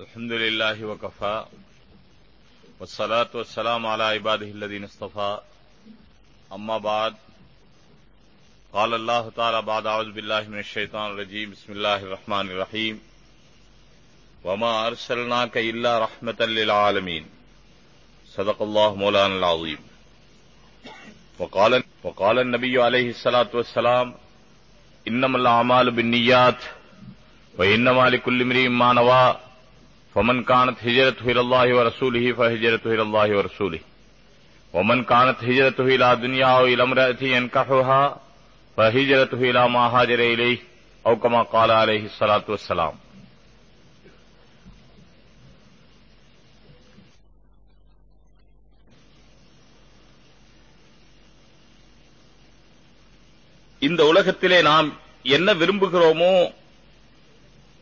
الحمد لله وكفى والصلاة والسلام على عباده الذين اصطفى أما بعد، قال الله تعالى بعد، اعوذ بالله من الشيطان الرجيم بسم الله الرحمن الرحيم وما أرسلناك إلا رحمة للعالمين صدق الله مولانا العظيم وقال وقال النبي عليه الصلاة والسلام إنما الاعمال بالنيات وإنما لكل امرئ ما نوى فمن كانت هجرته إلى الله ورسوله فهجرته إلى الله ورسوله ومن كانت هجرته إلى دنيا أو إلى امرأة ينكحها فهجرته إلى ما هاجر إليه أو كما قال عليه الصلاة والسلام இந்த உலகத்திலே நாம் என்ன விரும்புகிறோமோ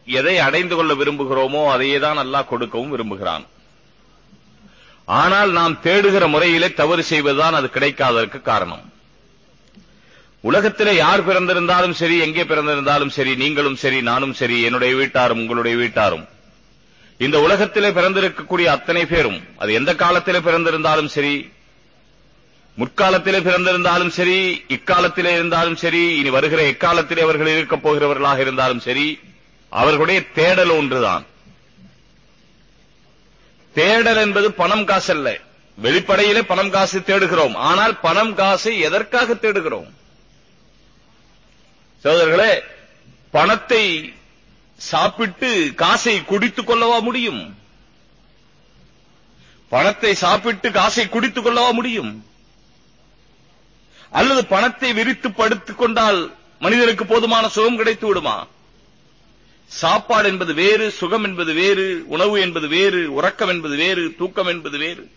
எதை அடைந்து கொள்ள விரும்புகிறோமோ அதையே தான் அல்லாஹ் கொடுக்கவும் விரும்புகிறான். ஆனால் நாம் தேடுகிற முறையிலே தவறு செய்வதுதான் அது கிடைக்காததற்கு காரணம். உலகத்திலே யார் பிறந்திருந்தாலும் சரி எங்கே பிறந்திருந்தாலும் சரி நீங்களும் சரி நானும் சரி என்னுடைய வீட்டாரும் உங்களுடைய வீட்டாரும். இந்த உலகத்திலே பிறந்திருக்கக்கூடிய அத்தனை பேரும் அது எந்த காலத்திலே பிறந்திருந்தாலும் சரி முற்காலத்திலே பிறந்திருந்தாலும் சரி இக்காலத்திலே இருந்தாலும் சரி இனி வருகிற எக்காலத்திலே அவர்கள் இருக்கப் போகிறவர்களாக இருந்தாலும் சரி அவர்களுடைய தேடல் ஒன்றுதான். தேடல் என்பது பணம் காசு அல்ல வெளிப்படையிலே பணம் காசு தேடுகிறோம். ஆனால் பணம் காசை எதற்காக தேடுகிறோம்? சோதர்களே பணத்தை சாப்பிட்டு காசை குடித்துக் கொள்ளவா முடியும்? பணத்தை சாப்பிட்டு காசை குடித்துக் கொள்ளவா முடியும்? அல்லது பணத்தை விரித்து படுத்துக் கொண்டால் மனிதனுக்கு போதுமான சுகம் கிடைத்து விடுமா? சாப்பாடு என்பது வேறு சுகம் என்பது வேறு உணவு என்பது வேறு உறக்கம் என்பது வேறு தூக்கம் என்பது வேறு.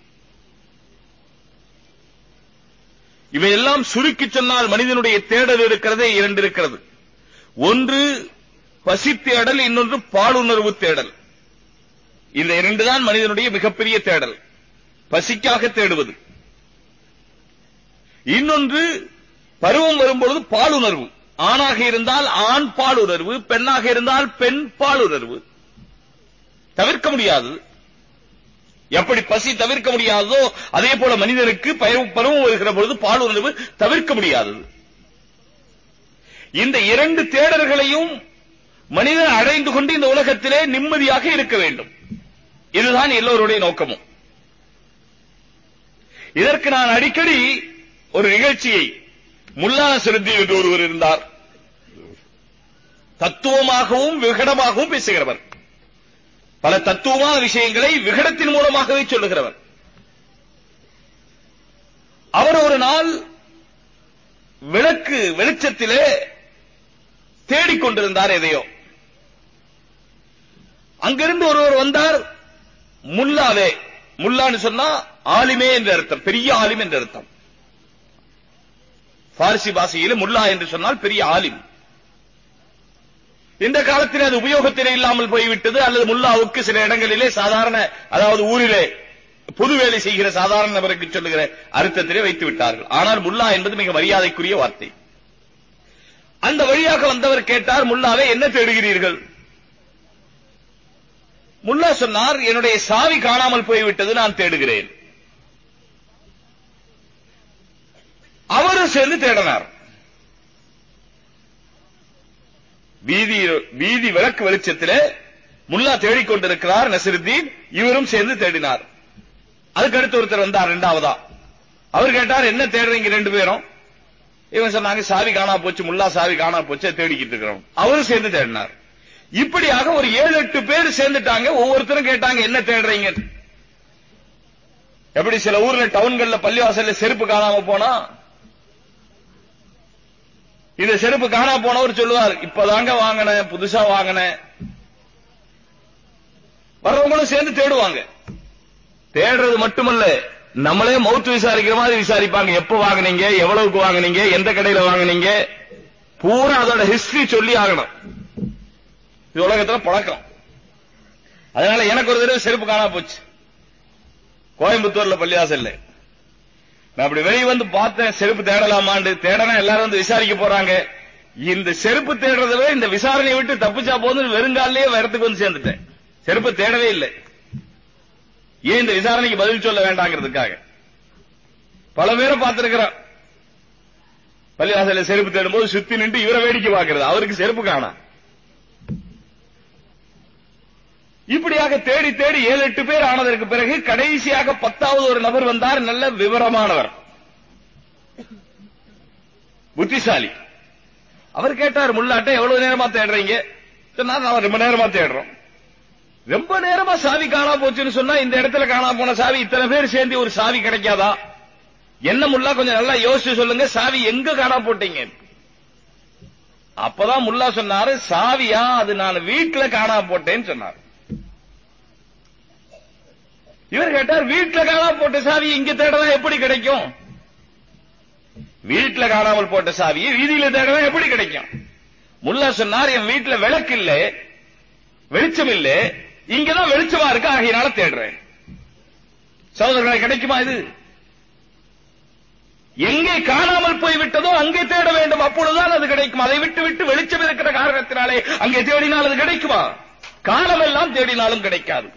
இவையெல்லாம் சுருக்கி சொன்னால் மனிதனுடைய தேடல் இருக்கிறதே இரண்டு இருக்கிறது. ஒன்று பசி தேடல் இன்னொன்று பாலுணர்வு தேடல். இந்த இரண்டு தான் மனிதனுடைய மிகப்பெரிய தேடல். பசிக்காக தேடுவது. இன்னொன்று பருவம் வரும்பொழுது பாலுணர்வு. ஆணாக இருந்தால் ஆண் பாலுணர்வு பெண்ணாக இருந்தால் பெண் பாலுணர்வு தவிர்க்க முடியாது. எப்படி பசி தவிர்க்க முடியாதோ அதே போல மனிதனுக்கு பருவம் வருகிற பொழுது பாலுணர்வு தவிர்க்க முடியாதது இந்த இரண்டு தேடர்களையும் மனிதன் அடைந்து கொண்டு இந்த உலகத்திலே நிம்மதியாக இருக்க வேண்டும். இதுதான் எல்லோருடைய நோக்கமும். இதற்கு நான் அடிக்கடி ஒரு நிகழ்ச்சியை முல்லா சிறுத்தி என்று ஒருவர் இருந்தார். தத்துவமாகவும் விகடமாகவும் பேசுகிறவர். பல தத்துவமான விஷயங்களை விகடத்தின் மூலமாகவே சொல்லுகிறவர். அவர் ஒரு நாள் விளக்கு வெளிச்சத்திலே தேடிக்கொண்டிருந்தார் எதையோ. அங்கிருந்து ஒருவர் வந்தார் முல்லாவே. முல்லான்னு சொன்னா ஆலிமே என்று அர்த்தம் பெரிய ஆலிம் என்று அர்த்தம். பாரசி பாஷையில் முல்லா என்று சொன்னால் பெரிய ஆலிம். இந்த காலத்தில் அது உபயோகத்திலே இல்லாமல் போய்விட்டது அல்லது முல்லாவுக்கு சில இடங்களிலே சாதாரண அதாவது ஊரிலே பொது வேலை செய்கிற சாதாரண நபருக்கு சொல்லுகிற அர்த்தத்திலே வைத்து விட்டார்கள். ஆனால் முல்லா என்பது மிக மரியாதைக்குரிய வார்த்தை. அந்த வழியாக வந்தவர் கேட்டார் முல்லாவை என்ன தேடுகிறீர்கள்? முல்லா சொன்னார் என்னுடைய சாவி காணாமல் போய்விட்டது நான் தேடுகிறேன். அவரும் சேர்ந்து தேடினார். வீதி வீதி விளக்கு வெளிச்சத்திலே முல்லா தேடிக்கொண்டிருக்கிறார் நசிருத்தீன். இவரும் சேர்ந்து தேடினார். அதுக்கு அடுத்து ஒருத்தர் வந்தார் இரண்டாவதா. அவர் கேட்டார் என்ன தேடுறீங்க ரெண்டு பேரும்? இவன் சொன்னாங்க சாவி காணா போச்சு முல்லா சாவி காணா போச்சு தேடிக்கிட்டு இருக்கிறோம். அவரும் சேர்ந்து தேடினார். இப்படியாக ஒரு ஏழு எட்டு பேர் சேர்ந்துட்டாங்க. ஒவ்வொருத்தரும் கேட்டாங்க என்ன தேடுறீங்க எப்படி சில ஊர்ல டவுன்கள்ல பள்ளிவாசல்ல செருப்பு காணாம போனா இந்த செருப்பு காணா போனவர் சொல்லுவார் இப்பதாங்க வாங்கின புதுசா வாங்கின வர்றவங்களும் சேர்ந்து தேடுவாங்க. தேடுறது மட்டுமல்ல நம்மளே மவுத்து விசாரிக்கிற மாதிரி விசாரிப்பாங்க. எப்ப வாங்கினீங்க எவ்வளவுக்கு வாங்கினீங்க எந்த கடையில வாங்கினீங்க? பூரா அதோட ஹிஸ்டரி சொல்லி ஆகணும். இது உலகத்துல பழக்கம். அதனால எனக்கு ஒரு தடவை செருப்பு காணா போச்சு. கோயம்புத்தூர்ல பள்ளிவாசல்ல. நான் அப்படி வெளியே வந்து பார்த்தேன் செருப்பு தேடலாமாண்டு தேடனா எல்லாரும் வந்து விசாரிக்க போறாங்க. இந்த செருப்பு தேடுறதுல இந்த விசாரணையை விட்டு தப்பிச்சா போதும் வெறுங்காலே வரத்துக்கு வந்து சேர்ந்துட்டேன். செருப்பு தேடவே இல்லை. ஏன் இந்த விசாரணைக்கு பதில் சொல்ல வேண்டாங்கிறதுக்காக? பல பேரை பார்த்திருக்கிறோம். பள்ளிவாசல செருப்பு தேடும் போது சுத்தி நின்று இவரை வேடிக்கை பார்க்கிறது. அவருக்கு செருப்பு காணா. இப்படியாக தேடி தேடி ஏழு எட்டு பேர் ஆனதற்கு பிறகு கடைசியாக பத்தாவது ஒரு நபர் வந்தார். நல்ல விவரமானவர். புத்திசாலி. அவர் கேட்டார் முள்ளாட்ட எவ்வளவு நேரமா தேடுறீங்க? சொன்னா நான் ரொம்ப நேரமா தேடுறோம். ரொம்ப நேரமா சாவி காணா போச்சுன்னு சொன்னா இந்த இடத்துல காணா போன சாவி இத்தனை பேர் சேர்ந்து ஒரு சாவி கிடைக்காதா? என்ன முல்லா கொஞ்சம் நல்லா யோசிச்சு சொல்லுங்க. சாவி எங்க காணா போட்டீங்க? அப்பதான் முல்லா சொன்னாரு சாவியா அது நான் வீட்டுல காணா போட்டேன்னு சொன்னார். இவர் கேட்டார் வீட்டுல காணா போட்ட சாவி இங்க தேடலாம் எப்படி கிடைக்கும்? வீட்டுல காணாமல் போட்ட சாவியை வீதியில தேடலாம் எப்படி கிடைக்கும்? முல்லா சொன்னார் என் வீட்டுல விளக்கு இல்ல வெளிச்சம் இல்ல இங்கதான் வெளிச்சமா இருக்கு ஆகையினால தேடுறேன். சகோதரர்களை கிடைக்குமா இது? எங்கே காணாமல் போய்விட்டதோ அங்கே தேட வேண்டும் அப்பொழுதுதான் அது கிடைக்கும். அதை விட்டு விட்டு வெளிச்சம் இருக்கிற காரணத்தினாலே அங்கே தேடினால் அது கிடைக்குமா? காலமெல்லாம் தேடினாலும் கிடைக்காது.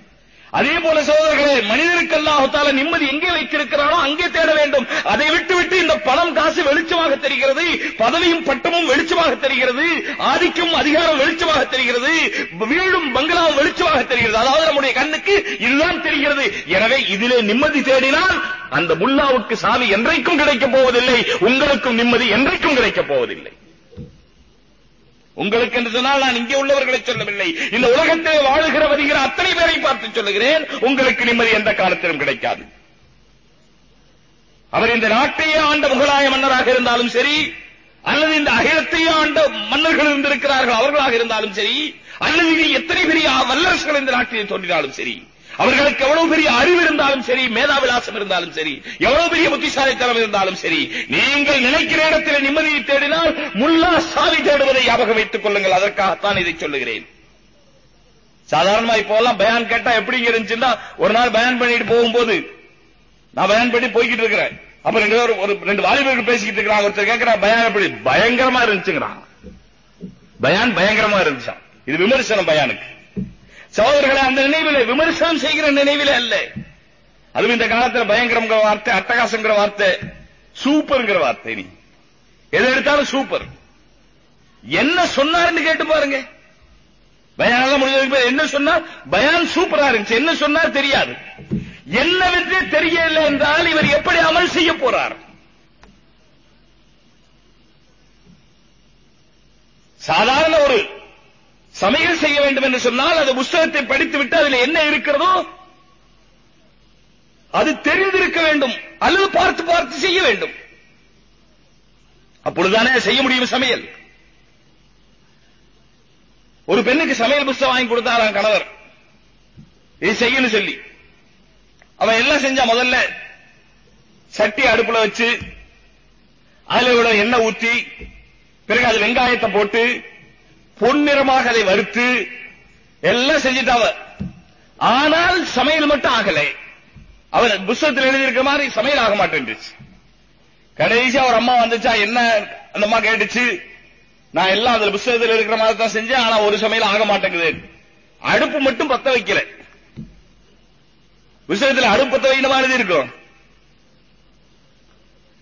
அதே போல சோதரர்களே மனிதனுக்கு அல்லாஹால நிம்மதி எங்கே வைத்திருக்கிறானோ அங்கே தேட வேண்டும். அதை விட்டு விட்டு இந்த பணம் காசு வெளிச்சமாக தெரிகிறது பதவியும் பட்டமும் வெளிச்சமாக தெரிகிறது ஆதிக்கம் அதிகாரம் வெளிச்சமாக தெரிகிறது வீடும் பங்களாவும் வெளிச்சமாக தெரிகிறது. அதாவது நம்முடைய கண்ணுக்கு இதுதான் தெரிகிறது. எனவே இதிலே நிம்மதி தேடினால் அந்த முல்லாவுக்கு சாவி என்றைக்கும் கிடைக்கப் போவதில்லை உங்களுக்கும் நிம்மதி என்றைக்கும் கிடைக்கப் போவதில்லை. உங்களுக்கு என்று சொன்னால் நான் இங்கே உள்ளவர்களை சொல்லவில்லை இந்த உலகத்தில் வாழுகிற வருகிற அத்தனை பேரை பார்த்து சொல்லுகிறேன் உங்களுக்கு நிம்மதி எந்த காலத்திலும் கிடைக்காது. அவர் இந்த நாட்டையே ஆண்ட முகலாய மன்னராக இருந்தாலும் சரி அல்லது இந்த அகிலத்தையே ஆண்ட மன்னர்கள் இருந்திருக்கிறார்கள் அவர்களாக இருந்தாலும் சரி அல்லது எத்தனை பெரிய வல்லரசுகள் இந்த நாட்டிலே தோன்றினாலும் சரி அவர்களுக்கு எவ்வளவு பெரிய அறிவு இருந்தாலும் சரி மேதாவிலாசம் இருந்தாலும் சரி எவ்வளவு பெரிய புத்திசாலித்தனம் இருந்தாலும் சரி நீங்கள் நினைக்கிற இடத்தில் நிம்மதியை தேடினால் முல்லா சாவி தேடுவதை ஞாபகம் வைத்துக் கொள்ளுங்கள். அதற்காகத்தான் இதை சொல்லுகிறேன். சாதாரணமா இப்போ எல்லாம் பயான் கேட்டா எப்படிங்க இருந்துச்சுன்னா ஒரு நாள் பயான் பண்ணிட்டு போகும்போது நான் பயான் பண்ணி போய்கிட்டு இருக்கிறேன். அப்ப ரெண்டு பேரும் ஒரு ரெண்டு வாலிபர்கள் பேசிக்கிட்டு இருக்கிறாங்க. ஒருத்தர் கேட்கிறா பயான் எப்படி? பயங்கரமா இருந்துச்சுங்கிறான். பயான் பயங்கரமா இருந்துச்சான் இது விமர்சனம் பயானுக்கு. சகோதரர்களை அந்த நினைவில் விமர்சனம் செய்கிற நினைவில் அல்ல. அதுவும் இந்த காலத்துல பயங்கரங்கிற வார்த்தை அட்டகாசங்கிற வார்த்தை சூப்பர்ங்கிற வார்த்தை நீ எதை எடுத்தாலும் சூப்பர். என்ன சொன்னாருன்னு கேட்டு பாருங்க. பயானெல்லாம் முடிஞ்சதுக்கு என்ன சொன்னார்? பயான் சூப்பரா இருந்துச்சு. என்ன சொன்னார் தெரியாது. என்னவென்று தெரியவில்லை என்றால் இவர் எப்படி அமல் செய்ய போறார்? சாதாரண ஒரு சமையல் செய்ய வேண்டும் என்று சொன்னால் அந்த புஸ்தகத்தை படித்துவிட்டு அதில் என்ன இருக்கிறதோ அது தெரிந்திருக்க வேண்டும். அல்லது பார்த்து பார்த்து செய்ய வேண்டும். அப்பொழுதுதானே செய்ய முடியும் சமையல். ஒரு பெண்ணுக்கு சமையல் புஸ்தகம் வாங்கி கொடுத்தாராம் கணவர். இது செய்யணும் சொல்லி. அவன் எல்லாம் செஞ்சா முதல்ல சட்டி அடுப்புல வச்சு அதுல விட எண்ணெய் ஊத்தி பிறகு அது வெங்காயத்தை போட்டு பொன்னிறமாக அதை வறுத்து எல்லாம் செஞ்சிட்டாவ ஆனால் சமையல் மட்டும் ஆகலை. அவர் புஸ்தகத்தில் எழுதியிருக்க மாதிரி சமையல் ஆக மாட்டேன்டுச்சு கடைசி அவர் அம்மா வந்துச்சா என்ன அந்த அம்மா கேட்டுச்சு நான் எல்லாம் அதுல புஸ்தகத்தில் இருக்கிற மாதிரி தான் செஞ்சேன் ஆனா ஒரு சமையல் ஆக மாட்டேங்குது. அடுப்பு மட்டும் பத்த வைக்கல. புஸ்தகத்தில் அடுப்பு பத்த வைக்கிற மாதிரி இருக்கும்.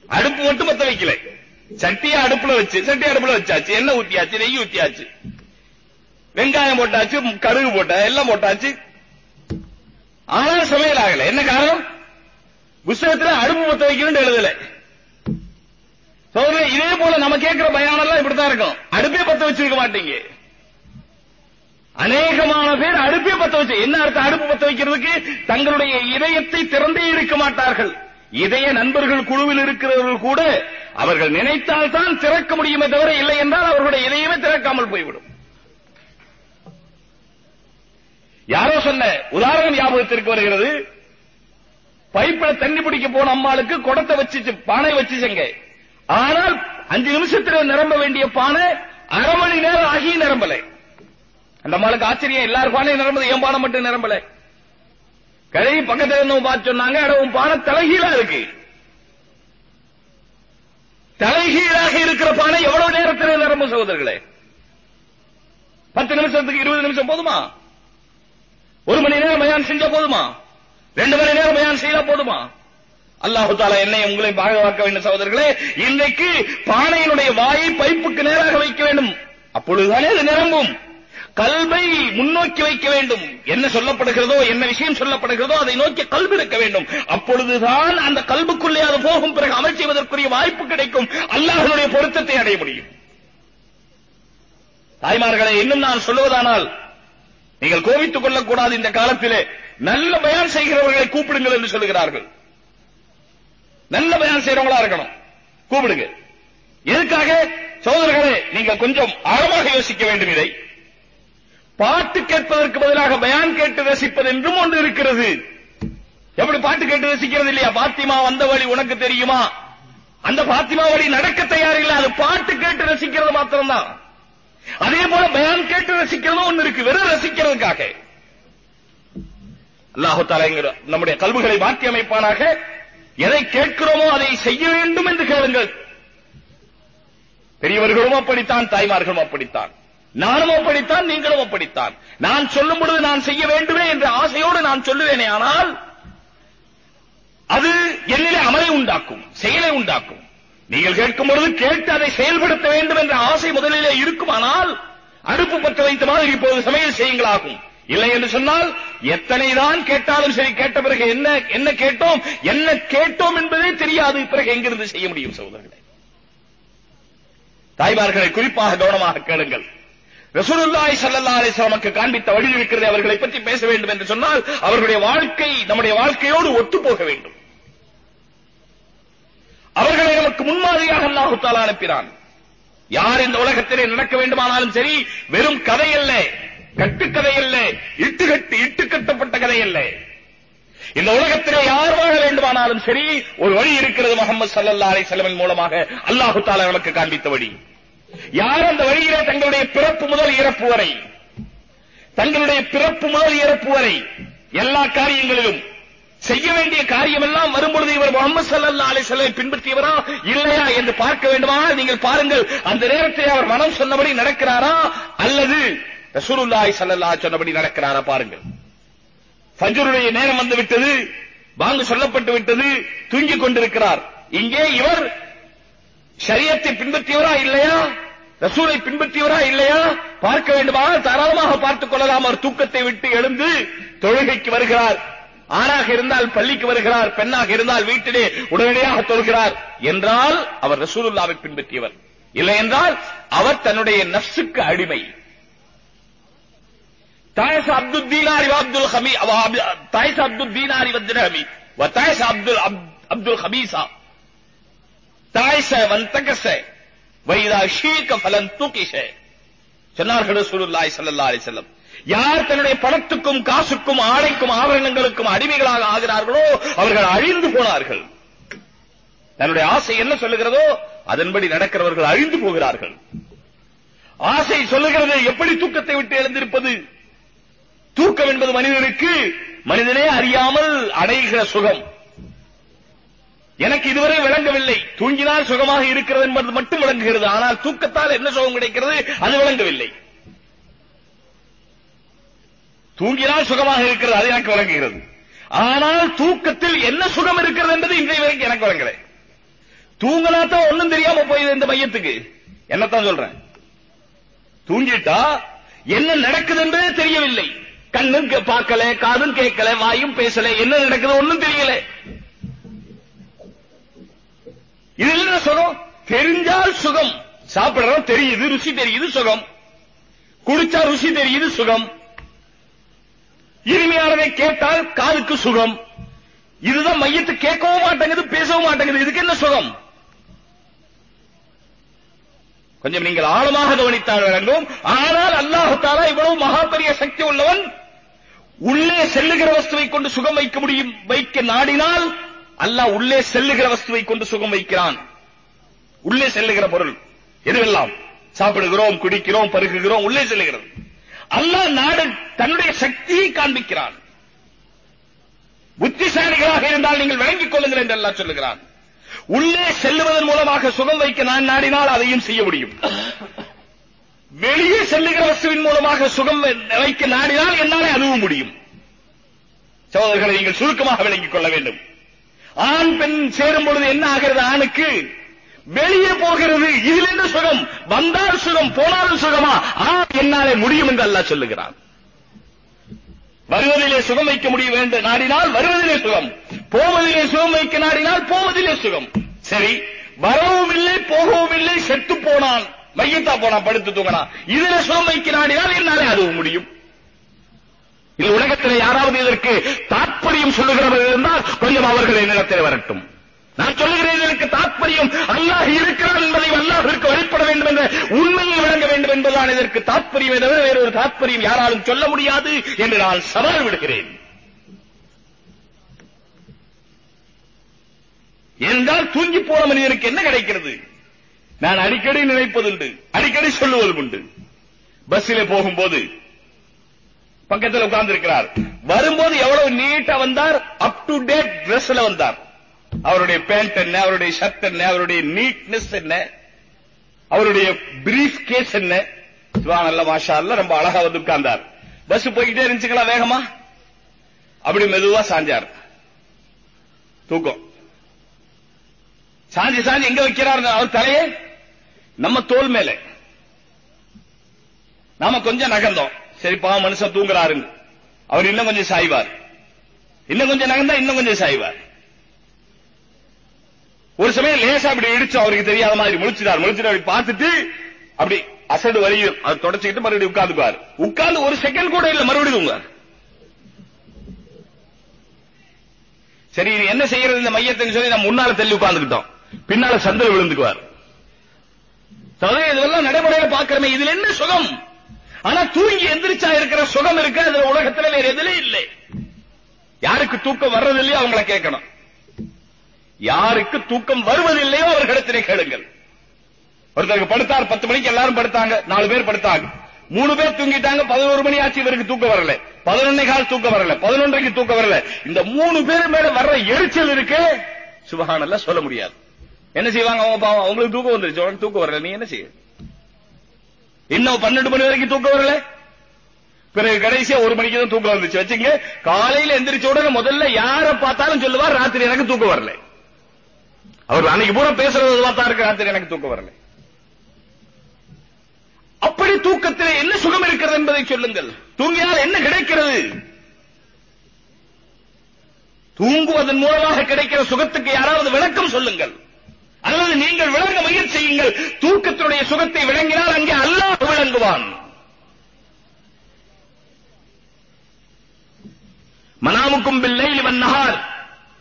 அடுப்பு மட்டும் பத்த வைக்கல. சட்டியை அடுப்புல வச்சு சட்டி அடுப்புல வச்சாச்சு எண்ணெய் ஊத்தியாச்சு நெய் ஊத்தியாச்சு. வெங்காயம் போட்டாச்சு கடுகு போட்டா எல்லாம் போட்டாச்சு. ஆனா சமையல் ஆகல. என்ன காரணம்? புஸ்தகத்துல அடுப்பு பத்த வைக்கணும்னு எழுதலை. சோதரே இதே போல நம்ம கேட்கிற பயானெல்லாம் இப்படித்தான் இருக்கும் அடுப்பே பத்த வச்சிருக்க மாட்டீங்க. அநேகமான பேர் அடுப்பே பத்த வச்சு என்ன அர்த்தம்? அடுப்பு பத்த வைக்கிறதுக்கு தங்களுடைய இதயத்தை திறந்தே இருக்க மாட்டார்கள். இதய நண்பர்கள் குழுவில் இருக்கிறவர்கள் கூட அவர்கள் நினைத்தால் தான் திறக்க முடியுமே தவிர இல்லை என்றால் அவர்களுடைய இதயமே திறக்காமல் போய்விடும். யாரோ சொன்ன உதாரணம் ஞாபகத்திற்கு வருகிறது. பைப்பில் தண்ணி பிடிக்க போன அம்மாளுக்கு குடத்தை வச்சு பானை வச்சுச்சங்க ஆனால் அஞ்சு நிமிஷத்துல நிரம்ப வேண்டிய பானை அரை மணி நேரம் ஆகி நிரம்பல. அந்த அம்மாளுக்கு ஆச்சரியம் எல்லாரும் பானையும் நிரம்பது என் பானை மட்டும் நிரம்பல. கழுவி பக்கத்துல இருந்தவங்க பார்த்து சொன்னாங்க அட உன் பானை தலைகீழா இருக்கு. தலைகீழாக இருக்கிற பானை எவ்வளவு நேரத்தில் நிரம்பும் சகோதரர்களே? பத்து நிமிஷத்துக்கு இருபது நிமிஷம் போதுமா? ஒரு மணி நேரம் பயான் செஞ்சா போதுமா? ரெண்டு மணி நேரம் பயான் செய்தா போதுமா? அல்லாஹு தாலா என்னை உங்களை பாதுகாக்க வேண்டும் சகோதரர்களே இன்றைக்கு பானையினுடைய வாயை பைப்புக்கு நேராக வைக்க வேண்டும். அப்பொழுதுதானே அது நிரம்பும். கல்வை முன்னோக்கி வைக்க வேண்டும். என்ன சொல்லப்படுகிறதோ என்ன விஷயம் சொல்லப்படுகிறதோ அதை நோக்கி கல்வி இருக்க வேண்டும். அப்பொழுதுதான் அந்த கல்புக்குள்ளே அது போகும் பிறகு அமல் செய்வதற்குரிய வாய்ப்பு கிடைக்கும். அல்லாஹனுடைய பொருத்தத்தை அடைய முடியும். தாய்மார்களை இன்னும் நான் சொல்லுவதானால் நீங்கள் கோபித்துக் கொள்ளக்கூடாது இந்த காலத்திலே. நல்ல பயன் செய்கிறவர்களை கூப்பிடுங்கள் என்று சொல்லுகிறார்கள் நல்ல பயன் செய்யறவங்களா இருக்கணும். கூப்பிடுங்க. எதுக்காக? சோதரர்களே நீங்கள் கொஞ்சம் ஆழமாக யோசிக்க வேண்டும் இதை. பாட்டு கேட்பதற்கு பதிலாக பயான் கேட்டு ரசிப்பது என்றும் ஒன்று இருக்கிறது. எப்படி பாட்டு கேட்டு ரசிக்கிறது இல்லையா? பாத்திமா வந்த வழி உனக்கு தெரியுமா? அந்த பாத்திமா வழி நடக்க தயார் இல்ல. அது பாட்டு கேட்டு ரசிக்கிறது மாத்திரம்தான். அதே போல பயான் கேட்டு ரசிக்கிறதும் ஒன்று இருக்கு. வெறும் ரசிக்கிறதுக்காக. அல்லாஹு தாலா நம்முடைய கல்விகளை மாற்றி அமைப்பானாக எதை கேட்கிறோமோ அதை செய்ய வேண்டும் என்று கேளுங்கள். பெரியவர்களும் அப்படித்தான் தாய்மார்களும் அப்படித்தான். நானும் அப்படித்தான் நீங்களும் அப்படித்தான். நான் சொல்லும் பொழுது நான் செய்ய வேண்டுமே என்ற ஆசையோடு நான் சொல்லுவேனே ஆனால் அது என்னிலே அமலை உண்டாக்கும் செயலை உண்டாக்கும். நீங்கள் கேட்கும் பொழுது கேட்டு அதை செயல்படுத்த வேண்டும் என்ற ஆசை முதலிலே இருக்குமானால் அடுப்பு பற்ற வைத்த மாதிரி இப்போது சமையல் செய்யுங்களாகும். இல்லை என்று சொன்னால் எத்தனை தான் கேட்டாலும் சரி கேட்ட பிறகு என்ன என்ன கேட்டோம் என்ன கேட்டோம் என்பதே தெரியாது. பிறகு எங்கிருந்து செய்ய முடியும் சகோதரர்களே? தாய்மார்களை குறிப்பாக கவனமாக கேளுங்கள். ரசூலுல்லாஹி ஸல்லல்லாஹு அலைஹி வஸல்லம் காண்பித்த வழி இருக்கிறது அவர்களை பற்றி பேச வேண்டும் என்று சொன்னால் அவர்களுடைய வாழ்க்கை நம்முடைய வாழ்க்கையோடு ஒத்து போக வேண்டும். அவர்களை நமக்கு முன்மாதிரியாக அல்லாஹு தாலா அனுப்பினான். யார் இந்த உலகத்திலே நடக்க வேண்டுமானாலும் சரி வெறும் கதை அல்ல. கட்டுக்கதை அல்ல இட்டு கட்டப்பட்ட கதை அல்ல இந்த உலகத்திலே யார் வாழ வேண்டுமானாலும் சரி ஒரு வழி இருக்கிறது முகமது சல்லல்லா அலை செலவின் மூலமாக அல்லாஹு தாலா நமக்கு காண்பித்த வழி. யார் அந்த வழியிலே தங்களுடைய பிறப்பு முதல் இறப்பு வரை தங்களுடைய பிறப்பு முதல் இறப்பு வரை எல்லா காரியங்களிலும் செய்ய வேண்டிய காரியம் எல்லாம் வரும்பொழுது இவர் முகமது சல்லா அலை செல்லை பின்பற்றியவரா இல்லையா என்று பார்க்க வேண்டுமானால் நீங்கள் பாருங்கள் அந்த நேரத்தில் அவர் மனம் சொன்னபடி நடக்கிறாரா அல்லது ரசூலுல்லாஹி ஸல்லல்லாஹு சொன்னபடி நடக்கிறாரா பாருங்கள். ஃபஜ்ருடைய நேரம் வந்து விட்டது வாங்கு சொல்லப்பட்டு விட்டது தூங்கிக் கொண்டிருக்கிறார். இங்கே இவர் ஷரியத்தை பின்பற்றியவரா இல்லையா? ரசூலை பின்பற்றியவரா இல்லையா? பார்க்க வேண்டுமானால் தாராளமாக பார்த்துக் கொள்ளலாம். அவர் தூக்கத்தை விட்டு எழுந்து தொழுகைக்கு வருகிறார். ஆணாக இருந்தால் பள்ளிக்கு வருகிறார். பெண்ணாக இருந்தால் வீட்டிலே உடனடியாக தொழுகிறார். என்றால் அவர் ரசூலுல்லாவை பின்பற்றியவர். இல்லை என்றால் அவர் தன்னுடைய நப்சுக்கு அடிமை. தாயஸ் அப்துல் தீனாரி அப்துல் ஹமி தாயஸ் அப்துல் தீனாரி வந்திர ஹமி வத்தாயஸ் அப்துல் அப்துல் ஹமீசா தாயச வந்தகச வைதா ஷீக்க பலன் தூக்கிஷ சொன்னார்கள் ரசூலுல்லாஹி ஸல்லல்லாஹு அலைஹி வஸல்லம் யார் தன்னுடைய பணத்துக்கும் காசுக்கும் ஆடைக்கும் ஆபரணங்களுக்கும் அடிமைகளாக ஆகிறார்களோ அவர்கள் அழிந்து போனார்கள் தன்னுடைய ஆசை என்ன சொல்லுகிறதோ அதன்படி நடக்கிறவர்கள் அழிந்து போகிறார்கள் ஆசை சொல்லுகிறது எப்படி தூக்கத்தை விட்டு எழுந்திருப்பது என்பது மனிதனுக்கு மனிதனே அறியாமல் அடைகிற சுகம். எனக்கு இதுவரை விளங்கவில்லை. தூங்கினால் சுகமாக இருக்கிறது என்பது மட்டும் விளங்குகிறது. ஆனால் தூக்கத்தால் என்ன சுகம் கிடைக்கிறது? அது விளங்கவில்லை. தூங்கினால் சுகமாக இருக்கிறது அது எனக்கு விளங்குகிறது. ஆனால் தூக்கத்தில் என்ன சுகம் இருக்கிறது என்பது இன்றைய வரைக்கும் எனக்கு விளங்கல. தூங்கினா தான் ஒண்ணும் தெரியாம போயிது இந்த மையத்துக்கு. என்னத்தான் சொல்றேன்? தூங்கிட்டா என்ன நடக்குது என்பதே தெரியவில்லை. கண்ணும் பார்க்கல காதும் கேட்கல வாயும் பேசல என்ன நடக்குது ஒண்ணும் தெரியல. இதுல என்ன சொல்றோம் தெரிஞ்சால் சுகம். சாப்பிடுறோம் தெரியுது ருசி தெரியுது சுகம். குடிச்சா ருசி தெரியுது சுகம். இனிமையானதை கேட்டால் காதுக்கு சுகம். இதுதான் மையத்து கேட்கவும் மாட்டேங்குது பேசவும் மாட்டேங்குது. இதுக்கு என்ன சுகம்? கொஞ்சம் நீங்கள் ஆழமாக கவனித்தால் வேண்டும் ஆனால் அல்லாஹு தாலா இவ்வளவு மகா பெரிய சக்தி உள்ளவன் உள்ளே செல்லுகிற வஸ்துவை கொண்டு சுகம் வைக்க முடியும் வைக்க நாடினால் அல்லாஹ் உள்ளே செல்லுகிற வஸ்துவை கொண்டு சுகம் வைக்கிறான். உள்ளே செல்லுகிற பொருள் எதுவெல்லாம்? சாப்பிடுகிறோம் குடிக்கிறோம் பருகுகிறோம் உள்ளே செல்லுகிறது. அல்லாஹ் நாடு தன்னுடைய சக்தியை காண்பிக்கிறான். புத்திசாலிகளாக இருந்தால் நீங்கள் விளங்கிக் கொள்ளுங்கள் என்று அல்லாஹ் சொல்லுகிறான். உள்ளே செல்லுவதன் மூலமாக சுகம் வைக்க நான் நாடினால் அதையும் செய்ய முடியும். வெளியே செல்லுகிற வசுவின் மூலமாக சுகம் வைக்க நாடினால் என்னாலே அதுவும் முடியும். சகோதரர்களை நீங்கள் சுருக்கமாக விளங்கிக் கொள்ள வேண்டும். ஆண் பெண் சேரும் பொழுது என்ன ஆகிறது? ஆணுக்கு வெளியே போகிறது. இதில் என்ன சுகம்? வந்தால் சுகம் போனாலும் சுகமா? ஆ என்னாலே முடியும் என்று அல்லா சொல்லுகிறான். வருவதிலே சுகம் வைக்க முடிய வேண்டும். நாடினால் வருவதிலே சுகம். போவதிலே சுகம் வைக்க நாடினால் போவதிலே சுகம். சரி வரவும் இல்லை போகவும் இல்லை செத்து போனான் மையத்தா போனா படுத்து தூங்கலாம் இதுல சுகம் நாடினால் என்னாலே அதுவும் முடியும். இது உலகத்தில் யாராவது இதற்கு தாற்பயம் சொல்லுகிறவர்கள் இருந்தால் கொஞ்சம் அவர்கள் என்னிடத்தில் வரட்டும். நான் சொல்லுகிறேன் இதற்கு தாற்பயம் அல்லாஹ் இருக்கிறான் என்பதை அல்லாஹிற்கு வழிபட வேண்டும் என்ற உண்மையை விளங்க வேண்டும் என்பதுதான் இதற்கு தாற்பயம். தவிர வேறொரு தாற்பயம் யாராலும் சொல்ல முடியாது என்று நான் சவால் விடுகிறேன். என்றால் தூங்கி போன மனிதனுக்கு என்ன கிடைக்கிறது? நான் அடிக்கடி நினைப்பதுண்டு. அடிக்கடி சொல்லுவதும் உண்டு பஸ்ஸிலே போகும்போது பக்கத்தில் உட்கார்ந்து இருக்கிறார் வரும்போது எவ்வளவு நீட்டா வந்தார் அப் டு டேட் ட்ரெஸ்ல வந்தார் அவருடைய பேண்ட் என்ன அவருடைய ஷர்ட் என்ன அவருடைய நீட்னஸ் என்ன அவருடைய பிரீஃப் கேஸ் என்ன நல்ல மாஷா அல்ல ரொம்ப அழகா வந்து உட்கார்ந்தார் பஸ் போய்கிட்டே இருந்துச்சுங்களா வேகமா அப்படி மெதுவா சாஞ்சார் தூக்கம் சாஞ்சி சாஞ்சி எங்க வைக்கிறார் அவர் தலையே நம்ம தோல் மேல. நாம கொஞ்சம் நகர்ந்தோம். சரி மனுஷன் தூங்குறாருங்க அவர் இன்னும் கொஞ்சம் சாய்வார். இன்னும் கொஞ்சம் நகர்ந்தா இன்னும் கொஞ்சம் சாய்வார். ஒரு சமயம் லேசா அப்படி இடிச்சு அவருக்கு தெரியாத மாதிரி முழிச்சிட்டார். முழிச்சிட்டு அப்படி பார்த்துட்டு அப்படி அசடு வரையும் அவர் தொடச்சிக்கிட்டு மறுபடியும் உட்கார்ந்துக்குவார். உட்கார்ந்து ஒரு செகண்ட் கூட இல்ல மறுபடியும் தூங்குவார். சரி இது என்ன செய்யறது இந்த மையத்தை சொல்லி நம்ம முன்னால தள்ளி உட்கார்ந்துக்கிட்டோம். பின்னால சந்தை விழுந்துக்குவார். இதெல்லாம் நடைமுறையில பாக்கிறமே இதுல என்ன சுகம்? ஆனா தூங்கி எந்திரிச்சா இருக்கிற சுகம் இருக்கு? அதுல உலகத்துல வேற எதுல இல்லை. யாருக்கு தூக்கம் வர்றதில்லையோ அவங்கள கேட்கணும். யாருக்கு தூக்கம் வருவதில்லையோ அவர்களிடத்திலே கேளுங்கள். ஒருத்தருக்கு படுத்தார் பத்து மணிக்கு எல்லாரும் படுத்தாங்க நாலு பேர் படுத்தாங்க. மூணு பேர் தூங்கிட்டாங்க பதினோரு மணி ஆச்சு இவருக்கு தூக்கம் வரல. பதினொன்னே கால் தூக்கம் வரல பதினொன்றைக்கு தூக்கம் வரல. இந்த மூணு பேர் மேல வர்ற எரிச்சல் இருக்கு சுபகானல்ல சொல்ல முடியாது. என்ன செய்வாங்க அவங்க பாவம்? அவங்களுக்கு தூக்கம் வந்துருச்சு. உனக்கு தூக்கம் வரல. நீ என்ன செய்ய? இன்னும் பன்னெண்டு மணி வரைக்கும் தூக்கம் வரல? பிறகு கடைசியா ஒரு மணிக்கு தான் தூக்கம் வந்துச்சு. வச்சுங்க காலையில எந்திரிச்ச உடனே முதல்ல யார பார்த்தாலும் சொல்லுவார் ராத்திரி எனக்கு தூக்கம் வரல. அவர் அன்னைக்கு பூரா பேசுறது பார்த்தா இருக்கு ராத்திரி எனக்கு தூக்கம் வரல. அப்படி தூக்கத்தில் என்ன சுகம் இருக்கிறது என்பதை சொல்லுங்கள். தூங்கினால் என்ன கிடைக்கிறது? தூங்குவதன் மூலமாக கிடைக்கிற சுகத்துக்கு யாராவது விளக்கம் சொல்லுங்கள். அல்லது நீங்கள் விளங்க முயற்சி செய்யுங்கள். தூக்கத்தினுடைய சுகத்தை விளங்கினால் அங்கே அல்லாஹ் விளங்குவான். மனாமுக்கும் பில்லை இவன் நகார்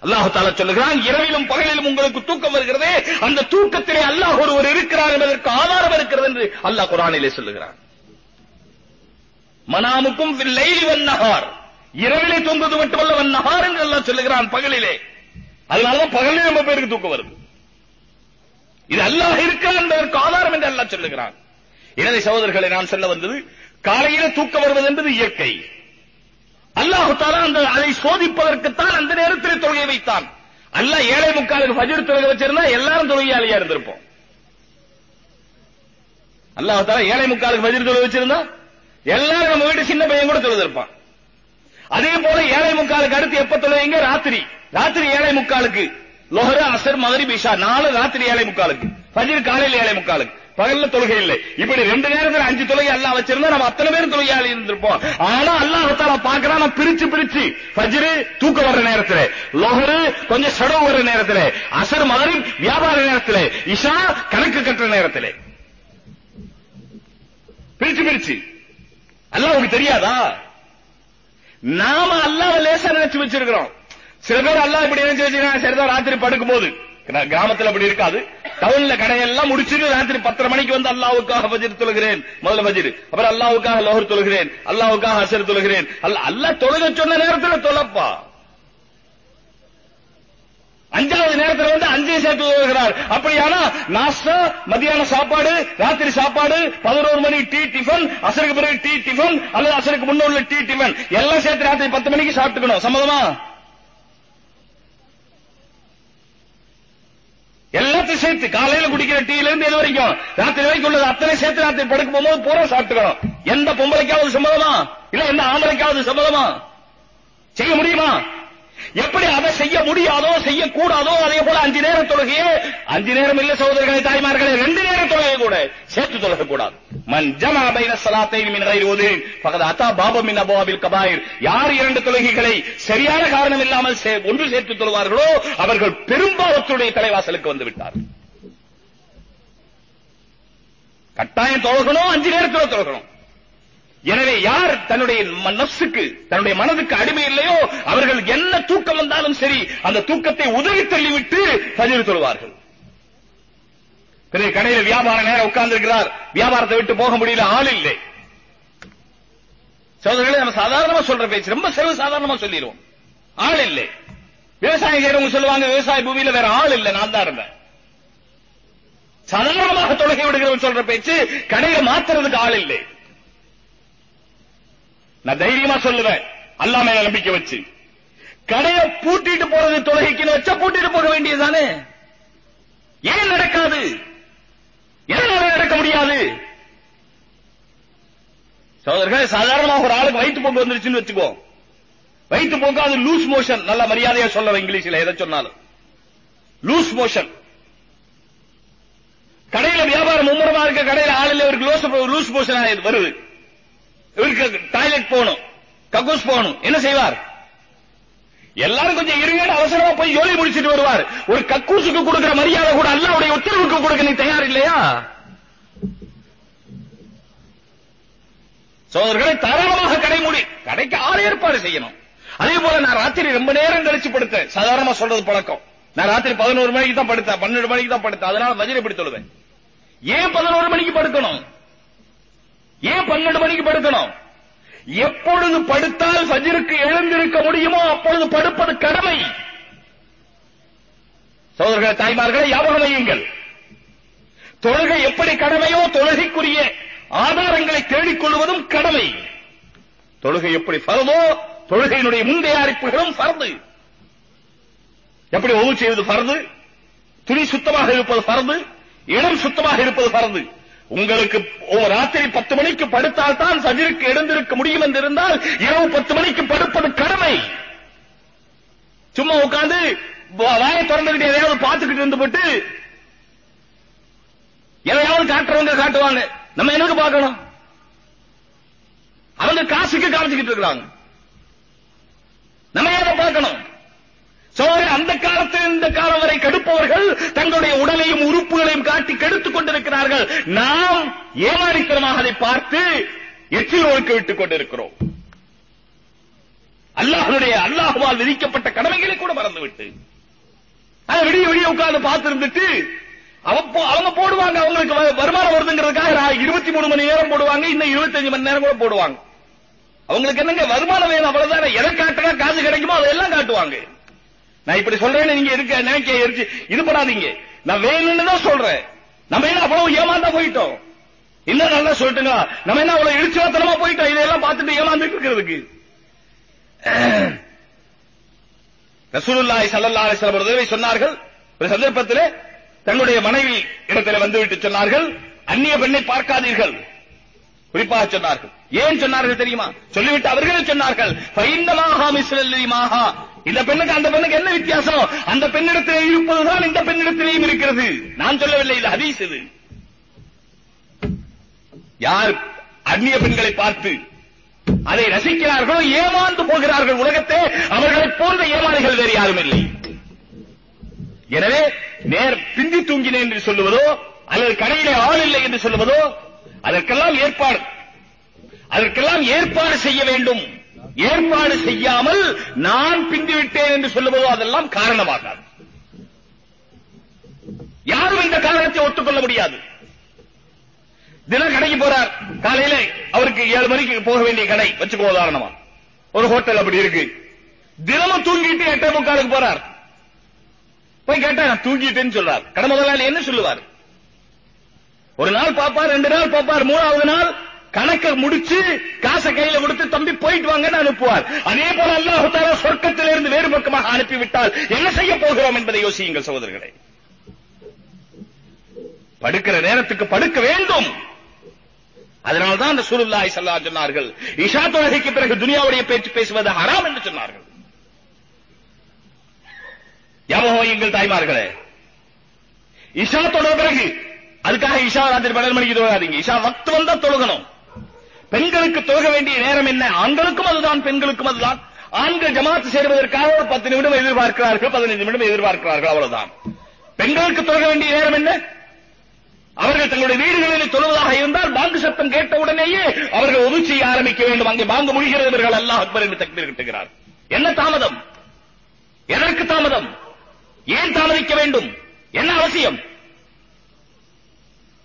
அல்லாஹு தாலா சொல்லுகிறான் இரவிலும் பகலிலும் உங்களுக்கு தூக்கம் வருகிறதே அந்த தூக்கத்திலே அல்லாஹ் ஒருவர் இருக்கிறார் என்பதற்கு ஆதாரம் இருக்கிறது என்று அல்லாஹ் குரானிலே சொல்லுகிறான். மனாமுக்கும் பில்லை இவன் நகார் இரவிலே தூங்குவது மட்டுமல்ல வன் நகார் என்று அல்லாஹ் சொல்லுகிறான் பகலிலே. அதனாலதான் பகலிலே நம்ம பேருக்கு தூக்கம் வருது. இது அல்லாஹ் இருக்கிறார் என்பதற்கு ஆதாரம் என்று அல்லாஹ் சொல்லுகிறான். எனவே சகோதரர்களை நான் சொல்ல வந்தது காலையில தூக்கம் வருவது என்பது இயற்கை. அல்லாஹு தாலா அந்த அதை சோதிப்பதற்குத்தான் அந்த நேரத்தில் தொழுகை வைத்தான். அல்லாஹ் ஏழை முக்காலுக்கு ஃபஜ்ர் தொழுகை வச்சிருந்தா எல்லாரும் தொழுகையாளியா இருந்திருப்போம். அல்லாஹு தாலா ஏழை முக்காலுக்கு ஃபஜ்ர் தொழுகை வச்சிருந்தா எல்லாரும் நம்ம வீட்டு சின்ன பையன் கூட தொழுதிருப்பான். அதே போல ஏழை முக்காலுக்கு அடுத்து எப்ப தொழுவீங்க? ராத்திரி. ராத்திரி ஏழை முக்காலுக்கு. லோஹர அசர் மகரிப் இஷா நாலு ராத்திரி ஏழை முக்காலுக்கு. பஜிர் காலையில் ஏழை முக்காலுக்கு. பகல்ல தொழுகை இல்லை இப்படி ரெண்டு நேரத்துல அஞ்சு தொழுகை அல்லாஹ் வச்சிருந்தா நம்ம அத்தனை பேரும் தொழுகையாளி இருந்திருப்போம். ஆனா அல்லாஹ் தாலா பாக்குறான் நான் பிரிச்சு பிரிச்சு. ஃபஜ்ரு தூக்க வர்ற நேரத்துல லோஹரு கொஞ்சம் சடவு வர்ற நேரத்துல அசர் மகரிப் வியாபார நேரத்துல இஷா கணக்கு கட்டுற நேரத்துல. பிரிச்சு பிரிச்சு. அல்லாஹ்வுக்கு தெரியாதா? நாம அல்லாஹ் லேசா நினைச்சு வச்சிருக்கிறோம். சில பேர் அல்லாஹ் இப்படி நினைச்சு வச்சிருக்காங்க சரிதான் ராத்திரி படுக்கும் போது கிராமத்துல அப்படி இருக்காது. டவுன்ல கடையெல்லாம் முடிச்சுட்டு ராத்திரி பத்தரை மணிக்கு வந்து அல்லாவுக்காக பஜிர் தொழுகிறேன். முதல்ல பஜிர் அப்புறம் அல்லாவுக்காக லோகர் தொழுகிறேன். அல்லாவுக்காக அசர் தொழுகிறேன். அல்ல அல்ல தொழுக சொன்ன நேரத்துல தொழப்பா. அஞ்சாவது நேரத்தில் வந்து அஞ்சையும் சேர்த்து தொழுகிறார். அப்படியானா நாஸ்டா மதியான சாப்பாடு ராத்திரி சாப்பாடு பதினோரு மணி டீ டிஃபன் அசருக்கு பிறகு டீ டிஃபன் அல்லது அசருக்கு முன்ன உள்ள டீ டிஃபன். எல்லாம் சேர்த்து ராத்திரி பத்து மணிக்கு சாப்பிட்டுக்கணும். சம்மதமா? எல்லாத்தையும் சேர்த்து காலையில குடிக்கிற டீல இருந்து இது வரைக்கும்? ராத்திரி வரைக்கும் உள்ளது. அத்தனை சேர்த்து ராத்திரி படுக்கும் போகும்போது பூரா சாப்பிட்டுக்கணும் எந்த பொம்பளைக்காவது சம்மதமா? இல்ல எந்த ஆம்பளைக்காவது சம்மதமா? செய்ய முடியுமா? எப்படி அதை செய்ய முடியாதோ செய்யக்கூடாதோ அதே போல அஞ்சு நேரம் தொழுகையே அஞ்சு நேரம் இல்ல சகோதரர்களே தாய்மார்களே ரெண்டு நேரம் தொழுகை கூட சேர்த்து தொழுக கூடாது மன் ஜமா பைன ஸலாத்தைன் மின் கைரி உதுரின் அத்தா பாபம் மின் அபவாபில் கபாயிர். யார் இரண்டு தொழுகைகளை சரியான காரணம் இல்லாமல் ஒன்று சேர்த்து தொழுவார்களோ அவர்கள் பெரும்பாலத்துடைய தலைவாசலுக்கு வந்து விட்டார் கட்டாயம் தொழுகணும் அஞ்சு நேரத்தில் தொழுகணும். எனவே யார் தன்னுடைய மனசுக்கு நப்சுக்கு தன்னுடைய மனதுக்கு அடிமை இல்லையோ அவர்கள் என்ன தூக்கம் வந்தாலும் சரி அந்த தூக்கத்தை உதவி தள்ளிவிட்டு பதிவு சொல்வார்கள். பிறகு கடையில வியாபார நேரம் உட்கார்ந்து இருக்கிறார் வியாபாரத்தை விட்டு போக முடியல ஆள் இல்லை. சோதரர்களே நம்ம சாதாரணமா சொல்ற பேச்சு ரொம்ப செலவு சாதாரணமா சொல்லிடுவோம். ஆள் இல்லை. விவசாயம் செய்யறவங்க சொல்லுவாங்க விவசாய பூமியில வேற ஆள் இல்லை நான் தான் இருந்தேன். சாதாரணமாக தொழுகை விடுகிறவன் சொல்ற பேச்சு கடையில மாத்துறதுக்கு ஆள் இல்லை. நான் தைரியமா சொல்லுவேன். அல்லா மேல நம்பிக்கை வச்சு. கடையை பூட்டிட்டு போறது தொழுகைக்கு வச்சா பூட்டிட்டு போக வேண்டியதுதானே? ஏன் நடக்காது? எதனால நடக்க முடியாது? சோதர்கள் சாதாரணமாக ஒரு ஆளுக்கு வயிற்று போக்கு வந்துருச்சுன்னு வச்சுக்கோ. வயிற்று போக்கு அது லூஸ் மோஷன் நல்ல மரியாதையா சொல்ல இங்கிலீஷ்ல எதை சொன்னாலும். லூஸ் மோஷன் கடையில வியாபாரம் மும்முரமா இருக்க கடையில ஆளில் ஒரு லூஸ் லூஸ் மோஷன் வருது. இவருக்கு டாய்லெட் போகணும் கக்கூஸ் போகணும். என்ன செய்வார்? எல்லாரும் கொஞ்சம் இருங்க அவசரமா போய் ஜோலி முடிச்சிட்டு வருவார். ஒரு கக்கூசுக்கு கொடுக்கிற மரியாதை கூட அல்லாவுடைய உத்தரவுக்கு கொடுக்க நீ தயார் இல்லையா? சோதர்களை தாராளமாக கடை மூடி கடைக்கு ஆள் ஏற்பாடு செய்யணும். அதே போல நான் ராத்திரி ரொம்ப நேரம் கழிச்சு படுத்தேன். சாதாரணமா சொல்றது பழக்கம். நான் ராத்திரி பதினோரு மணிக்கு தான் படுத்தேன் பன்னெண்டு மணிக்கு தான் படுத்தேன். அதனால வஜ்ர இப்படி தொழுவேன். ஏன் பதினோரு மணிக்கு படுக்கணும்? ஏன் பன்னெண்டு மணிக்கு படுக்கணும்? எப்பொழுது படுத்தால் சஜிருக்கு எழுந்திருக்க முடியுமோ அப்பொழுது படுப்பது கடமை. சோதரர்களே தாய்மார்களை ஞாபகம் வையுங்கள். தொழுகை எப்படி கடமையோ தொழுகைக்குரிய ஆதாரங்களை தேடிக் கொள்வதும் கடமை. தொழுகை எப்படி பரதோ தொழுகையினுடைய முன்தயாரிப்புகளும் ஃபர்து எப்படி ஒவ்வொரு செய்வது பரது துணி சுத்தமாக இருப்பது பரது இடம் சுத்தமாக இருப்பது பரது உங்களுக்கு ராத்திரி பத்து மணிக்கு படுத்தால் தான் சஜிருக்கு எழுந்திருக்க முடியும் என்றிருந்தால் இரவு பத்து மணிக்கு படுப்பது கடமை. சும்மா உட்கார்ந்து வாயை திறந்துகிட்டு எதையாவது பார்த்துக்கிட்டு இருந்து போட்டு எதையாவது காட்டுறவங்க காட்டுவாங்க. நம்ம எனக்கு பார்க்கணும்? அவங்க காசுக்கு காமிச்சுக்கிட்டு இருக்கிறாங்க. நம்ம எதை பார்க்கணும்? சோதரி அந்த காலத்தில் இந்த காலம் வரை கெடுப்பவர்கள் தங்களுடைய உடலையும் உறுப்புகளையும் காட்டி கெடுத்துக் கொண்டிருக்கிறார்கள். நாம் ஏமாறித்தனமாக அதை பார்த்து எச்சில் ஒழுக்க விட்டுக் கொண்டிருக்கிறோம். அல்லாஹுடைய அல்லாஹ்வால் விதிக்கப்பட்ட கடமைகளை கூட மறந்துவிட்டு அதை விடிய விடிய உட்கார்ந்து பார்த்திருந்துட்டு அவங்க போடுவாங்க அவங்களுக்கு வருமானம் வருதுங்கிறதுக்காக இருபத்தி மூணு மணி நேரம் போடுவாங்க இன்னும் இருபத்தஞ்சு மணி நேரம் கூட போடுவாங்க. அவங்களுக்கு என்னங்க வருமானம் வேணும் அவ்வளவுதானே? எதை காட்டினா காசு கிடைக்குமோ அதெல்லாம் காட்டுவாங்க. நான் இப்படி சொல்றேன்னு நீங்க இருக்க நினைக்க எரிச்சு இது பண்ணாதீங்க நான் வேணும்னு தான் சொல்றேன். நம்ம என்ன அவ்வளவு ஏமாந்தா போயிட்டோம்? இன்னும் நல்லா சொல்லிட்டுங்க நம்ம என்ன அவ்வளவு இழிச்சுவத்தனமா போயிட்டோம்? இதெல்லாம் பார்த்துட்டு ஏமாந்துட்டு இருக்கிறதுக்கு. ரசூலுல்லாய் ஸல்லல்லாஹு அலைஹி ஒரு தடவை சொன்னார்கள். ஒரு சந்தர்ப்பத்தில் தங்களுடைய மனைவி இடத்துல வந்துவிட்டு சொன்னார்கள். அந்நிய பெண்ணை பார்க்காதீர்கள். குறிப்பாக சொன்னார்கள். ஏன் சொன்னார்கள் தெரியுமா? சொல்லிவிட்டு அவர்களே சொன்னார்கள். ஃபைன்னமாக மிஸ்லல்லிமாஹா இந்த பெண்ணுக்கு அந்த பெண்ணுக்கு என்ன வித்தியாசம்? அந்த பெண்ணிடத்திலே இருப்பதுதான் இந்த பெண்ணிடத்திலேயும் இருக்கிறது. நான் சொல்லவில்லை இது ஹதீஸ் இது. யார் அந்நிய பெண்களை பார்த்து அதை ரசிக்கிறார்களோ ஏமாந்து போகிறார்கள் உலகத்தை அவர்களைப் போன்ற ஏமாளிகள் வேறு யாரும் இல்லை. எனவே நேர் பிந்தி தூங்கினேன் என்று சொல்லுவதோ அல்லது கடையிலே ஆள் இல்லை என்று சொல்லுவதோ அதற்கெல்லாம் ஏற்பாடு அதற்கெல்லாம் ஏற்பாடு செய்ய வேண்டும். ஏற்பாடு செய்யாமல் நான் பிந்துவிட்டேன் என்று சொல்லுவதோ அதெல்லாம் காரணமாகாது. யாரும் இந்த காரணத்தை ஒத்துக்கொள்ள முடியாது. தினம் கடைக்கு போறார். காலையில அவருக்கு ஏழு மணிக்கு போக வேண்டிய கடை. வச்சுக்கோ உதாரணமா. ஒரு ஹோட்டல் அப்படி இருக்கு. தினமும் தூங்கிட்டு எட்டே முக்காலுக்கு போறார். போய் கேட்டா நான் தூங்கிட்டேன்னு சொல்றார். கடை முதலாளி என்ன சொல்லுவார்? ஒரு நாள் பாப்பார் ரெண்டு நாள் பாப்பார் மூணாவது நாள் கணக்க முடிச்சு காசை கையில கொடுத்து தம்பி போயிட்டு வாங்கன்னு அனுப்புவார். அதே போல அல்லாஹ் தாலா சொர்க்கத்திலிருந்து வேறு பக்கமாக அனுப்பிவிட்டால் என்ன செய்ய போகிறோம் என்பதை யோசியுங்கள் சகோதரர்களே. படுக்கிற நேரத்துக்கு படுக்க வேண்டும். அதனால்தான் அந்த சூருல்லாய் சல்லா சொன்னார்கள் இஷா தொழுகைக்கு பிறகு துனியாவுடைய பேச்சு பேசுவது ஹராம் என்று சொன்னார்கள். ஞாபகம் எங்கள் தாய்மார்களே. இஷா தொட பிறகு அதுக்காக இஷா ராத்திரி பன்னெண்டு மணிக்கு தொழாதீங்க இஷா வக்து வந்தா தொழுகணும். பெண்களுக்கு துவக வேண்டிய நேரம் என்ன? ஆண்களுக்கும் அதுதான் பெண்களுக்கும் அதுதான். ஆண்கள் ஜமாத்து சேருவதற்காக ஒரு பத்து நிமிடம் எதிர்பார்க்கிறார்கள் பதினைந்து நிமிடம் எதிர்பார்க்கிறார்கள் அவ்வளவுதான். பெண்களுக்கு தொழுக வேண்டிய நேரம் என்ன? அவர்கள் தங்களுடைய வீடுகளில் தொழுவதாக இருந்தால் பாங்கு சத்தம் கேட்ட உடனேயே அவர்கள் ஒது செய்ய ஆரம்பிக்க வேண்டும். அங்கே பாங்கு முடிகிறவர்கள் அல்லாஹ் அக்பர் என்று தக்பீர் கிட்டுகிறார். என்ன தாமதம்? எதற்கு தாமதம்? ஏன் தாமதிக்க வேண்டும்? என்ன அவசியம்?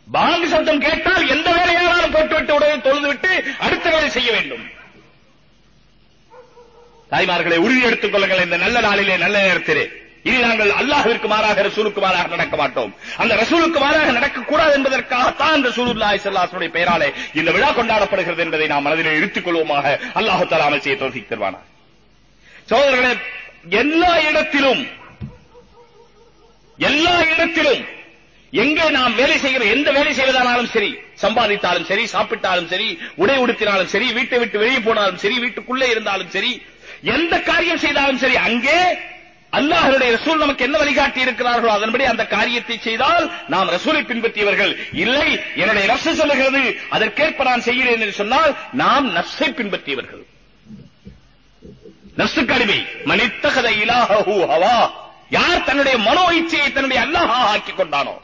பாங்கு சத்தம் கேட்டால் எந்த வேலையானாலும் போட்டுவிட்டு உடனே தொழுதுவிட்டு அடுத்த வேலை செய்ய வேண்டும். தாய்மார்களை உறுதி எடுத்துக் கொள்ளுங்கள். இந்த நல்ல நாளிலே நல்ல நேரத்திலே. இனி நாங்கள் அல்லாஹிற்கு மாறாக ரசூலுக்கு மாறாக நடக்க மாட்டோம். அந்த ரசூலுக்கு மாறாக நடக்கக்கூடாது என்பதற்காகத்தான் ரசூலுல்லாஹி ஸல்லல்லாஹு பெயராலே இந்த விழா கொண்டாடப்படுகிறது என்பதை நாம் மனதிலே இருத்திக் கொள்வோமாக. அல்லாஹ் தஆலா அமைச்சை தௌஃபீக் தருவானார் சகோதரர்களே எல்லா இடத்திலும் எல்லா இடத்திலும் எங்கே நாம் வேலை செய்கிற எந்த வேலை செய்வதானாலும் சரி சம்பாதித்தாலும் சரி சாப்பிட்டாலும் சரி உடை உடுத்தினாலும் சரி வீட்டை விட்டு வெளியே போனாலும் சரி வீட்டுக்குள்ளே இருந்தாலும் சரி எந்த காரியம் செய்தாலும் சரி அங்கே அல்லாஹருடைய ரசூல் நமக்கு என்ன வழிகாட்டி இருக்கிறார்களோ அதன்படி அந்த காரியத்தை செய்தால் நாம் ரசூலை பின்பற்றியவர்கள் இல்லை. என்னுடைய நப்சு சொல்லுகிறது அதற்கேற்ப நான் செய்கிறேன் என்று சொன்னால் நாம் நப்சை பின்பற்றியவர்கள். நப்சுக்கு கடுமை மனித்தகத இலாஹு ஹவா. யார் தன்னுடைய மனோ இச்சையை தன்னுடைய அல்லாஹா ஆக்கிக் கொண்டானோ?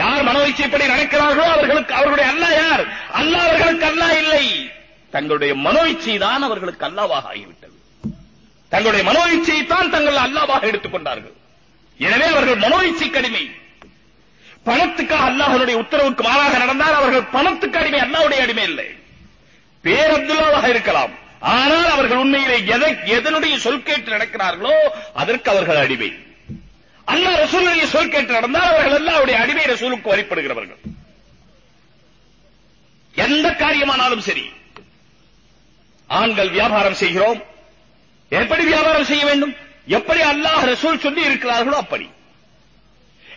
யார் மனோ இச்சைப்படி நடக்கிறார்களோ அவர்களுக்கு அவர்களுடைய அல்லா யார்? அல்லாஹ் அவர்களுக்கு அல்லா இல்லை. தங்களுடைய மனோ இச்சை தான் அவர்களுக்கு அல்லாவாக ஆகிவிட்டது. தங்களுடைய மனோ இச்சையை தான் தங்கள் அல்லாவாக எடுத்துக் கொண்டார்கள். எனவே அவர்கள் மனோ இச்சை கடிமை. பணத்துக்காக அல்லாஹனுடைய உத்தரவுக்கு மாறாக நடந்தால் அவர்கள் பணத்துக்கு அடிமை அல்லாவுடைய அடிமை இல்லை. பேர் அப்துல்லாவாக இருக்கலாம். ஆனால் அவர்கள் உண்மையிலே எதை எதனுடைய சொல் கேட்டு நடக்கிறார்களோ அதற்கு அவர்கள் அடிமை. அல்லாஹ் ரசூலுடைய சொல் கேட்டு நடந்தால் அவர்கள் அல்லாஹ்வுடைய அடிமை ரசூலுக்கு வழிபடுகிறவர்கள். எந்த காரியமானாலும் சரி ஆண்கள் வியாபாரம் செய்கிறோம். எப்படி வியாபாரம் செய்ய வேண்டும்? எப்படி அல்லாஹ் ரசூல் சொல்லி இருக்கிறார்களோ அப்படி.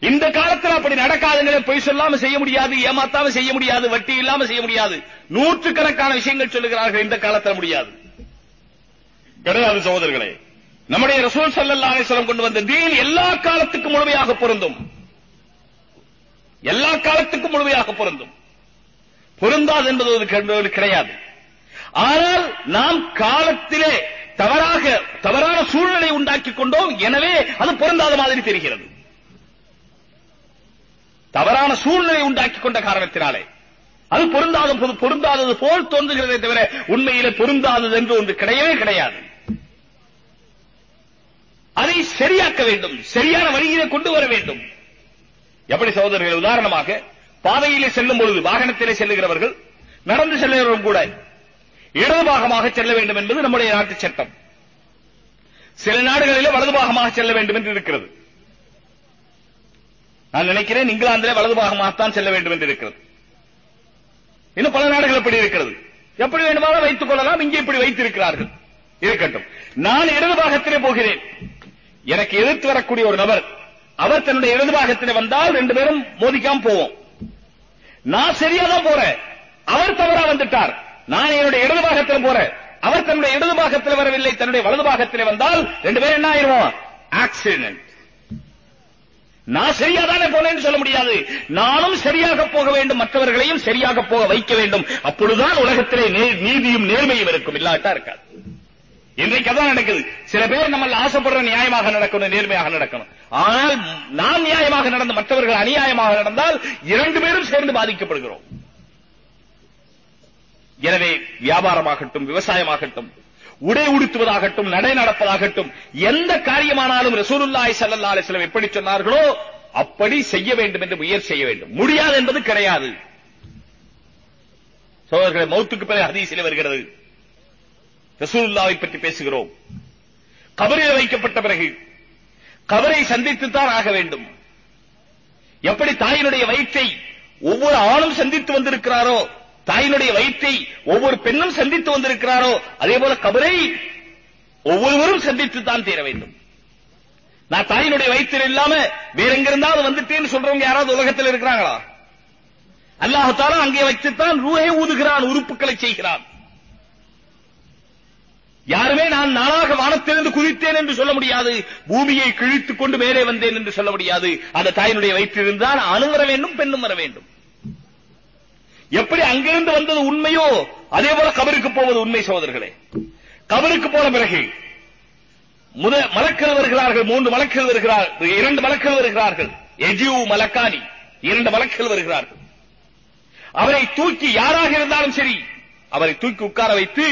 இந்த காலத்தில் அப்படி நடக்காதுங்களே பொய் சொல்லாம செய்ய முடியாது ஏமாத்தாம செய்ய முடியாது வட்டி இல்லாம செய்ய முடியாது. நூற்றுக்கணக்கான விஷயங்கள் சொல்லுகிறார்கள் இந்த காலத்தில் முடியாது. கிடையாது சகோதரர்களே நம்முடைய ரசூல் ஸல்லல்லாஹு அலைஹி கொண்டு வந்த தீன் எல்லா காலத்துக்கும் முழுமையாக பொருந்தும். எல்லா காலத்துக்கும் முழுமையாக பொருந்தும். பொருந்தாது என்பது ஒரு கேள்வி கிடையாது. ஆனால் நாம் காலத்திலே தவறாக தவறான சூழ்நிலை உண்டாக்கி கொண்டோம். எனவே அது பொருந்தாத மாதிரி தெரிகிறது. தவறான சூழ்நிலை உண்டாக்கி கொண்ட காரணத்தினாலே. அது பொருந்தாத பொருந்தாதது போல் தோன்றுகிறதே தவிர உண்மையிலே பொருந்தாதது என்று ஒன்று கிடையவே கிடையாது. அதை சரியாக்க வேண்டும். சரியான வழியிலே கொண்டு வர வேண்டும். எப்படி சகோதரர்கள் உதாரணமாக பாதையிலே செல்லும் பொழுது வாகனத்திலே செல்லுகிறவர்கள் நடந்து செல்லுகிறவரும் கூட இடது பாகமாக செல்ல வேண்டும் என்பது நம்முடைய நாட்டு சட்டம். சில நாடுகளிலே வலது பாகமாக செல்ல வேண்டும் என்று இருக்கிறது. நான் நினைக்கிறேன் இங்கிலாந்திலே வலது பாகமாகத்தான் செல்ல வேண்டும் என்று இருக்கிறது. இன்னும் பல நாடுகள் அப்படி இருக்கிறது. எப்படி வேண்டுமானால் வைத்துக் கொள்ளலாம் இங்கே இப்படி வைத்திருக்கிறார்கள். இருக்கட்டும். நான் இடது பாகத்திலே போகிறேன். எனக்கு எதிர்த்து வரக்கூடிய ஒரு நபர் அவர் தன்னுடைய இடது பாகத்தில் வந்தால் ரெண்டு பேரும் மோதிக்காம போவோம். நான் சரியா தான் போறேன். அவர் தவறா வந்துட்டார். நான் என்னுடைய இடது பாகத்தில் போறேன். அவர் தன்னுடைய இடது பாகத்தில் வரவில்லை தன்னுடைய வலது பாகத்திலே வந்தால் ரெண்டு பேரும் என்ன ஆயிருவோம் ஆக்சிடென்ட் நான் சரியா தானே போனேன்னு சொல்ல முடியாது. நானும் சரியாக போக வேண்டும் மற்றவர்களையும் சரியாக போக வைக்க வேண்டும். அப்பொழுதுதான் உலகத்திலே நீதியும் நேர்மையும் இருக்கும். இல்லாட்டா இருக்காது. இன்றைக்கு அதான் நடக்குது. சில பேர் நம்ம ஆசைப்படுற நியாயமாக நடக்கணும் நேர்மையாக நடக்கணும். ஆனால் நான் நியாயமாக நடந்து மற்றவர்கள் அநியாயமாக நடந்தால் இரண்டு பேரும் சேர்ந்து பாதிக்கப்படுகிறோம். எனவே வியாபாரமாகட்டும் விவசாயமாகட்டும் உடை உடுத்துவதாகட்டும் நடை நடப்பதாகட்டும் எந்த காரியமானாலும் ரசூலுல்லாய் ஸல்லல்லாஹு அலைஹி எப்படி சொன்னார்களோ அப்படி செய்ய வேண்டும் என்று முயற்சி செய்ய வேண்டும். முடியாது என்பது கிடையாது. சோழர்களை மௌத்துக்கு பிறகு ஹதீஸில் வருகிறது. ரசூலுல்லாவை பற்றி பேசுகிறோம். கபரில் வைக்கப்பட்ட பிறகு கபரை சந்தித்துத்தான் ஆக வேண்டும். எப்படி தாயினுடைய வயிற்றை ஒவ்வொரு ஆணும் சந்தித்து வந்திருக்கிறாரோ தாயினுடைய வயிற்றை ஒவ்வொரு பெண்ணும் சந்தித்து வந்திருக்கிறாரோ அதே போல கபரை ஒவ்வொருவரும் சந்தித்து தான் தீர வேண்டும். நான் தாயினுடைய வயிற்றில் இல்லாம வேற எங்க இருந்தாலும் வந்துட்டேன்னு சொல்றவங்க யாராவது உலகத்தில் இருக்கிறாங்களா? அல்லாஹால அங்கே வைத்துத்தான் ரூஹை ஊதுகிறான் உறுப்புகளை செய்கிறான். யாருமே நான் நானாக வானத்திலிருந்து குதித்தேன் என்று சொல்ல முடியாது. பூமியை கிழித்துக் கொண்டு மேலே வந்தேன் என்று சொல்ல முடியாது. அந்த தாயினுடைய வயிற்றிலிருந்தான் ஆணும் வர வேண்டும் பெண்ணும் வர வேண்டும். எப்படி அங்கிருந்து வந்தது உண்மையோ அதே போல கபருக்கு போவது உண்மை சோதர்களே கபருக்கு போன பிறகு முத மலக்கள் வருகிறார்கள் மூன்று மலக்கள் வருகிறார்கள் இரண்டு மலக்கள் வருகிறார்கள். எஜியூ மலக்கானி இரண்டு மலக்கள் வருகிறார்கள். அவரை தூக்கி யாராக இருந்தாலும் சரி அவரை தூக்கி உட்கார வைத்து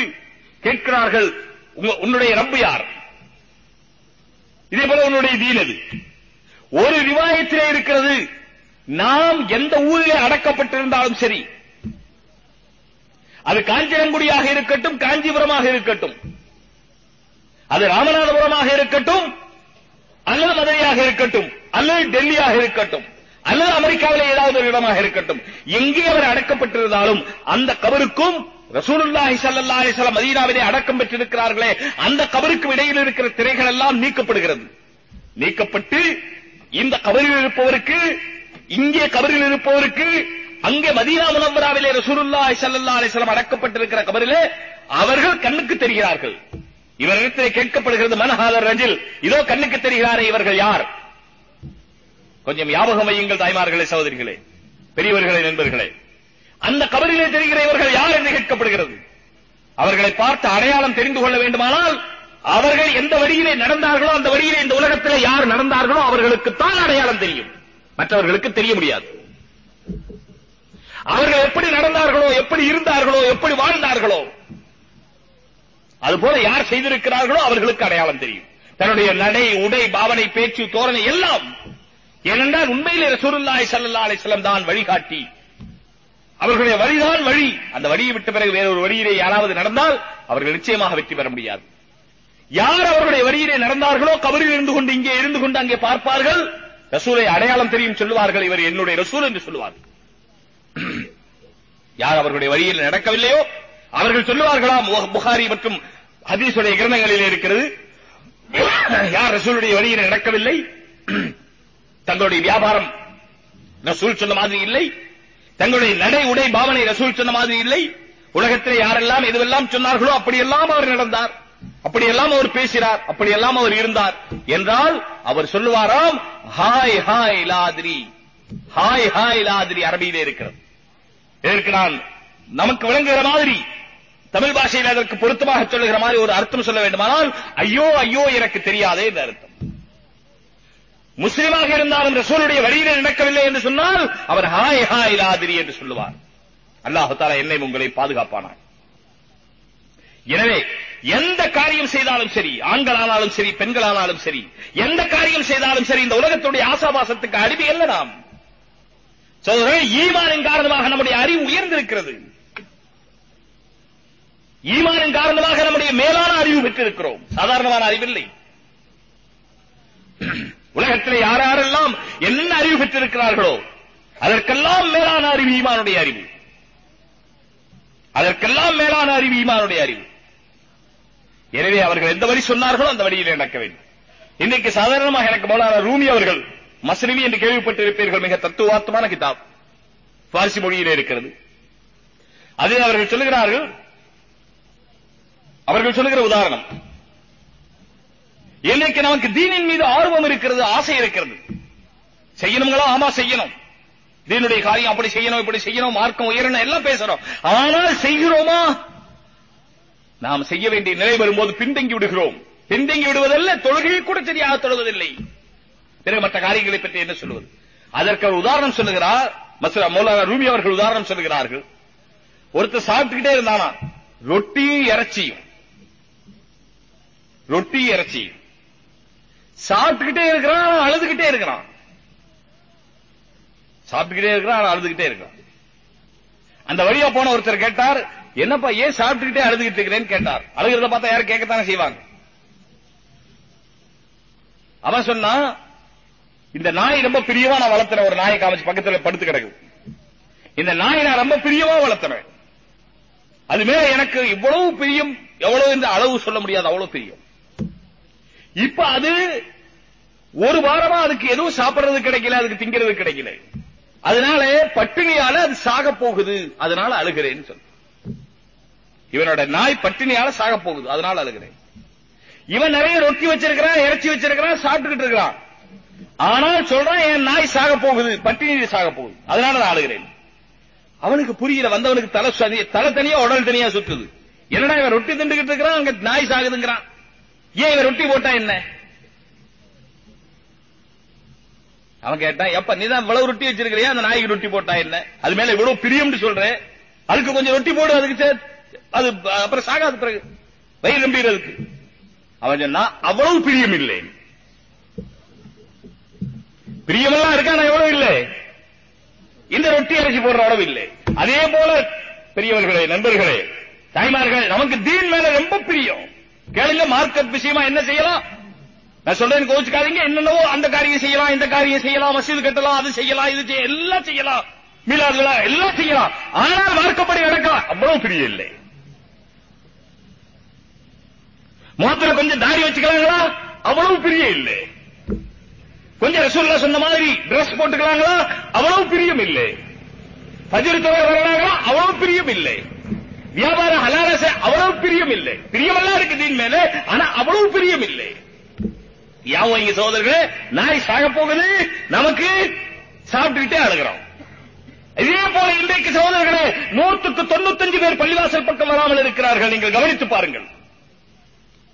கேட்கிறார்கள் உன்னுடைய ரப்பு யார்? இதே போல உன்னுடைய தீன் அது ஒரு ரிவாயத்திலே இருக்கிறது நாம் எந்த ஊரிலே அடக்கப்பட்டிருந்தாலும் சரி. அது காஞ்சிரங்குடியாக இருக்கட்டும் காஞ்சிபுரமாக இருக்கட்டும். அது ராமநாதபுரமாக இருக்கட்டும் அல்லது மதுரையாக இருக்கட்டும் அல்லது டெல்லியாக இருக்கட்டும் அல்லது அமெரிக்காவில் ஏதாவது ஒரு இடமாக இருக்கட்டும். எங்கே அவர் அடக்கப்பட்டிருந்தாலும் அந்த கபருக்கும் ரசூலுல்லாஹி ஸல்லல்லாஹு அலைஹி வஸல்லம் மதீனாவிலே அடக்கம் பெற்றிருக்கிறார்களே அந்த கபருக்கு இடையில் இருக்கிற திரைகள் எல்லாம் நீக்கப்படுகிறது. நீக்கப்பட்டு இந்த கபரில் இருப்பவருக்கு இங்கே கபரில் இருப்பவருக்கு அங்கே மதீனா முனவராவிலே ரசூலுல்லாஹி ஸல்லல்லாஹு அலைஹி வஸல்லம் அடக்கப்பட்டிருக்கிற கபரிலே அவர்கள் கண்ணுக்கு தெரிகிறார்கள். இவரிடத்திலே கேட்கப்படுகிறது மனஹாதர் ரஞ்சில் இதோ கண்ணுக்கு தெரிகிறாரே இவர்கள் யார்? கொஞ்சம் ஞாபகம் வையுங்கள் தாய்மார்களே சகோதரிகளே பெரியவர்களே நண்பர்களே. அந்த கபரிலே தெரிகிற இவர்கள் யார் என்று கேட்கப்படுகிறது? அவர்களை பார்த்து அடையாளம் தெரிந்து கொள்ள வேண்டுமானால் அவர்கள் எந்த வழியிலே நடந்தார்களோ அந்த வழியிலே இந்த உலகத்தில் யார் நடந்தார்களோ அவர்களுக்கு தான் அடையாளம் தெரியும். மற்றவர்களுக்கு தெரிய முடியாது. அவர்கள் எப்படி நடந்தார்களோ எப்படி இருந்தார்களோ எப்படி வாழ்ந்தார்களோ அதுபோல யார் செய்திருக்கிறார்களோ அவர்களுக்கு அடையாளம் தெரியும். தன்னுடைய நடை உடை பாவனை பேச்சு தோரணை எல்லாம் ஏனென்றால் உண்மையிலே ரசூருல்லாய் சல்லா அலிஸ்லம் தான் வழிகாட்டி. அவர்களுடைய வழிதான் வழி. அந்த வழியை விட்ட பிறகு வேறொரு வழியிலே யாராவது நடந்தால் அவர்கள் நிச்சயமாக வெற்றி பெற முடியாது. யார் அவருடைய வழியிலே நடந்தார்களோ கபரில் இருந்து கொண்டு இங்கே இருந்து கொண்டு அங்கே பார்ப்பார்கள்? ரசூலை அடையாளம் தெரியும் சொல்லுவார்கள் இவர் என்னுடைய ரசூல் என்று சொல்லுவார்கள். யார் அவர்களுடைய வழியில் நடக்கவில்லையோ அவர்கள் சொல்லுவார்களாம் புகாரி மற்றும் ஹதீஸுடைய கிரந்தங்களிலே இருக்கிறது. யார் ரசூலுடைய வழியில் நடக்கவில்லை? தங்களுடைய வியாபாரம் ரசூல் சொன்ன மாதிரி இல்லை. தங்களுடைய நடை உடை பாவனை ரசூல் சொன்ன மாதிரி இல்லை. உலகத்தில் யாரெல்லாம் எதுவெல்லாம் சொன்னார்களோ அப்படியெல்லாம் அவர் நடந்தார். அப்படியெல்லாம் அவர் பேசினார். அப்படியெல்லாம் அவர் இருந்தார். என்றால் அவர் சொல்லுவாராம் ஹாய் ஹாய் லாதிரி. ஹாய் ஹாய் லாதிரி. அரபியிலே இருக்கிறது. இதற்கு நமக்கு விளங்குகிற மாதிரி தமிழ் பாஷையில் அதற்கு பொருத்தமாக சொல்லுகிற மாதிரி ஒரு அர்த்தம் சொல்ல வேண்டுமானால் ஐயோ ஐயோ எனக்கு தெரியாதே என்ற அர்த்தம். முஸ்லிமாக இருந்தாலும் ரசூலுடைய வழியிலே நடக்கவில்லை என்று சொன்னால் அவர் ஹாய் ஹாய் லாதிரி என்று சொல்லுவார். அல்லாஹால என்னை உங்களை பாதுகாப்பானார் எனவே எந்த காரியம் செய்தாலும் சரி ஆண்களானாலும் சரி பெண்களானாலும் சரி எந்த காரியம் செய்தாலும் சரி இந்த உலகத்துடைய ஆசாபாசத்துக்கு அடிமை அல்ல நாம். ஈமானின் காரணமாக நம்முடைய அறிவு உயர்ந்திருக்கிறது. ஈமானின் காரணமாக நம்முடைய மேலான அறிவு பெற்றிருக்கிறோம். சாதாரணமான அறிவில்லை. உலகத்தில் யார் யாரெல்லாம் என்ன அறிவு பெற்றிருக்கிறார்களோ அதற்கெல்லாம் மேலான அறிவு ஈமானுடைய அறிவு. அதற்கெல்லாம் மேலான அறிவு ஈமானுடைய அறிவு. எனவே அவர்கள் எந்த வழி சொன்னார்களோ அந்த வழியில் நடக்க வேண்டும். இன்னைக்கு சாதாரணமாக எனக்கு மௌலான ரூமி அவர்கள் மஸ்ரிவி என்று கேள்விப்பட்டிருப்பீர்கள் மிக தத்துவார்த்தமான கிதாப். பாரிசி மொழியிலே இருக்கிறது. அதில் அவர்கள் சொல்லுகிறார்கள் அவர்கள் சொல்லுகிற உதாரணம் இன்றைக்கு நமக்கு தீனின் மீது ஆர்வம் இருக்கிறது ஆசை இருக்கிறது. செய்யணுங்களா? ஆமா செய்யணும். தீனுடைய காரியம் அப்படி செய்யணும் இப்படி செய்யணும் மார்க்கம் உயரணும் எல்லாம் பேசுறோம். ஆனால் செய்கிறோமா? நாம் செய்ய வேண்டிய நிலை வரும்போது பின்தங்கி விடுகிறோம். பின்தங்கி விடுவதல்ல தொழுகையை கூட சரியாக தொழுவதில்லை. பிறகு மற்ற காரியங்களை பற்றி என்ன சொல்வது? அதற்கு ஒரு உதாரணம் சொல்லுகிறார். மசூரா மௌலானா ரூமி அவர்கள் உதாரணம் சொல்லுகிறார்கள். ஒருத்தர் சாப்பிட்டுக்கிட்டே இருந்தானா? ரொட்டியும் இறைச்சியும். ரொட்டி இறைச்சியும். சாப்பிட்டுக்கிட்டே இருக்கிறான் ஆனா அழுதுகிட்டே இருக்கிறான். சாப்பிட்டுக்கிட்டே இருக்கிறான் ஆனா அழுதுகிட்டே இருக்கிறான். அந்த வழியா போன ஒருத்தர் கேட்டார் என்னப்பா ஏன் சாப்பிட்டுக்கிட்டே அழுதுகிட்டு இருக்கிறேன்னு கேட்டார். அழுகிறத பார்த்தா யாரும் கேட்கத்தானே செய்வாங்க. அவன் சொன்னா இந்த நாய் ரொம்ப பிரியமா நான் வளர்த்துறேன் ஒரு நாயை காமிச்சு பக்கத்துல படுத்து கிடக்கு. இந்த நாயை நான் ரொம்ப பிரியமா வளர்த்துறேன் அது மேல எனக்கு இவ்வளவு பிரியம் எவ்வளவு இந்த அளவு சொல்ல முடியாது அவ்வளவு பிரியம். இப்ப அது ஒரு வாரமா அதுக்கு எதுவும் சாப்பிடுறது கிடைக்கல அதுக்கு திங்கிறது கிடைக்கல. அதனால பட்டினியால அது சாக போகுது. அதனால அழுகிறேன்னு சொல்ல. இவனோட நாய் பட்டினியால சாக போகுது. அதனால அழுகிறேன். இவன் நிறைய ரொட்டி வச்சிருக்கிறான் இறைச்சி வச்சிருக்கிறான் சாப்பிட்டுக்கிட்டு இருக்கிறான். ஆனால் சொல்றான் என் நாய் சாக போகுது பட்டினி சாக போகுது. அதனால நான் அழுகிறேன். அவனுக்கு புரியல வந்தவனுக்கு தலை சதி- தலை தனியா உடல் தனியா சுத்துது. என்னடா இவன் ரொட்டி திண்டுகிட்டு இருக்கிறான் அங்க நாய் சாகுதுங்கிறான். ஏன் இவன் ரொட்டி போட்டா என்ன? அவன் கேட்டான் எப்ப நீ தான் இவ்வளவு ரொட்டி வச்சிருக்கிறியா? அந்த நாய்க்கு ரொட்டி போட்டா என்ன? அது மேல இவ்வளவு பிரியம் சொல்றேன். அதுக்கு கொஞ்சம் ரொட்டி போடு அதுக்கு அது அப்புறம் சாகாது பிறகு. வயிறு நம்பிடுறதுக்கு அவன் சொன்னா அவ்வளவு பிரியம் இல்லை. பிரியமெல்லாம் இருக்கா? நான் எவ்வளவு இல்லை. இந்த ரொட்டி அரிசி போடுற அளவு இல்லை. அதே போல பெரியவர்களே நண்பர்களே தாய்மார்கள் நமக்கு தீன் மேல ரொம்ப பிரியம். கேளுங்க மார்க்கெட் விஷயமா என்ன செய்யலாம்? நான் சொல்றேன் கோச்சுக்காதீங்க. என்னென்னவோ அந்த காரியம் செய்யலாம் இந்த காரியம் செய்யலாம் மசீது கட்டலாம் அது செய்யலாம் இது செய்ய எல்லாம் செய்யலாம். மீலாதுலா எல்லாம் செய்யலாம். ஆனால் மார்க்கப்படி நடக்கலாம் அவ்வளவு பிரியம் இல்லை. முகத்துல கொஞ்சம் தாடி வச்சுக்கலாங்களா? அவ்வளவு பிரியம் இல்லை. கொஞ்சம் ரசூல்லா சொன்ன மாதிரி டிரஸ் போட்டுக்கலாங்களா? அவ்வளவு பிரியம் இல்லை. பஜ்ர் தொகை வரலாங்களா? அவ்வளவு பிரியம் இல்லை. வியாபாரம் ஹலால அவ்வளவு பிரியம் இல்லை. பிரியமெல்லாம் இருக்கு தீன் மேல ஆனா அவ்வளவு பிரியம் இல்லை. யாவும் இங்க சோதரர்களே நாய் சாக போகுது நமக்கு சாப்பிட்டுக்கிட்டே அழுகிறோம். இதே போல இன்றைக்கு சகோதரர்களே நூற்றுக்கு தொண்ணூத்தஞ்சு பேர் பள்ளிவாசல் பக்கம் வராமல் இருக்கிறார்கள். நீங்கள் கவனித்து பாருங்கள்.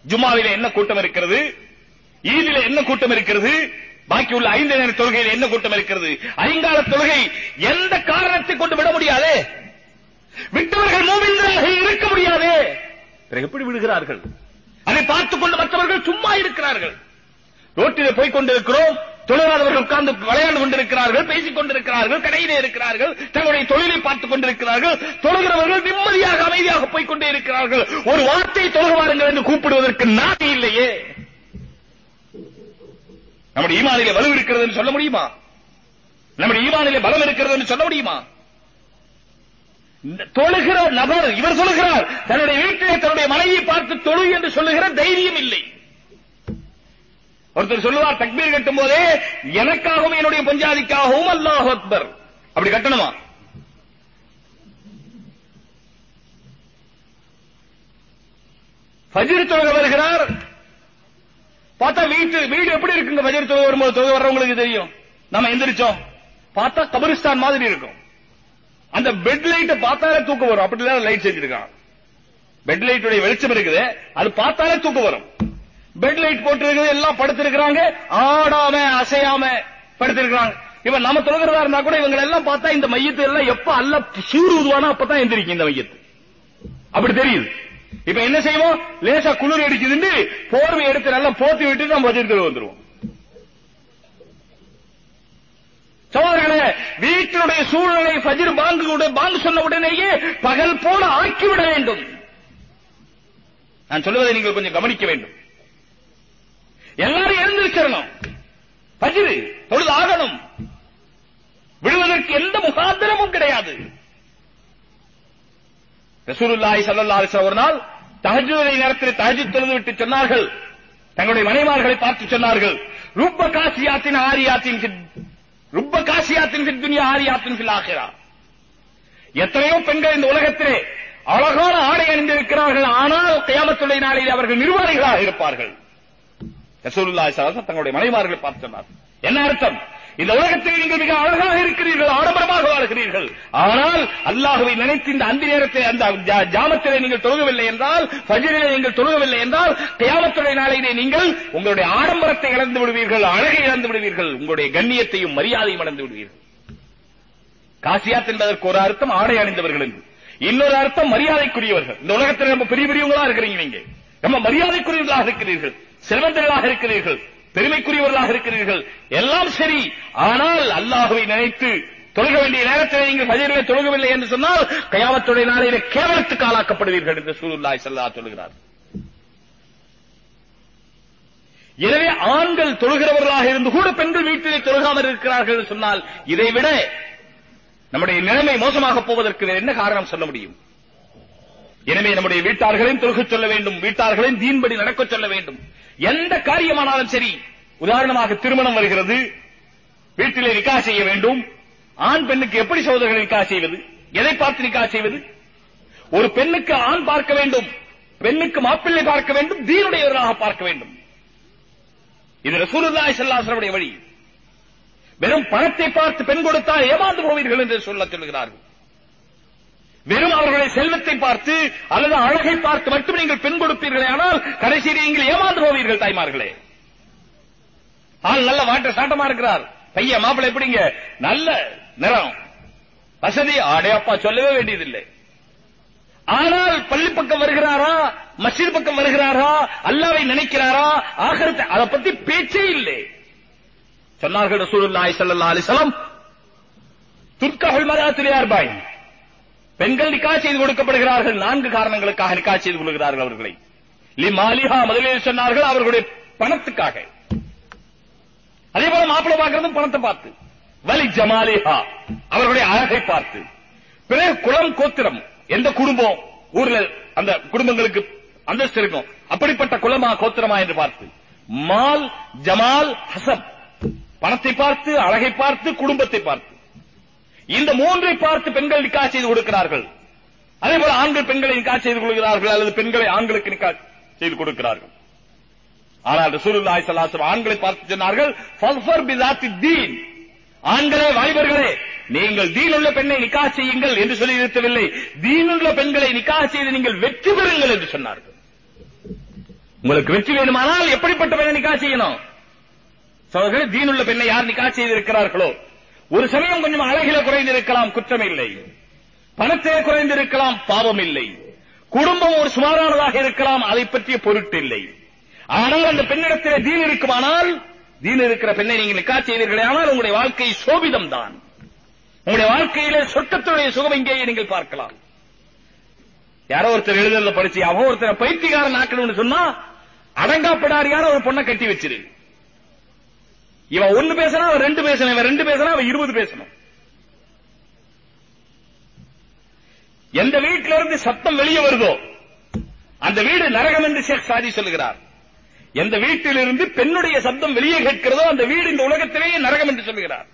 ஜுமாவில என்ன கூட்டம் இருக்கிறது? ஈதில என்ன கூட்டம் இருக்கிறது? பாக்கி உள்ள ஐந்து நேர தொழுகையில் என்ன கூட்டம் இருக்கிறது? ஐங்கால தொழுகை எந்த காரணத்தை கொண்டு விட முடியாதே? விட்டவர்கள் மூவிந்தராக இருக்க முடியாதே. பிறகு எப்படி விடுகிறார்கள் அதை பார்த்துக் கொண்டு மற்றவர்கள் சும்மா இருக்கிறார்கள். ரோட்டிலே போய் கொண்டிருக்கிறோம். தொழிலாளர்கள் உட்கார்ந்து விளையாண்டு கொண்டிருக்கிறார்கள் பேசிக் கொண்டிருக்கிறார்கள் கடையிலே இருக்கிறார்கள் தங்களுடைய தொழிலை பார்த்துக் கொண்டிருக்கிறார்கள். தொழுகிறவர்கள் நிம்மதியாக அமைதியாக போய் கொண்டே இருக்கிறார்கள். ஒரு வார்த்தை தொழுக வாருங்கள் என்று கூப்பிடுவதற்கு நாதி இல்லையே. நம்முடைய ஈமானிலே வலு இருக்கிறது என்று சொல்ல முடியுமா? நம்முடைய ஈமானிலே பலம் இருக்கிறது என்று சொல்ல முடியுமா? தொழுகிற நபர் இவர் சொல்லுகிறார் தன்னுடைய வீட்டிலே தன்னுடைய மனைவியை பார்த்து தொழு என்று சொல்லுகிற தைரியம் இல்லை. ஒருத்தர் சொல்லுவார் தக்பீர் கட்டும் போதே எனக்காகவும் என்னுடைய பஞ்சாதிக்காகவும் அல்லாஹ் அக்பர். அப்படி கட்டணுமா? பஜிர் தொழுக வருகிறார். பார்த்தா வீட்டு வீடு எப்படி இருக்குங்க பஜிர் தொழுக வரும்போது? தொழுக வர்றவங்களுக்கு தெரியும். நம்ம எந்திரிச்சோம். பார்த்தா கபரிஸ்தான் மாதிரி இருக்கும். அந்த பெட் லைட்டை பார்த்தாலே தூக்கம் வரும். அப்படி லைட் செஞ்சிருக்கான் பெட் லைட்டுடைய வெளிச்சம் இருக்குது. அது பார்த்தாலே தூக்கம் வரும். பெட் லைட் போட்டு எல்லாம் படுத்திருக்கிறாங்க. ஆடாம அசையாம படுத்திருக்கிறாங்க. இவன் நம்ம தொழுகிறதா இருந்தா கூட இவங்க எல்லாம் பார்த்தா இந்த மையத்தை எல்லாம் எப்ப அல்ல சீரு உதுவானா அப்பதான் எந்திரிக்கும் இந்த மையத்து. அப்படி தெரியுது. இப்ப என்ன செய்வோம்? லேசா குளிர் அடிக்குதுன்னு போர்வை எடுத்து நல்லா போத்தி விட்டு நம்ம வச்சிருத்து வந்துருவோம். சகோதரர்களே வீட்டினுடைய சூழ்நிலை பஜிர் பாங்கு பாங்கு சொன்ன உடனேயே பகல் போல ஆக்கிவிட வேண்டும். நான் சொல்லுவதை நீங்கள் கொஞ்சம் கவனிக்க வேண்டும். எல்லாரும் எழுந்திருச்சிடணும் பஜிரு தொழுது ஆகணும். விடுவதற்கு எந்த முகாந்திரமும் கிடையாது. ரசூலுல்லாஹி ஸல்லல்லாஹு அலைஹி ஒரு நாள் தஹஜ்ஜுதை நேரத்தில் தஹஜ்ஜுத் தொழுது விட்டு சொன்னார்கள். தங்களுடைய மனைவார்களை பார்த்து சொன்னார்கள். ருப்ப காசியாத்தின் ஆரியாத்தின் ரொம்ப காசியாத்தின் பில் துன்யா ஆரியாத்தின் பில் ஆகிறா எத்தனையோ பெண்கள் இந்த உலகத்திலே அழகான ஆடை அணிந்திருக்கிறார்கள். ஆனால் கையாமத்துள்ள நாளில் அவர்கள் நிர்வாகிகளாக இருப்பார்கள். ரசூலுல்லாஹி ஸல்லல்லாஹு தங்களுடைய மனைவார்களை பார்த்து சொன்னார் என்ன அர்த்தம்? இந்த உலகத்தில் நீங்கள் மிக அழகாக இருக்கிறீர்கள் ஆடம்பரமாக வாழ்கிறீர்கள். ஆனால் அல்லாஹுவை நினைத்து இந்த அந்தி நேரத்தில் அந்த ஜாமத்திலே நீங்கள் தொழுகவில்லை என்றால் ஃபஜ்ரிலே நீங்கள் தொழுகவில்லை என்றால் தியாமத்துறை நாளையிலே நீங்கள் உங்களுடைய ஆடம்பரத்தை இழந்து விடுவீர்கள் அழகை இழந்து விடுவீர்கள் உங்களுடைய கண்ணியத்தையும் மரியாதையும் இழந்து விடுவீர்கள். காசியாத் என்பதற்கு ஒரு அர்த்தம் ஆடை அணிந்தவர்கள் என்று. இன்னொரு அர்த்தம் மரியாதைக்குரியவர்கள். இந்த உலகத்தில் ரொம்ப பெரிய பெரியவங்களா இருக்கிறீங்க நீங்க. ரொம்ப மரியாதைக்குரியவர்களாக இருக்கிறீர்கள். செல்வந்தர்களாக இருக்கிறீர்கள். பெருமைக்குரியவர்களாக இருக்கிறீர்கள். எல்லாம் சரி. ஆனால் அல்லாஹுவை நினைத்து தொழுக வேண்டிய நேரத்தில் நீங்கள் ஃபஜ்ரிலே தொழுகவில்லை என்று சொன்னால் கயாமத்துடைய நாளையில கேவலத்துக்கு ஆளாக்கப்படுவீர்கள் என்று சூருல்லாய் செல்லா சொல்கிறார். எனவே ஆண்கள் தொழுகிறவர்களாக இருந்து கூட பெண்கள் வீட்டிலே தொழுகாமல் இருக்கிறார்கள் என்று சொன்னால் இதைவிட நம்முடைய நிலைமை மோசமாக போவதற்கு என்ன காரணம் சொல்ல முடியும்? எனவே நம்முடைய வீட்டார்களையும் தொழுகச் சொல்ல வேண்டும். வீட்டார்களையும் தீன்படி நடக்கச் சொல்ல வேண்டும். எந்த காரியமானாலும் சரி உதாரணமாக திருமணம் வருகிறது வீட்டிலே நிக்கா செய்ய வேண்டும் ஆண் பெண்ணுக்கு எப்படி சகோதரர்கள் நிக்கா செய்வது எதை பார்த்து நிக்கா செய்வது? ஒரு பெண்ணுக்கு ஆண் பார்க்க வேண்டும் பெண்ணுக்கு மாப்பிள்ளை பார்க்க வேண்டும் தீனுடையவர்களாக பார்க்க வேண்டும். இது ரசூலுல்லாஹி ஸல்லல்லாஹு வழி. வெறும் பணத்தை பார்த்து பெண் கொடுத்தால் ஏமாந்து போவீர்கள் என்று சொல்ல சொல்கிறார்கள். வெறும் அவர்களுடைய செல்வத்தை பார்த்து அல்லது அழகை பார்த்து மட்டும் நீங்கள் பெண் கொடுப்பீர்களே ஆனால் கடைசியில் நீங்கள் ஏமாந்து போவீர்கள் தாய்மார்களே. ஆள் நல்ல வாட்ட சாட்டமா இருக்கிறார். பையன் மாப்பிள்ளை எப்படிங்க? நல்ல நிறம். வசதி ஆடே அப்பா சொல்லவே வேண்டியதில்லை. ஆனால் பள்ளி பக்கம் வருகிறாரா? மசித் பக்கம் வருகிறாரா? அல்லாவை நினைக்கிறாரா? ஆகரத்தை அதை பத்தி பேச்சே இல்லை. சொன்னார்கள் ரசூலுல்லாஹி ஸல்லல்லாஹு அலைஹி வஸல்லம் துர்கஹுல் மராத்திலியார் பாய்? பெண்கள் நிக்கா செய்து கொடுக்கப்படுகிறார்கள். நான்கு காரணங்களுக்காக நிக்கா செய்து கொள்கிறார்கள் அவர்களை. லி மாலிஹா முதலில் சொன்னார்கள் அவர்களுடைய பணத்துக்காக. அதே போல மாப்பிள்ள பார்க்கறதும் பணத்தை பார்த்து. வலி ஜமாலிஹா அவர்களுடைய அழகை பார்த்து. பிறகு குலம் கோத்திரம் எந்த குடும்பம்? ஊர்ல அந்த குடும்பங்களுக்கு அந்தஸ்து இருக்கும். அப்படிப்பட்ட குலமா கோத்திரமா என்று பார்த்து. மால் ஜமால் ஹசப். பணத்தை பார்த்து அழகை பார்த்து குடும்பத்தை பார்த்து. இந்த மூன்றை பார்த்து பெண்கள் நிக்கா செய்து கொடுக்கிறார்கள். அதே போல ஆண்கள் பெண்களை நிக்கா செய்து கொள்கிறார்கள் அல்லது பெண்களை ஆண்களுக்கு நிக்கா செய்து கொடுக்கிறார்கள். ஆனால் ரசூலுல்லாஹி ஸல்லல்லாஹு அலைஹி ஆண்களை பார்த்து சொன்னார்கள் ஃபல்ஃபர் பிதாத்தி தீன். ஆண்களே வாலிபர்களே நீங்கள் தீனுள்ள பெண்ணை நிக்கா செய்யுங்கள் என்று சொல்லி நிறுத்தவில்லை. தீனுள்ள பெண்களை நிக்கா செய்து நீங்கள் வெற்றி பெறுங்கள் என்று சொன்னார்கள். உங்களுக்கு வெற்றி வேணுமானால் எப்படிப்பட்ட பெண்ணை நிக்கா செய்யணும்? சோதர்களே தீனுள்ள பெண்ணை யார் நிக்கா செய்திருக்கிறார்களோ ஒரு சமயம் கொஞ்சம் அழகில குறைந்திருக்கலாம் குற்றம் இல்லை பணத்திலே குறைந்திருக்கலாம் பாவம் இல்லை குடும்பம் ஒரு சுமாரானதாக இருக்கலாம் அதை பற்றிய பொருட்டு இல்லை ஆனால் அந்த பெண்ணிடத்தில் தீன் இருக்குமானால் தீன் இருக்கிற பெண்ணை நீங்கள் நிக்கா செய்தீர்களே ஆனால் உங்களுடைய வாழ்க்கை சோபிதம் தான் உங்களுடைய வாழ்க்கையில சொர்க்கத்துடைய சுகம் இங்கேயே நீங்கள் பார்க்கலாம். யாரோ ஒருத்தர் எழுதல படிச்சு அவன் ஒருத்தர் பைத்தியக்காரன் ஆக்கணும்னு சொன்னா அடங்காப்படாரியான ஒரு பொண்ணை கட்டி வச்சிரு. இவன் ஒன்னு பேசினா அவன் ரெண்டு பேசணும். இவன் ரெண்டு பேசினா அவன் இருபது பேசணும். எந்த வீட்டில இருந்து சத்தம் வெளியே வருதோ அந்த வீடு நரகம் என்று ஷேக் சாதி சொல்லுகிறார். எந்த வீட்டிலிருந்து பெண்ணுடைய சப்தம் வெளியே கேட்கிறதோ அந்த வீடு இந்த உலகத்திலேயே நரகம் என்று சொல்லுகிறார்.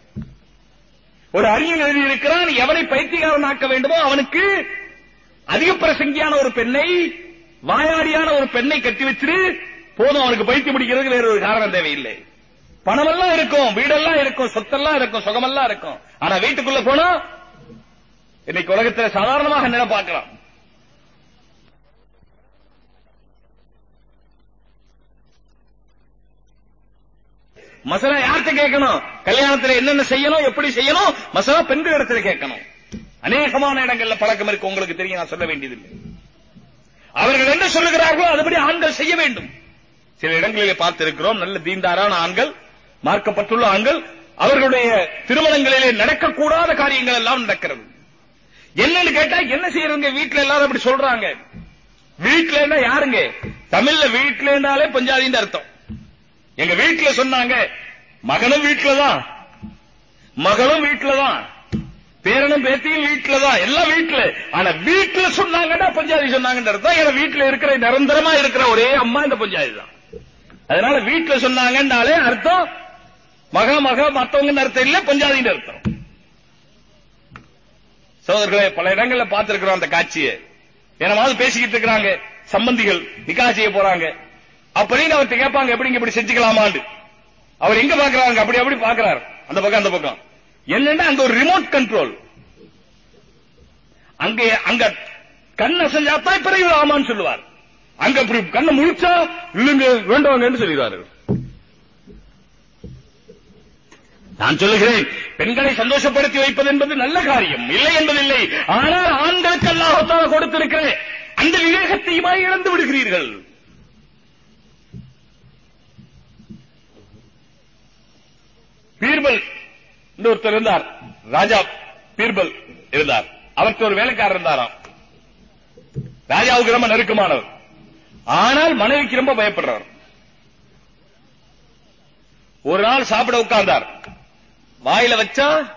ஒரு அறிஞர் எழுதியிருக்கிறான் எவனை பைத்தியகாரன் ஆக்க வேண்டுமோ அவனுக்கு அதிக பிரசங்கியான ஒரு பெண்ணை வாயாடியான ஒரு பெண்ணை கட்டி வச்சிரு போதும் அவனுக்கு பைத்தியம் பிடிக்கிறதுக்கு வேற ஒரு காரணம் தேவையில்லை. பணமெல்லாம் இருக்கும் வீடெல்லாம் இருக்கும் சொத்தெல்லாம் இருக்கும் சுகமெல்லாம் இருக்கும். ஆனா வீட்டுக்குள்ள போனா இன்னைக்கு உலகத்தில் சாதாரணமாக நில பார்க்கலாம். மசலா யார்கிட்ட கேட்கணும்? கல்யாணத்துல என்னென்ன செய்யணும் எப்படி செய்யணும்? மசலா பெண்கள் இடத்துல கேட்கணும். அநேகமான இடங்கள்ல பழக்கம் இருக்கு உங்களுக்கு தெரியும் நான் சொல்ல வேண்டியதில்லை. அவர்கள் என்ன சொல்லுகிறார்களோ அதுபடி ஆண்கள் செய்ய வேண்டும். சில இடங்களிலே பார்த்திருக்கிறோம் நல்ல தீண்டாரான ஆண்கள் மார்க்கப்பட்டுள்ள ஆண்கள் அவர்களுடைய திருமணங்களிலே நடக்கக்கூடாத காரியங்கள் எல்லாம் நடக்கிறது. என்னன்னு கேட்டா என்ன செய்யறவங்க வீட்டுல எல்லாரும் அப்படி சொல்றாங்க. வீட்டுல யாருங்க? தமிழ்ல வீட்டுலனாலே பஞ்சாதின்னு அர்த்தம். எங்க வீட்டுல சொன்னாங்க மகனும் வீட்டுலதான் மகளும் வீட்டுலதான் பேரனும் பேத்தியும் வீட்டுலதான் எல்லாம் வீட்டுல ஆனா வீட்டுல சொன்னாங்கன்னா பஞ்சாதி சொன்னாங்கன்னு அர்த்தம். ஏன்னா வீட்டுல இருக்கிற நிரந்தரமா இருக்கிற ஒரே அம்மா இந்த பஞ்சாதி தான். அதனால வீட்டுல சொன்னாங்கன்னாலே அர்த்தம் மக மக மத்தவங்க அர்த்தம் இல்ல பஞ்சாதின்னு அர்த்தம். சோதர்களே பல இடங்கள்ல பார்த்திருக்கிறோம் அந்த காட்சியை. என்னமாவது பேசிக்கிட்டு இருக்கிறாங்க. சம்பந்திகள் நிக்கா செய்ய போறாங்க. அப்படின்னு அவர்கிட்ட கேட்பாங்க எப்படிங்க இப்படி செஞ்சுக்கலாமான்னு அவர் எங்க பாக்குறாங்க அப்படி அப்படி பாக்குறாரு அந்த பக்கம் அந்த பக்கம். என்னன்னா அங்க ஒரு ரிமோட் கண்ட்ரோல் அங்க அங்க கண் செஞ்சாத்தான் பிறகு ஆமான்னு சொல்லுவார். அங்க கண்ணை முழிச்சா இல்லைங்க வேண்டவங்கன்னு சொல்லிடுவாரு நான் சொல்லுகிறேன் பெண்களை சந்தோஷப்படுத்தி வைப்பது என்பது நல்ல காரியம். இல்லை என்பதில்லை. ஆனால் ஆண்களுக்கு அல்லாஹத்தால கொடுத்திருக்கிற அந்த விவேகத்தையுமா இழந்து விடுகிறீர்கள். பீர்பல் ஒருத்தர் இருந்தார். ராஜா பீர்பல் இருந்தார். அவருக்கு ஒரு வேலைக்காரர் இருந்தாராம். ராஜாவுக்கு ரொம்ப நெருக்கமானவர். ஆனால் மனைவிக்கு ரொம்ப பயப்படுறார் ஒரு நாள் சாப்பிட உட்கார்ந்தார். வாயில வச்சா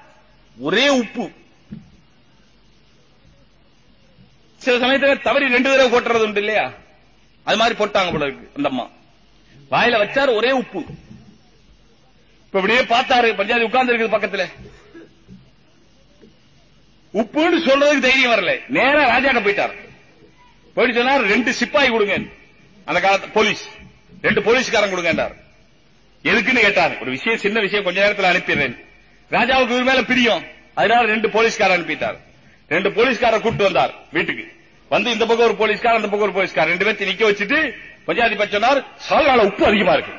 ஒரே உப்பு. சில சமயத்துல தவறி ரெண்டு தடவை கொட்டுறது உண்டு இல்லையா? அது மாதிரி போட்டாங்க போல இருக்கு அந்த அம்மா. வாயில வச்சாரு ஒரே உப்பு. இப்ப இப்படியே பார்த்தாரு பஞ்சாயத்து உட்கார்ந்து இருக்குது பக்கத்துல. உப்புன்னு சொல்றதுக்கு தைரியம் வரல. நேரா ராஜாட்ட போயிட்டார். போயிட்டு சொன்னார் ரெண்டு சிப்பாய் கொடுங்க. அந்த காலத்து போலீஸ். ரெண்டு போலீஸ்காரன் கொடுங்கன்றார். எதுக்குன்னு கேட்டார். ஒரு விஷயம் சின்ன விஷயம் கொஞ்ச நேரத்தில் அனுப்பிடுறேன். ராஜாவுக்கு இவர் மேல பிரியம். அதனால ரெண்டு போலீஸ்கார அனுப்பிட்டார். ரெண்டு போலீஸ்கார கூட்டு வந்தார் வீட்டுக்கு. வந்து இந்த பக்கம் ஒரு போலீஸ்கார் அந்த பக்கம் ஒரு போலீஸ்கார். ரெண்டு பேர்த்து நிக்க வச்சுட்டு பஞ்சாதிபதி சொன்னார் சால்னால உப்பு அதிகமா இருக்கு.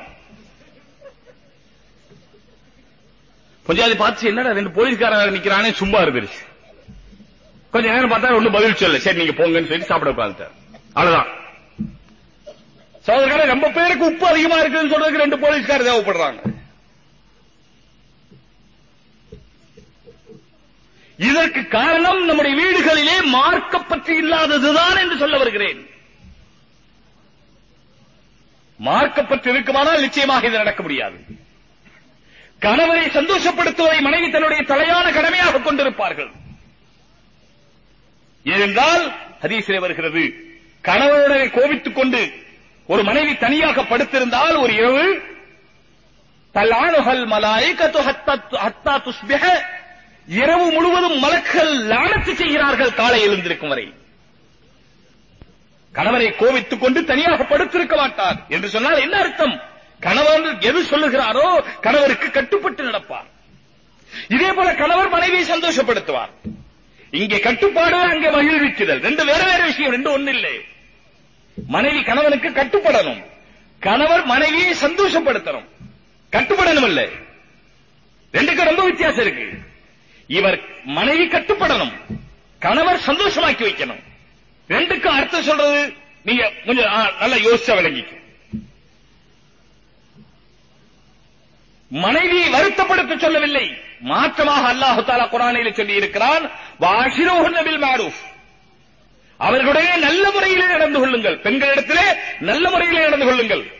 பஞ்சாதி பார்த்து என்னடா ரெண்டு போலீஸ்காரன் நிக்கிறானே சும்மா இருந்துருச்சு. கொஞ்ச நேரம் பார்த்தா ஒண்ணும் பதில் சொல்ல சரி நீங்க போங்கன்னு சொல்லி சாப்பிட உட்காந்துட்டார் அவ்வளவுதான். சோதரக்காரன் ரொம்ப பேருக்கு உப்பு அதிகமா இருக்குன்னு சொல்றதுக்கு ரெண்டு போலீஸ்காரர் தேவைப்படுறாங்க. இதற்கு காரணம் நம்முடைய வீடுகளிலே மார்க்க பற்றி இல்லாததுதான் என்று சொல்ல வருகிறேன். மார்க்கப்பற்று இருக்குமானால் நிச்சயமாக இது நடக்க முடியாது. கணவரை சந்தோஷப்படுத்துவதை மனைவி தன்னுடைய தலையான கடமையாக கொண்டிருப்பார்கள். ஏனென்றால் ஹதீசிலே வருகிறது கணவருடனே கோபித்துக் கொண்டு ஒரு மனைவி தனியாக படுத்திருந்தால் ஒரு இரவு தலானுகல் மலாய்கத்து ஹத்தா துஸ்பிஹ இரவு முழுவதும் மலக்கள் லானத்து செய்கிறார்கள் காலை எழுந்திருக்கும் வரை. கணவரை கோவித்துக் கொண்டு தனியாக படுத்திருக்க மாட்டார். என்று சொன்னால் என்ன அர்த்தம்? கணவர் எது சொல்லுகிறாரோ கணவருக்கு கட்டுப்பட்டு நடப்பார். இதே போல கணவர் மனைவியை சந்தோஷப்படுத்துவார். இங்கே கட்டுப்பாடு அங்கே மகிழ்விக்குதல் ரெண்டு வேற வேற விஷயம் ரெண்டு ஒண்ணு இல்லை. மனைவி கணவனுக்கு கட்டுப்படணும். கணவர் மனைவியை சந்தோஷப்படுத்தணும். கட்டுப்படணும் இல்ல. ரெண்டுக்கு ரொம்ப வித்தியாசம் இருக்கு. இவர் மனைவி கட்டுப்படணும். கணவர் சந்தோஷமாக்கி வைக்கணும். ரெண்டுக்கும் அர்த்தம் சொல்றது நீங்க கொஞ்சம் நல்லா யோசிச்சா விளங்கிக்கும். மனைவியை வருத்தப்படுத்த சொல்லவில்லை. மாற்றமாக அல்லாஹு தாலா குரானில் சொல்லி இருக்கிறான் மாரூஃப். அவர்களுடைய நல்ல முறையிலே நடந்து கொள்ளுங்கள். பெண்களிடத்திலே நல்ல முறையிலே நடந்து கொள்ளுங்கள்.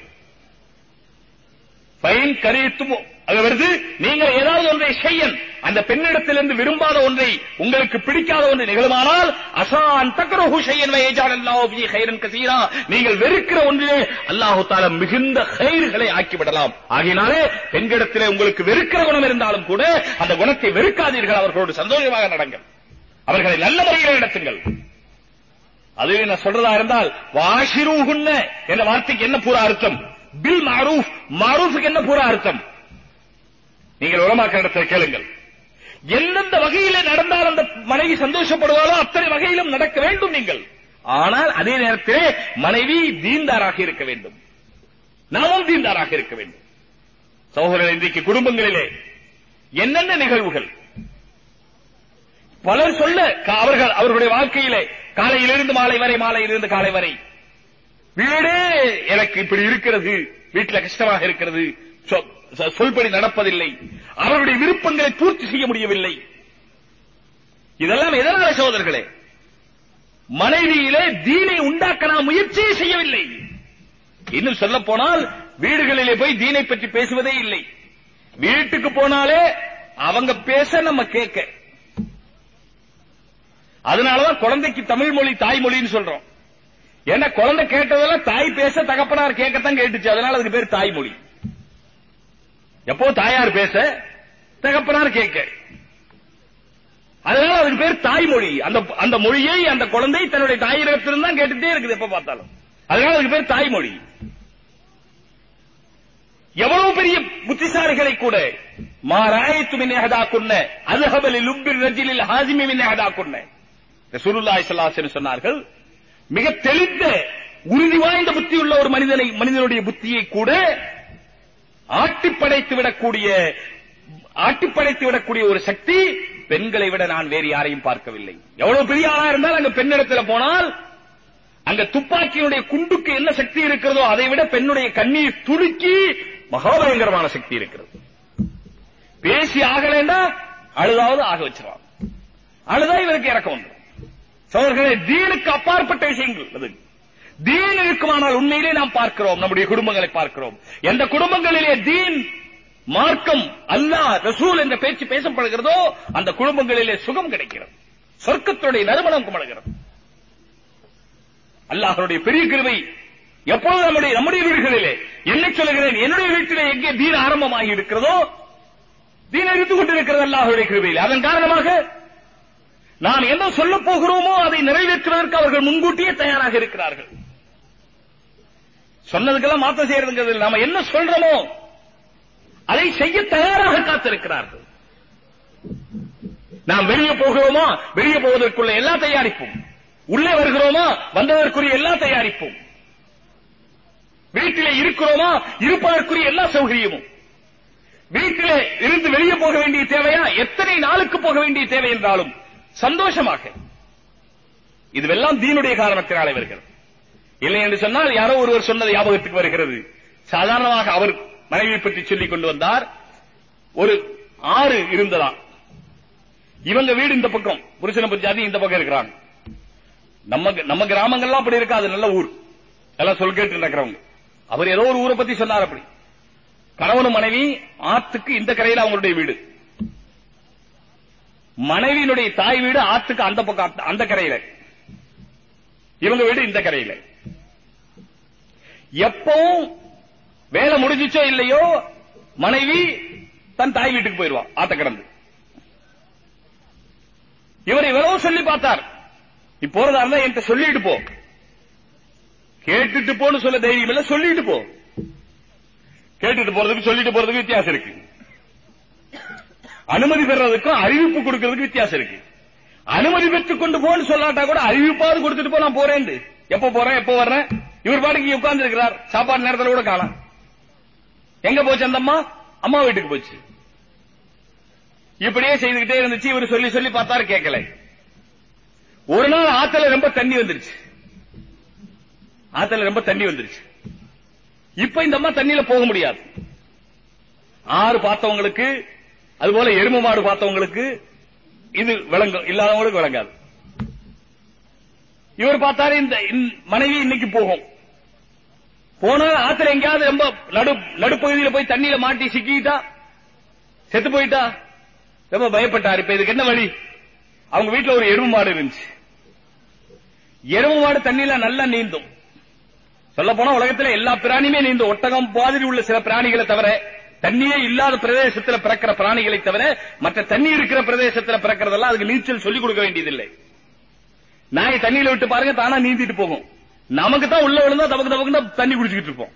பயன் கரைத்தும் அது வருது நீங்கள் ஏதாவது ஒன்றை செய்யன். அந்த பெண்ணிடத்திலிருந்து விரும்பாத ஒன்றை உங்களுக்கு பிடிக்காத ஒன்று நிகழுமானால் அசான் தக்கரஹு செய்யன் வயஜால் அல்லாஹு ஹைரன் கசீரா. நீங்கள் வெறுக்கிற ஒன்றிலே அல்லாஹு தாலா மிகுந்த ஹைர்களை ஆக்கிவிடலாம். ஆகினாலே பெண்களிடத்திலே உங்களுக்கு வெறுக்கிற குணம் இருந்தாலும் கூட அந்த குணத்தை வெறுக்காதீர்கள். அவர்களோடு சந்தோஷமாக நடங்கள். அவர்களை நல்ல முறையில் நடத்துங்கள். அதுவே நான் சொல்றதா இருந்தால் வாஷிரூகுன்ன என்ற வார்த்தைக்கு என்ன பூரா அர்த்தம்? பில் மாரூஃப் மாரூஃபுக்கு என்ன பூரா அர்த்தம்? நீங்கள் உலமாக்க இடத்தை கேளுங்கள். எந்தெந்த வகையிலே நடந்தால் அந்த மனைவி சந்தோஷப்படுவாரோ அத்தனை வகையிலும் நடக்க வேண்டும் நீங்கள். ஆனால் அதே நேரத்திலே மனைவி தீந்தாராக இருக்க வேண்டும். நாமும் தீந்தாராக இருக்க வேண்டும். சகோதரர் இன்றைக்கு குடும்பங்களிலே என்னென்ன நிகழ்வுகள்? பலர் சொல்ல அவர்கள் அவர்களுடைய வாழ்க்கையிலே காலையிலிருந்து மாலை வரை மாலையிலிருந்து காலை வரை வீடே எனக்கு இப்படி இருக்கிறது வீட்டுல கஷ்டமாக இருக்கிறது சொ- சொல்படி நடப்பதில்லை. அவருடைய விருப்பங்களை பூர்த்தி செய்ய முடியவில்லை. இதெல்லாம் எதனால சோதர்களே மனைவியிலே தீனை உண்டாக்க நாம் முயற்சியே செய்யவில்லை. இன்னும் சொல்ல போனால் வீடுகளிலே போய் தீனை பற்றி பேசுவதே இல்லை. வீட்டுக்கு போனாலே அவங்க பேச நம்ம கேட்க. அதனாலதான் குழந்தைக்கு தமிழ் மொழி தாய்மொழின்னு சொல்றோம். ஏன்னா குழந்தை கேட்டதெல்லாம் தாய் பேச தகப்பனார் கேட்கத்தான் கேட்டுச்சு. அதனால அதுக்கு பேர் தாய்மொழி எப்போ தாயார் பேச தகப்பனார் கேட்க. அதனால அதுக்கு பேர் தாய்மொழி. அந்த அந்த மொழியை அந்த குழந்தை தன்னுடைய தாயிடத்திலிருந்து தான் கேட்டுட்டே இருக்குது எப்ப பார்த்தாலும். அதனால அதுக்கு பேர் தாய்மொழி. எவ்வளவு பெரிய புத்திசாலிகளை கூட மாராயத்து மின் எஹதாக்குன்ன அதுஹபலில் லுப்பில் ரஜிலில் ஹாசிமி மின் எஹதாக்குன்ன சுருல்லாய் சல்லாசன் சொன்னார்கள் மிக தெளிந்த உறுதி வாய்ந்த புத்தி உள்ள ஒரு மனிதனை மனிதனுடைய புத்தியை கூட ஆட்டி படைத்து விடக்கூடிய ஆட்டி படைத்து விடக்கூடிய ஒரு சக்தி பெண்களை விட நான் வேறு யாரையும் பார்க்கவில்லை. எவ்வளவு பெரிய ஆளா இருந்தால் அங்க பெண்ணிடத்துல போனால் அங்க துப்பாக்கியினுடைய குண்டுக்கு என்ன சக்தி இருக்கிறதோ அதை விட பெண்ணுடைய கண்ணீர் துடுக்கி மகாபயங்கரமான சக்தி இருக்கிறது. பேசி ஆகலைன்னா அழுதாவது ஆக வச்சிருவான். அழுதா இவருக்கு இறக்கம் வந்துடும். சோழர்களே தீனுக்கு அப்பாற்பட்ட விஷயங்கள் அது தீன் இருக்குமானால் உண்மையிலே நாம் பார்க்கிறோம் நம்முடைய குடும்பங்களை பார்க்கிறோம். எந்த குடும்பங்களிலே தீன் மார்க்கம் அல்லாஹ் ரசூல் என்ற பேச்சு பேசப்படுகிறதோ அந்த குடும்பங்களிலே சுகம் கிடைக்கிறது. சொர்க்கத்துடைய நறுமணம் குமழுகிறது. அல்லாஹ்வுடைய பெரிய கிருவை எப்பொழுது நம்முடைய நம்முடைய வீடுகளிலே என்ன சொல்லுகிறேன் என்னுடைய வீட்டிலே எங்கே தீன் ஆரம்பமாகி இருக்கிறதோ தீன் இருந்து கொண்டிருக்கிறது அல்லாஹ்வுடைய கிருவையில் அதன் காரணமாக நாம் என்ன சொல்ல போகிறோமோ அதை நிறைவேற்றுவதற்கு அவர்கள் முன்கூட்டியே தயாராக இருக்கிறார்கள். சொன்னதுக்கெல்லாம் மாற்றம் செய்யறதுங்கிறது நாம என்ன சொல்றோமோ அதை செய்ய தயாராக காத்திருக்கிறார்கள். நாம் வெளியே போகிறோமா வெளியே போவதற்குள்ள எல்லா தயாரிப்பும். உள்ளே வருகிறோமா வந்ததற்குரிய எல்லா தயாரிப்பும். வீட்டிலே இருக்கிறோமா இருப்பதற்குரிய எல்லா சௌகரியமும். வீட்டிலே இருந்து வெளியே போக வேண்டிய தேவையா? எத்தனை நாளுக்கு போக வேண்டிய தேவை என்றாலும் சந்தோஷமாக. இதுவெல்லாம் தீனுடைய காரணத்தினாலே வருகிறது இல்லை என்று சொன்னால் யாரோ ஒருவர் சொன்னது ஞாபகத்துக்கு வருகிறது. சாதாரணமாக அவர் மனைவியை பற்றி சொல்லிக் கொண்டு வந்தார். ஒரு ஆறு இருந்ததாம். இவங்க வீடு இந்த பக்கம். புருஷன ஜாதி இந்த பக்கம் இருக்கிறாங்க நம்ம நம்ம கிராமங்கள்லாம் அப்படி இருக்காது. நல்ல ஊர். எல்லாம் சொல் கேட்டு நடக்கிறவங்க. அவர் ஏதோ ஒரு ஊரை பத்தி சொன்னார் அப்படி. கணவனும் மனைவி ஆத்துக்கு இந்த கரையில அவங்களுடைய வீடு. மனைவியினுடைய தாய் வீடு ஆத்துக்கு அந்த பக்கம் அந்த- அந்த கரையில. இவங்க வீடு இந்த கரையில. எப்பவும் வேலை முடிஞ்சிச்சோ இல்லையோ மனைவி தன் தாய் வீட்டுக்கு போயிருவா ஆத்த கடந்து. இவர் இவ்வளவு சொல்லி பார்த்தார். நீ போறதா இருந்தா என்கிட்ட சொல்லிட்டு போ. கேட்டுட்டு போன்னு சொல்ல தைரியம் இல்ல சொல்லிட்டு போ. கேட்டுட்டு போறதுக்கு சொல்லிட்டு போறதுக்கு வித்தியாசம் இருக்கு. அனுமதி பெறதுக்கும் அறிவிப்பு கொடுக்கிறதுக்கு வித்தியாசம் இருக்கு. அனுமதி பெற்றுக் கொண்டு போன்னு சொல்லாட்டா கூட அறிவிப்பாவது கொடுத்துட்டு போ நான் போறேன் எப்ப போறேன் எப்ப வர்றேன் இவர் பாட்டுக்கு உட்கார்ந்து இருக்கிறார் சாப்பாடு நேரத்துல கூட காணும். எங்க போச்சு அந்த அம்மா? அம்மா வீட்டுக்கு போச்சு. இப்படியே செய்துகிட்டே இருந்துச்சு. இவர் சொல்லி சொல்லி பார்த்தாரு கேட்கல. ஒரு நாள் ஆத்துல ரொம்ப தண்ணி வந்துருச்சு. ஆத்துல ரொம்ப தண்ணி வந்துருச்சு. இப்ப இந்த அம்மா தண்ணியில போக முடியாது. ஆறு பார்த்தவங்களுக்கு அதுபோல எருமை மாடு பார்த்தவங்களுக்கு இது விளங்கும். இல்லாதவங்களுக்கு விளங்காது. இவர் பார்த்தாரு இந்த மனைவி இன்னைக்கு போகும். போனா ஆத்துல எங்கேயாவது ரொம்ப நடு நடுப்பகுதியில போய் தண்ணியில மாட்டி சிக்கிட்டா செத்து போயிட்டா ரொம்ப பயப்பட்டாரு. இப்ப இதுக்கு என்ன வழி? அவங்க வீட்டுல ஒரு எருமை மாடு இருந்துச்சு. எருமை மாடு தண்ணியில நல்லா நீந்தும். சொல்ல போனா உலகத்துல எல்லா பிராணியுமே நீந்தும். ஒட்டகம் மாதிரி உள்ள சில பிராணிகளை தவிர தண்ணியே இல்லாத பிரதேசத்துல பிறக்கிற பிராணிகளை தவிர மற்ற தண்ணி இருக்கிற பிரதேசத்துல பிறக்கிறதெல்லாம் அதுக்கு நீச்சல் சொல்லிக் கொடுக்க வேண்டியதில்லை. நாயை தண்ணியில விட்டு பாருங்க தானா நீந்திட்டு போகும். நமக்கு தான் உள்ள விழுந்தா தமக்கு தபக்கு தண்ணி குடிச்சுக்கிட்டு இருப்போம்.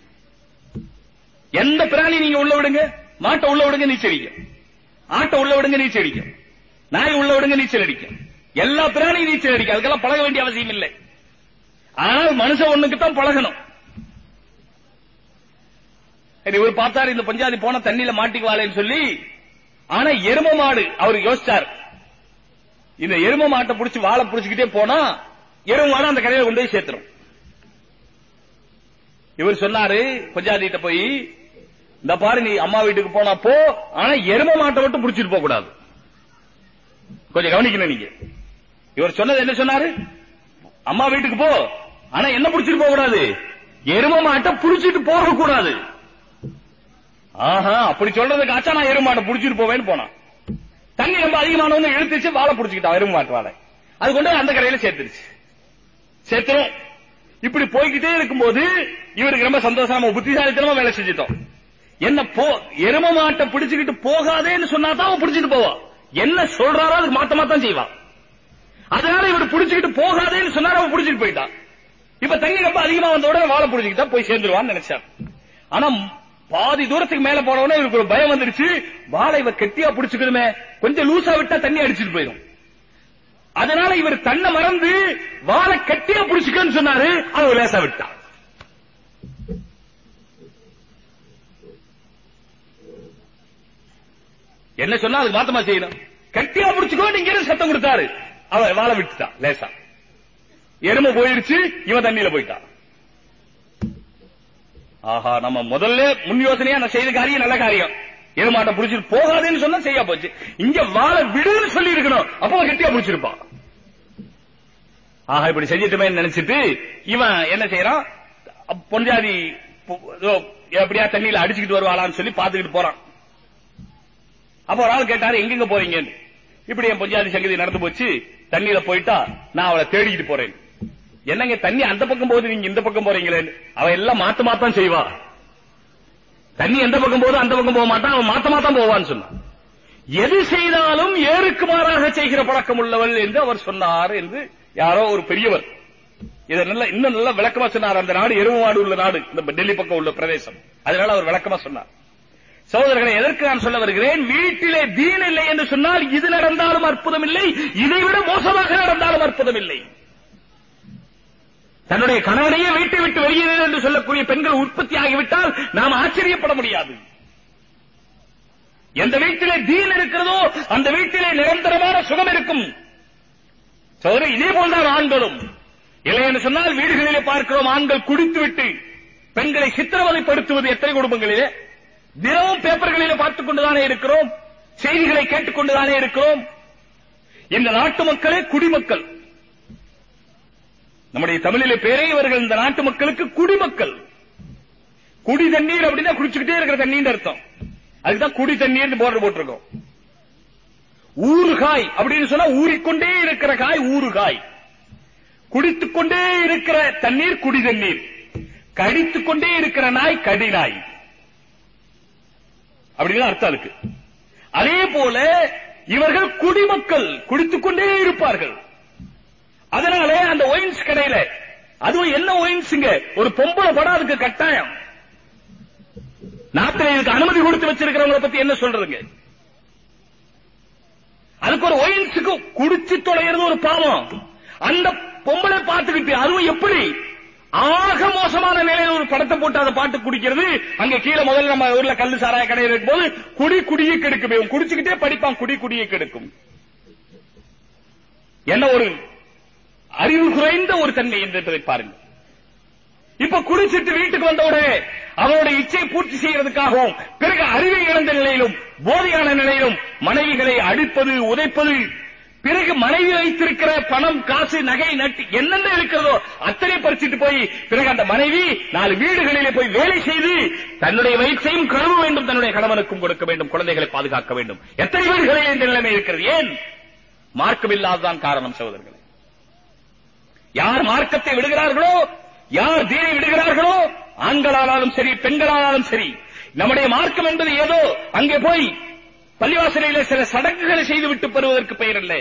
எந்த பிராணி நீங்க உள்ள விடுங்க? மாட்டை உள்ள விடுங்க நீச்சல் அடிக்கும். ஆட்டை உள்ள விடுங்க நீச்சல் அடிக்கும். நாய் உள்ள விடுங்க நீச்சல் அடிக்கும். எல்லா பிராணியும் நீச்சல் அடிக்கும். அதுக்கெல்லாம் பழக வேண்டிய அவசியம் இல்லை. ஆனால் மனுஷன் ஒண்ணுக்கு தான் பழகணும் இவர் பார்த்தாரு இந்த பஞ்சாதி போன தண்ணியில மாட்டிக்குவாளேன்னு சொல்லி ஆனா எரும மாடு அவர் யோசிச்சார். இந்த எரும மாட்டை புடிச்சு வாழை பிடிச்சிக்கிட்டே போனா எரும மாடு அந்த கரையில கொண்டு போய் சேர்த்துரும். இவர் சொன்னாரு பஞ்சாதிட்ட போய் இந்த பாரு நீ அம்மா வீட்டுக்கு போனா போ ஆனா எரும மாட்டை மட்டும் புடிச்சிட்டு போக கூடாது. கொஞ்சம் கவனிக்கணும் நீங்க. இவர் சொன்னது என்ன சொன்னாரு? அம்மா வீட்டுக்கு போ ஆனா என்ன புடிச்சிட்டு போக கூடாது? எரும மாட்டை புடிச்சிட்டு போக கூடாது. ஆஹா அப்படி சொல்றதுக்கு ஆச்சா நான் எரும மாட்டை பிடிச்சிட்டு போவேன்னு போனான். தண்ணி ரொம்ப அதிகமானவன்னு இழுத்துச்சு வாழை புடிச்சுக்கிட்டா எரும மாட்டு வாழை அது கொண்டு அந்த கரையில சேர்த்துருச்சு சேர்த்துரும். இப்படி போய்கிட்டே இருக்கும்போது இவருக்கு ரொம்ப சந்தோஷமா. புத்திசாலித்தனமா வேலை செஞ்சுட்டோம். என்ன போ எரும மாட்டை பிடிச்சுக்கிட்டு போகாதேன்னு சொன்னா தான் அவன் பிடிச்சிட்டு போவான் என்ன சொல்றாரோ அதுக்கு மாத்தமா தான் செய்வான் அதனால இவர் பிடிச்சுக்கிட்டு போகாதேன்னு சொன்னாரு அவன் பிடிச்சிட்டு போயிட்டான். இப்ப தண்ணி ரொம்ப அதிகமா வந்த உடனே வாழை பிடிச்சுக்கிட்டா போய் சேர்ந்துருவான்னு நினைச்சார் ஆனா பாதி தூரத்துக்கு மேல போன உடனே இவருக்கு ஒரு பயம் வந்துருச்சு வாழை இவ கெட்டியா பிடிச்சுக்கணுமே கொஞ்சம் லூசா விட்டா தண்ணி அடிச்சிட்டு போயிடும் அதனால இவர் தன்னை மறந்து வாழை கெட்டியா பிடிச்சுக்கன்னு சொன்னாரு. அவர் லேசா விட்டா. என்ன சொன்னா அதுக்கு மாத்தமா செய்யணும். கட்டியா பிடிச்சுக்கோ நீங்க சத்தம் கொடுத்தாரு. அவ வாழை விட்டுட்டான் லேசா. எருமை போயிருச்சு இவன் தண்ணியில போயிட்டான் ஆஹா நம்ம முதல்ல முன் யோசனையா நான் செய்த காரியம் நல்ல காரியம். எருமாட்டை புடிச்சிட்டு போகாதேன்னு சொன்னா செய்யா போச்சு. இங்க வாழ விடுன்னு சொல்லி இருக்கணும் அப்போ கெட்டியா புடிச்சிருப்பான். ஆஹா இப்படி செஞ்சிட்டுமே நினைச்சிட்டு இவன் என்ன செய்யறான்? பொஞ்சாதி எப்படியா தண்ணியில அடிச்சுக்கிட்டு வருவாளான்னு சொல்லி பாத்துக்கிட்டு போறான். அப்ப ஒரு ஆள் கேட்டாரு எங்கெங்க போறீங்கன்னு? இப்படி என் பொஞ்சாதி சங்கதி நடந்து போச்சு. தண்ணியில போயிட்டா நான் அவளை தேடிக்கிட்டு போறேன் என்னங்க தண்ணி அந்த பக்கம் போகுது நீங்க இந்த பக்கம் போறீங்களே? அவ எல்லாம் மாத்த மாத்தான் செய்வா. தண்ணி எந்த பக்கம் போதும் அந்த பக்கம் போக மாட்டான் அவன் மாத்த மாத்தான் போவான்னு சொன்னான். எது செய்தாலும் ஏருக்கு மாறாக செய்கிற பழக்கம் உள்ளவள் என்று அவர் சொன்னார் என்று யாரோ ஒரு பெரியவர். இதை நல்ல இன்னும் நல்ல விளக்கமா சொன்னார். அந்த நாடு எருவு மாடு உள்ள நாடு இந்த டெல்லி பக்கம் உள்ள பிரதேசம். அதனால அவர் விளக்கமா சொன்னார். சகோதரர்களை எதற்கு நான் சொல்ல வருகிறேன்? வீட்டிலே தீன் இல்லை என்று சொன்னால் இது நடந்தாலும் அற்புதம் இல்லை இதை விட மோசமாக நடந்தாலும் அற்புதம் இல்லை தன்னுடைய கணவனையே வீட்டை விட்டு வெளியேறு என்று சொல்லக்கூடிய பெண்கள் உற்பத்தி ஆகிவிட்டால் நாம் ஆச்சரியப்பட முடியாது. எந்த வீட்டிலே தீன் இருக்கிறதோ அந்த வீட்டிலே நிரந்தரமான சுகம் இருக்கும். இதே போல்தான் ஆண்களும். இல்லை என்று சொன்னால் வீடுகளிலே பார்க்கிறோம் ஆண்கள் குடித்துவிட்டு பெண்களை சித்திரவதைப்படுத்துவது எத்தனை குடும்பங்களிலே? தினமும் பேப்பர்களிலே பார்த்துக் கொண்டுதானே இருக்கிறோம் செய்திகளை கேட்டுக் கொண்டுதானே இருக்கிறோம். இந்த நாட்டு மக்களே குடிமக்கள். நம்முடைய தமிழிலே பேரே இவர்கள் இந்த நாட்டு மக்களுக்கு குடிமக்கள். குடி தண்ணீர் அப்படின்னா குடிச்சுக்கிட்டே இருக்கிற தண்ணீர் அர்த்தம். அதுதான் குடி தண்ணீர் போர்டு போட்டிருக்கோம். ஊறுகாய் அப்படின்னு சொன்னா ஊறிக்கொண்டே இருக்கிற காய் ஊறுகாய். குடித்துக் கொண்டே இருக்கிற தண்ணீர் குடி தண்ணீர். கடித்துக் கொண்டே இருக்கிற நாய் கடி நாய். அப்படின்னு அர்த்தம் இருக்கு அதே போல இவர்கள் குடிமக்கள் குடித்துக் கொண்டே இருப்பார்கள். அதனால அந்த ஒயின்ஸ் கடையில அதுவும் என்ன ஒயின்ஸுங்க ஒரு பொம்பளை படம் அதுக்கு கட்டாயம். நாட்டில் இதுக்கு அனுமதி கொடுத்து வச்சிருக்கிறவங்களை பத்தி என்ன சொல்றதுங்க? அதுக்கு ஒரு ஒயின்ஸுக்கு குடிச்சு தொலைகிறது ஒரு பாவம். அந்த பொம்பளை பார்த்துக்கிட்டு அதுவும் எப்படி? ஆக மோசமான நிலையில் ஒரு படத்தை போட்டு அதை பாட்டு குடிக்கிறது. அங்க கீழே முதல்ல நம்ம ஊர்ல கல்லு சாராய கடையில் இருக்கும் போது குடி குடியே கெடுக்கும். குடிச்சுக்கிட்டே படிப்பான் குடி குடியே கெடுக்கும். என்ன ஒரு அறிவு குறைந்த ஒரு தன்மை என்பதை பாருங்க இப்ப குடிச்சிட்டு வீட்டுக்கு வந்த உடனே அவனுடைய இச்சையை பூர்த்தி செய்யறதுக்காகவும் பிறகு அறிவை இழந்த நிலையிலும் போதையான நிலையிலும் மனைவிகளை அடிப்பது உதைப்பது பிறகு மனைவி வைத்திருக்கிற பணம் காசு நகை நட்டு என்னென்ன இருக்கிறதோ அத்தனை பறிச்சிட்டு போய் பிறகு அந்த மனைவி நாலு வீடுகளிலே போய் வேலை செய்து தன்னுடைய வயிற்றையும் கழுவ வேண்டும் தன்னுடைய கணவனுக்கும் கொடுக்க வேண்டும் குழந்தைகளை பாதுகாக்க வேண்டும். எத்தனை வீடுகளில் இந்த நிலைமை இருக்கிறது? ஏன்? மார்க்கம் இல்லாததான் காரணம் சகோதரர்கள். யார் மார்க்கத்தை விடுகிறார்களோ யார் தீனை விடுகிறார்களோ ஆண்களானாலும் சரி பெண்களானாலும் சரி நம்முடைய மார்க்கம் என்பது ஏதோ அங்கே போய் பள்ளிவாசலையில சில சடங்குகளை செய்துவிட்டு பெறுவதற்கு பெயர் அல்ல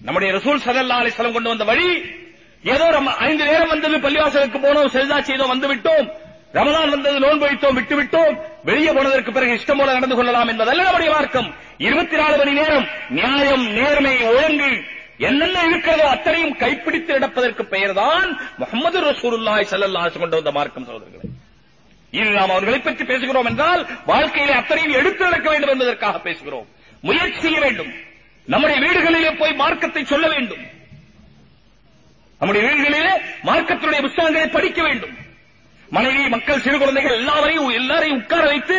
நம்முடைய ரசூல் சல்லா அலிஸ்லம் கொண்டு வந்த வழி ஏதோ நம்ம ஐந்து நேரம் வந்தது பள்ளிவாசலுக்கு போனோம் செல்தா செய்தோம் வந்து விட்டோம் ரமதான் வந்தது நோன்பு வைத்தோம் விட்டு விட்டோம் வெளியே போனதற்கு பிறகு இஷ்டம் போல நடந்து கொள்ளலாம் என்பதல்ல நம்முடைய மார்க்கம். இருபத்தி நாலு மணி நேரம் நியாயம் நேர்மை ஒழுங்கு என்னென்ன இருக்கிறதோ அத்தனையும் கைப்பிடித்து நடப்பதற்கு பெயர்தான் முகமது ரசூலுல்லாஹி ஸல்லல்லாஹு கொண்டு வந்த மார்க்கம் சகோதரர்களே. இது நாம் அவர்களை பற்றி பேசுகிறோம் என்றால் வாழ்க்கையிலே அத்தனையும் எடுத்து நடக்க வேண்டும் என்பதற்காக பேசுகிறோம். முயற்சி செய்ய வேண்டும். நம்முடைய வீடுகளிலே போய் மார்க்கத்தை சொல்ல வேண்டும். நம்முடைய வீடுகளிலே மார்க்கத்தினுடைய புத்தகங்களை படிக்க வேண்டும். மனைவி மக்கள் சிறு குழந்தைகள் எல்லாரையும் எல்லாரையும் உட்கார வைத்து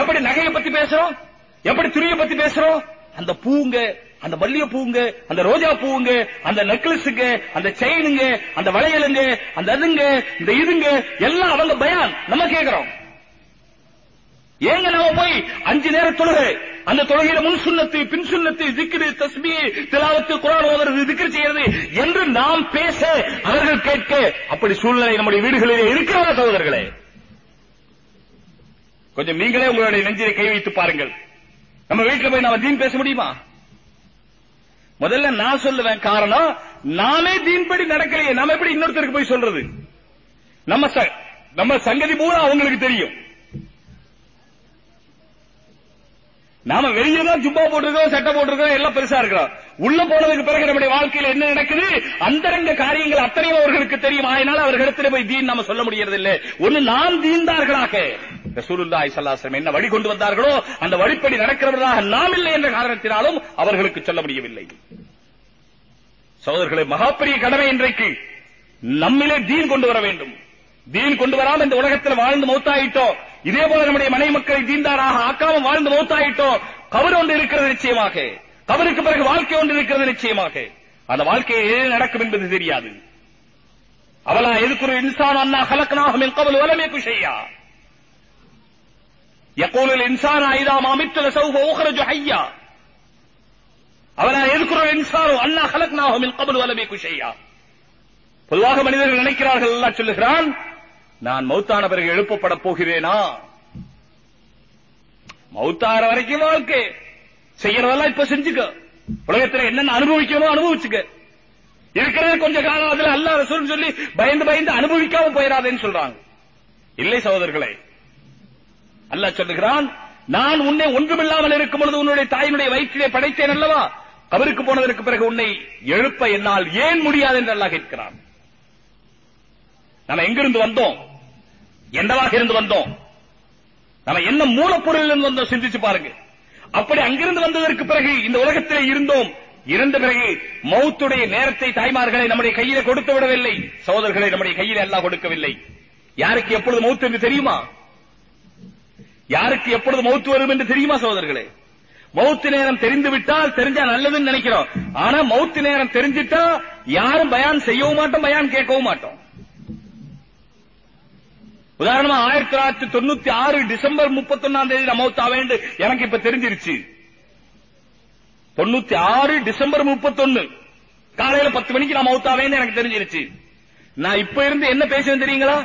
எப்படி நகையை பத்தி பேசுறோம்? எப்படி துணியை பத்தி பேசுறோம்? அந்த பூங்க அந்த மல்லிகை பூங்க அந்த ரோஜா பூவுங்க அந்த நெக்லஸுங்க அந்த செயினுங்க அந்த வளையலுங்க அந்த அதுங்க இந்த இதுங்க எல்லாம் அவங்க பயான். நம்ம கேக்குறோம். ஏங்க நாம போய் அஞ்சு நேர தொழுகை? அந்த தொழுகையில முன் சுண்ணத்து பின் சுண்ணத்து திக்ரு தஸ்மி திலாவத்து குரான் ஓதுறது திக்ரு செய்யறது என்று நாம் பேச அவர்கள் கேட்க அப்படி சூழ்நிலை நம்முடைய வீடுகளிலே இருக்கிறதா சகோதரர்களே? கொஞ்சம் நீங்களே உங்களுடைய நெஞ்சிலே கை வைத்து பாருங்கள். நம்ம வீட்டுல போய் நாம தீன் பேச முடியுமா? முதல்ல நான் சொல்லுவேன் காரணம் நாமே தீன்படி நடக்கலையே. நாம எப்படி இன்னொருத்தருக்கு போய் சொல்றது? நம்ம ச- நம்ம சங்கதி பூரா அவங்களுக்கு தெரியும். நாம வெளியே தான் ஜுப்பா போட்டிருக்கோம் சட்டை போட்டிருக்கோம் எல்லாம் பெருசா இருக்கிறோம். உள்ள போனதுக்கு பிறகு நம்முடைய வாழ்க்கையில என்ன நடக்குது? அந்தரங்க காரியங்கள் அத்தனையும் அவர்களுக்கு தெரியும். அதனால அவர்களிடத்துல போய் தீன் நாம சொல்ல முடியறது இல்ல ஒண்ணு நாம் தீந்தார்களாக ரசூலுல்லாஹி ஸல்லல்லாஹு என்ன வழி கொண்டு வந்தார்களோ அந்த வழிப்படி நடக்கிறவர்களாக நாம் இல்லை என்ற காரணத்தினாலும் அவர்களுக்கு சொல்ல முடியவில்லை. சகோதரர்களே மகாபெரிய கடமை இன்றைக்கு நம்மிலே தீன் கொண்டு வர வேண்டும். தீன் கொண்டு வராமல் இந்த உலகத்தில் வாழ்ந்து மௌத்தாயிட்டோம். இதே போல நம்முடைய மனை மக்களை தீன்தாராக ஆக்காம வாழ்ந்து மௌத்தாயிட்டோம். கவர் ஒன்று இருக்கிறது நிச்சயமாக. கவருக்கு பிறகு வாழ்க்கை ஒன்று இருக்கிறது நிச்சயமாக. அந்த வாழ்க்கையை எது நடக்கும் என்பது தெரியாது. அவலா எதுக்குற இன்சான் அண்ணா கலக்கனாகும் என் கவல் வலமே குஷையா يقول الإنسان إذا ما مت لسوف أخرج حيا அவலா எதுக்குற இன்சானோ அண்ணா خلقناه من قبل ولم يكن شيئا பொதுவாக மனிதர்கள் நினைக்கிறார்கள் அல்லாஹ் சொல்லுகிறான் நான் மௌத்தான பிறகு எழுப்பப்பட போகிறேனா மௌத்தார வரைக்கும் வாழ்க்கை செய்யறதெல்லாம் இப்ப செஞ்சுக்க உலகத்துல என்னென்ன அனுபவிக்கணுமோ அனுபவிச்சுக்க இருக்கிறது கொஞ்ச காலம் அதுல அல்லாஹ் ரசூல் சொல்லி பயந்து பயந்து அனுபவிக்காம போயிடாதேன்னு சொல்றாங்க இல்லை சகோதரர்களே அல்லாஹ் சொல்லுகிறான் நான் உன்னை ஒன்றுமில்லாமல் இருக்கும் பொழுது உன்னுடைய தாயினுடைய வயிற்றிலே படைத்தேன் அல்லவா? கபருக்கு போனதற்கு பிறகு உன்னை எழுப்ப என்னால் ஏன் முடியாது என்று அல்லாஹ் கேட்கிறான். நம்ம எங்கிருந்து வந்தோம்? என்னவாக இருந்து வந்தோம்? நம்ம என்ன மூலப்பொருளில் இருந்து வந்தோம்? சிந்திச்சு பாருங்க. அப்படி அங்கிருந்து வந்ததற்கு பிறகு இந்த உலகத்திலே இருந்தோம். இருந்த பிறகு மௌத்துடைய நேரத்தை தாய்மார்களை நம்முடைய கையில கொடுத்து விடவில்லை. சகோதரர்களை நம்முடைய கையில எல்லாம் கொடுக்கவில்லை. யாருக்கு எப்பொழுது மௌத்து என்று தெரியுமா? யாருக்கு எப்பொழுது மௌத்து வரும் என்று தெரியுமா சோதர்களே மௌத்து நேரம் தெரிந்து விட்டால் தெரிஞ்சா நல்லதுன்னு நினைக்கிறோம். ஆனா மௌத்து நேரம் தெரிஞ்சிட்டா யாரும் பயான் செய்யவும் மாட்டோம் பயான் கேட்கவும் மாட்டோம். உதாரணமா ஆயிரத்தி தொள்ளாயிரத்தி தொண்ணூத்தி ஆறு டிசம்பர் முப்பத்தி ஒன்னாம் தேதி நான் மௌத்தா வேண்டு எனக்கு இப்ப தெரிஞ்சிருச்சு. தொண்ணூத்தி ஆறு டிசம்பர் முப்பத்தொன்னு காலையில பத்து மணிக்கு நான் மௌத்தா வேண்டு எனக்கு தெரிஞ்சிருச்சு. நான் இப்ப இருந்து என்ன பேசுவேன் தெரியுங்களா?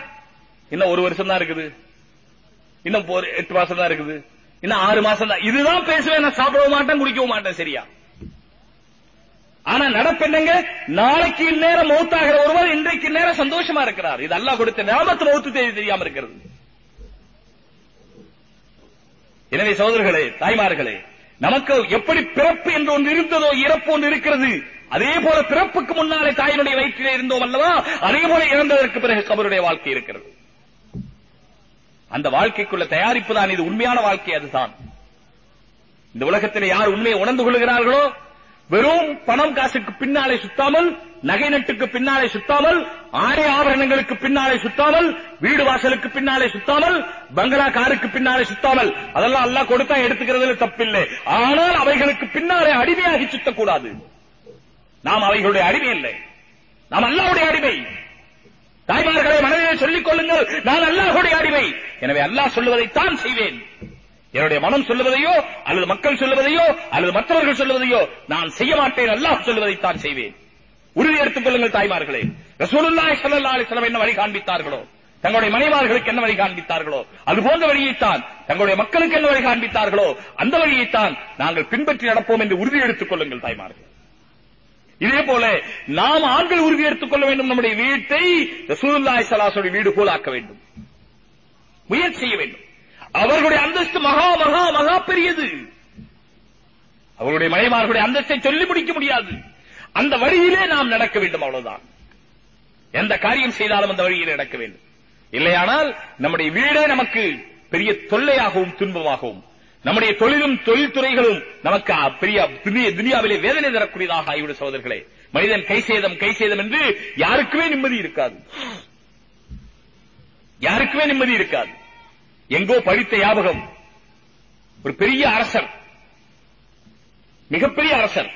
இன்னும் ஒரு வருஷம் தான் இருக்குது. இன்னும் ஒரு எட்டு மாசம் தான் இருக்குது. இன்னும் ஆறு மாசம் தான் இதுதான் பேசுவேன் நான் சாப்பிடவும் மாட்டேன் குடிக்கவும் மாட்டேன் சரியா? ஆனா நடப்பென்னங்க நாளைக்கு நேரம் மௌத்தாகிற ஒருவர் இன்றைக்கு நேரம் சந்தோஷமா இருக்கிறார். இது அல்லாஹ் கொடுத்த ஞாபகத்து மௌத்து தேதி தெரியாம இருக்கிறது. எனவே சகோதரர்களே தாய்மார்களே நமக்கு எப்படி பிறப்பு என்று ஒன்று இருந்ததோ இறப்பு ஒன்று இருக்கிறது அதே போல பிறப்புக்கு முன்னாலே தாயினுடைய வயிற்றிலே இருந்தோம் அல்லவா? அதே போல இறந்ததற்கு பிறகு கபருடைய வாழ்க்கை இருக்கிறது. அந்த வாழ்க்கைக்குள்ள தயாரிப்பு தான். இது உண்மையான வாழ்க்கை அதுதான். இந்த உலகத்தில் யார் உண்மையை உணர்ந்து கொள்கிறார்களோ வெறும் பணம் காசுக்கு பின்னாலே சுத்தாமல் நகை நட்டுக்கு பின்னாலே சுத்தாமல் ஆடை ஆபரணங்களுக்கு பின்னாலே சுத்தாமல் வீடு வாசலுக்கு பின்னாலே சுத்தாமல் பங்களா காருக்கு பின்னாலே சுத்தாமல் அதெல்லாம் அல்லாஹ் கொடுத்தா எடுத்துக்கிறதுல தப்பில்லை. ஆனால் அவைகளுக்கு பின்னாலே அடிமையாகி சுத்தக்கூடாது. நாம் அவைகளுடைய அடிமை இல்லை. நாம் அல்லாவுடைய அடிமை. தாய்மார்களை மனதிலே சொல்லிக் கொள்ளுங்கள். நான் அல்லாஹுடைய அடிமை. எனவே அல்லாஹ் சொல்லுவதைத்தான் செய்வேன். என்னுடைய மனம் சொல்லுவதையோ அல்லது மக்கள் சொல்லுவதையோ அல்லது மற்றவர்கள் சொல்லுவதையோ நான் செய்ய மாட்டேன். அல்லாஹ் சொல்லுவதைத்தான் செய்வேன். உறுதி எடுத்துக் கொள்ளுங்கள் தாய்மார்களே. ரசூலுல்லாஹி ஸல்லல்லாஹு அலைஹி வஸல்லம் என்ன வழி காண்பித்தார்களோ? தங்களுடைய மனைவார்களுக்கு என்ன வழி காண்பித்தார்களோ? அது போன்ற வழியைத்தான் தங்களுடைய மக்களுக்கு என்ன வழி காண்பித்தார்களோ? அந்த வழியைத்தான் நாங்கள் பின்பற்றி நடப்போம் என்று உறுதி எடுத்துக் கொள்ளுங்கள் தாய்மார்கள். இதே போல நாம் ஆண்கள் உறுதி எடுத்துக் கொள்ள வேண்டும் நம்முடைய வீட்டை சூழ்நாய் ஸல்லல்லாஹு வீடு போலாக்க ஆக்க வேண்டும். முயற்சி செய்ய வேண்டும். அவர்களுடைய அந்தஸ்து மகா மகா மகா பெரியது. அவர்களுடைய மனைமார்களுடைய அந்தஸ்தை சொல்லி முடிக்க முடியாது. அந்த வழியிலே நாம் நடக்க வேண்டும் அவ்வளவுதான். எந்த காரியம் செய்தாலும் அந்த வழியிலே நடக்க வேண்டும். இல்லையானால் நம்முடைய வீடே நமக்கு பெரிய தொல்லையாகவும் துன்பமாகவும் நம்முடைய தொழிலும் தொழில்துறைகளும் நமக்கு பெரிய துனியாவிலே வேதனை தரக்கூடியதாக ஆகிவிடும் சகோதரர்களே. மனிதன் கை சேதம் கை சேதம் என்று யாருக்குமே நிம்மதி இருக்காது. யாருக்குமே நிம்மதி இருக்காது. எங்கோ படித்த ஞாபகம். ஒரு பெரிய அரசர். மிகப்பெரிய அரசர்.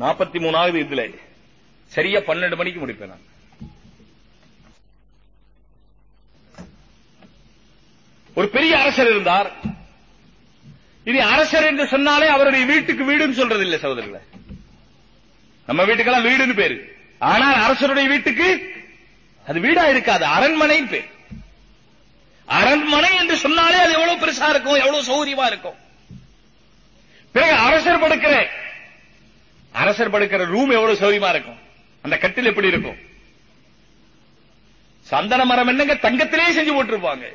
நாற்பத்தி மூணாவது இதுல சரியா பன்னெண்டு மணிக்கு முடிப்பேன் நான். ஒரு பெரிய அரசர் இருந்தார். இனி அரசர் என்று சொன்னாலே அவருடைய வீட்டுக்கு வீடுன்னு சொல்றது இல்ல சகோதரர்களே நம்ம வீட்டுக்கெல்லாம் வீடுன்னு பேரு. ஆனால் அரசருடைய வீட்டுக்கு அது வீடா இருக்காது அரண்மனைன்னு பேர். அரண்மனை என்று சொன்னாலே அது எவ்வளவு பெருசா இருக்கும் எவ்வளவு சௌகரியமா இருக்கும். பிறகு அரசர் படுக்கிற அரசர் படுக்கிற ரூம் எவ்வளவு சௌகரியமா இருக்கும்? அந்த கட்டில் எப்படி இருக்கும்? சந்தன மரம் என்னங்க தங்கத்திலே செஞ்சு போட்டிருப்பாங்க.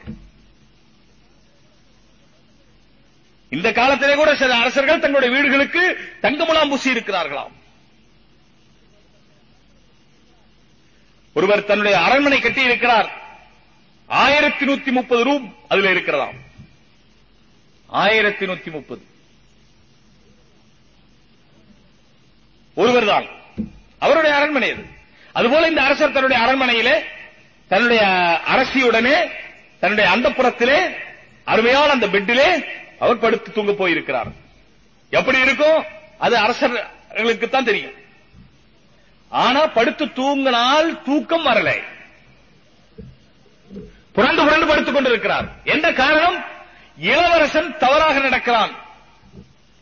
இந்த காலத்திலே கூட சில அரசர்கள் தங்களுடைய வீடுகளுக்கு தங்கமுலாம் பூசி இருக்கிறார்களாம். ஒருவர் தன்னுடைய அரண்மனை கட்டி இருக்கிறார் ஆயிரத்தி நூத்தி முப்பது ரூம் அதுல இருக்கிறதாம். ஆயிரத்தி நூத்தி முப்பது ஒருவர் தான் அவருடைய அரண்மனை அது. அதுபோல இந்த அரசர் தன்னுடைய அரண்மனையிலே தன்னுடைய அரசியுடனே தன்னுடைய அந்தப்புறத்திலே அருமையான அந்த பெட்டிலே அவர் படுத்து தூங்க போயிருக்கிறார். எப்படி இருக்கும்? அது அரசர்களுக்கு தான் தெரியும். ஆனா படுத்து தூங்கினால் தூக்கம் வரலை. புரண்டு புரண்டு படுத்துக் கொண்டிருக்கிறார். என்ற காரணம்? இளவரசன் தவறாக நடக்கிறான்.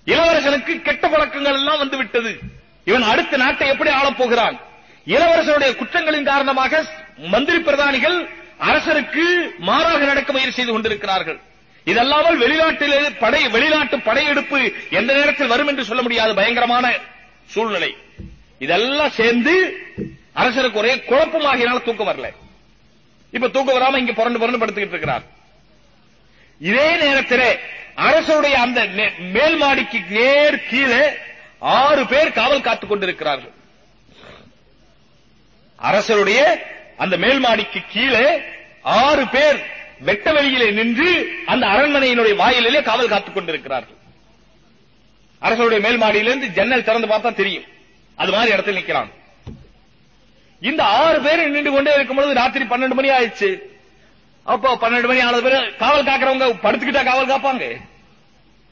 இளவரசனுக்கு கெட்ட பழக்கங்கள் எல்லாம் வந்து விட்டது இவன் அடுத்த நாட்டை எப்படி ஆளப் போகிறான்? இளவரசனுடைய குற்றங்களின் காரணமாக மந்திரி பிரதானிகள் அரசருக்கு மாறாக நடக்க முயற்சி செய்து கொண்டிருக்கிறார்கள். இதல்லாமல் வெளிநாட்டில் படை வெளிநாட்டு படையெடுப்பு எந்த நேரத்தில் வரும் என்று சொல்ல முடியாத பயங்கரமான சூழ்நிலை. இதெல்லாம் சேர்ந்து அரசருக்கு ஒரே குழப்பமாகினால தூக்கம் வரல. இப்ப தூக்கம் வராம இங்க புரண்டு புரண்டு படுத்துக்கிட்டு இருக்கிறார். இதே நேரத்தில் அரசுடைய அந்த மேல் மாடிக்கு நேர் கீழே ஆறு பேர் காவல் காத்துக் கொண்டிருக்கிறார்கள். அரசருடைய அந்த மேல் மாடிக்கு கீழே ஆறு பேர் வெட்ட வெளியிலே நின்று அந்த அரண்மனையினுடைய வாயிலே காவல் காத்துக் கொண்டிருக்கிறார்கள். அரசருடைய மேல் மாடியிலிருந்து ஜன்னல் திறந்து பார்த்தா தெரியும். அது மாதிரி இடத்தில் நிக்கிறான் இந்த ஆறு பேர் நின்று கொண்டே இருக்கும் பொழுது ராத்திரி பன்னெண்டு மணி ஆயிடுச்சு. அப்போ பன்னெண்டு மணி ஆனது பேர் காவல் காக்கிறவங்க படுத்துக்கிட்டா காவல் காப்பாங்க.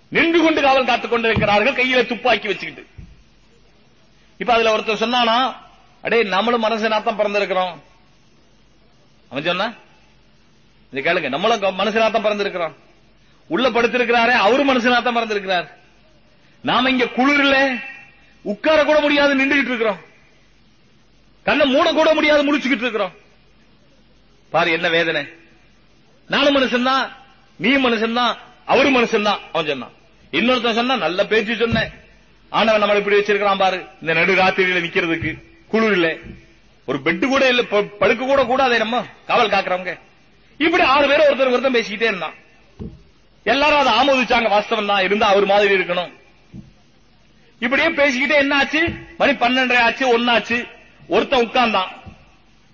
நின்று கொண்டு காவல் காத்துக் கொண்டிருக்கிறார்கள் கையில துப்பாக்கி வச்சுக்கிட்டு. இப்ப அதுல ஒருத்தர் சொன்னானா அடே நம்மளும் மனசு தான் பிறந்திருக்கிறோம். அவன் சொன்னா இது கேளுங்க நம்மளும் மனுஷனா தான் பிறந்திருக்கிறோம். உள்ள படுத்திருக்கிறாரே அவரும் மனுஷனா தான் பிறந்திருக்கிறார். நாம இங்க குளிர்ல உட்கார கூட முடியாது நின்றுகிட்டு இருக்கிறோம். கண்ணை மூட கூட முடியாது முடிச்சுக்கிட்டு இருக்கிறோம். பாரு என்ன வேதனை. நானும் மனுஷன்தான் நீ மனுஷன்தான் அவரு மனுஷன்தான் அவன் சொன்னான். இன்னொருத்தன் சொன்னா நல்ல பேச்சு சொன்னேன். ஆனவன் நம்ம இப்படி வச்சிருக்கான் பாரு. இந்த நடு ராத்திரியில நிக்கிறதுக்கு குளிர்ல. ஒரு பெட்டு கூட இல்ல ப- படுக்க கூட கூடாதே நம்ம காவல் காக்குறவங்க. இப்படி ஆறு பேர் ஒருத்தர் ஒருத்தர் பேசிக்கிட்டே இருந்தான். எல்லாரும் அதை ஆமோதிச்சாங்க வாஸ்தவம் தான். இருந்தா அவர் மாதிரி இருக்கணும். இப்படியே பேசிக்கிட்டே என்ன ஆச்சு? மணி பன்னெண்டரை ஆச்சு ஒன்னாச்சு ஒருத்தன் உட்கார்ந்தான்.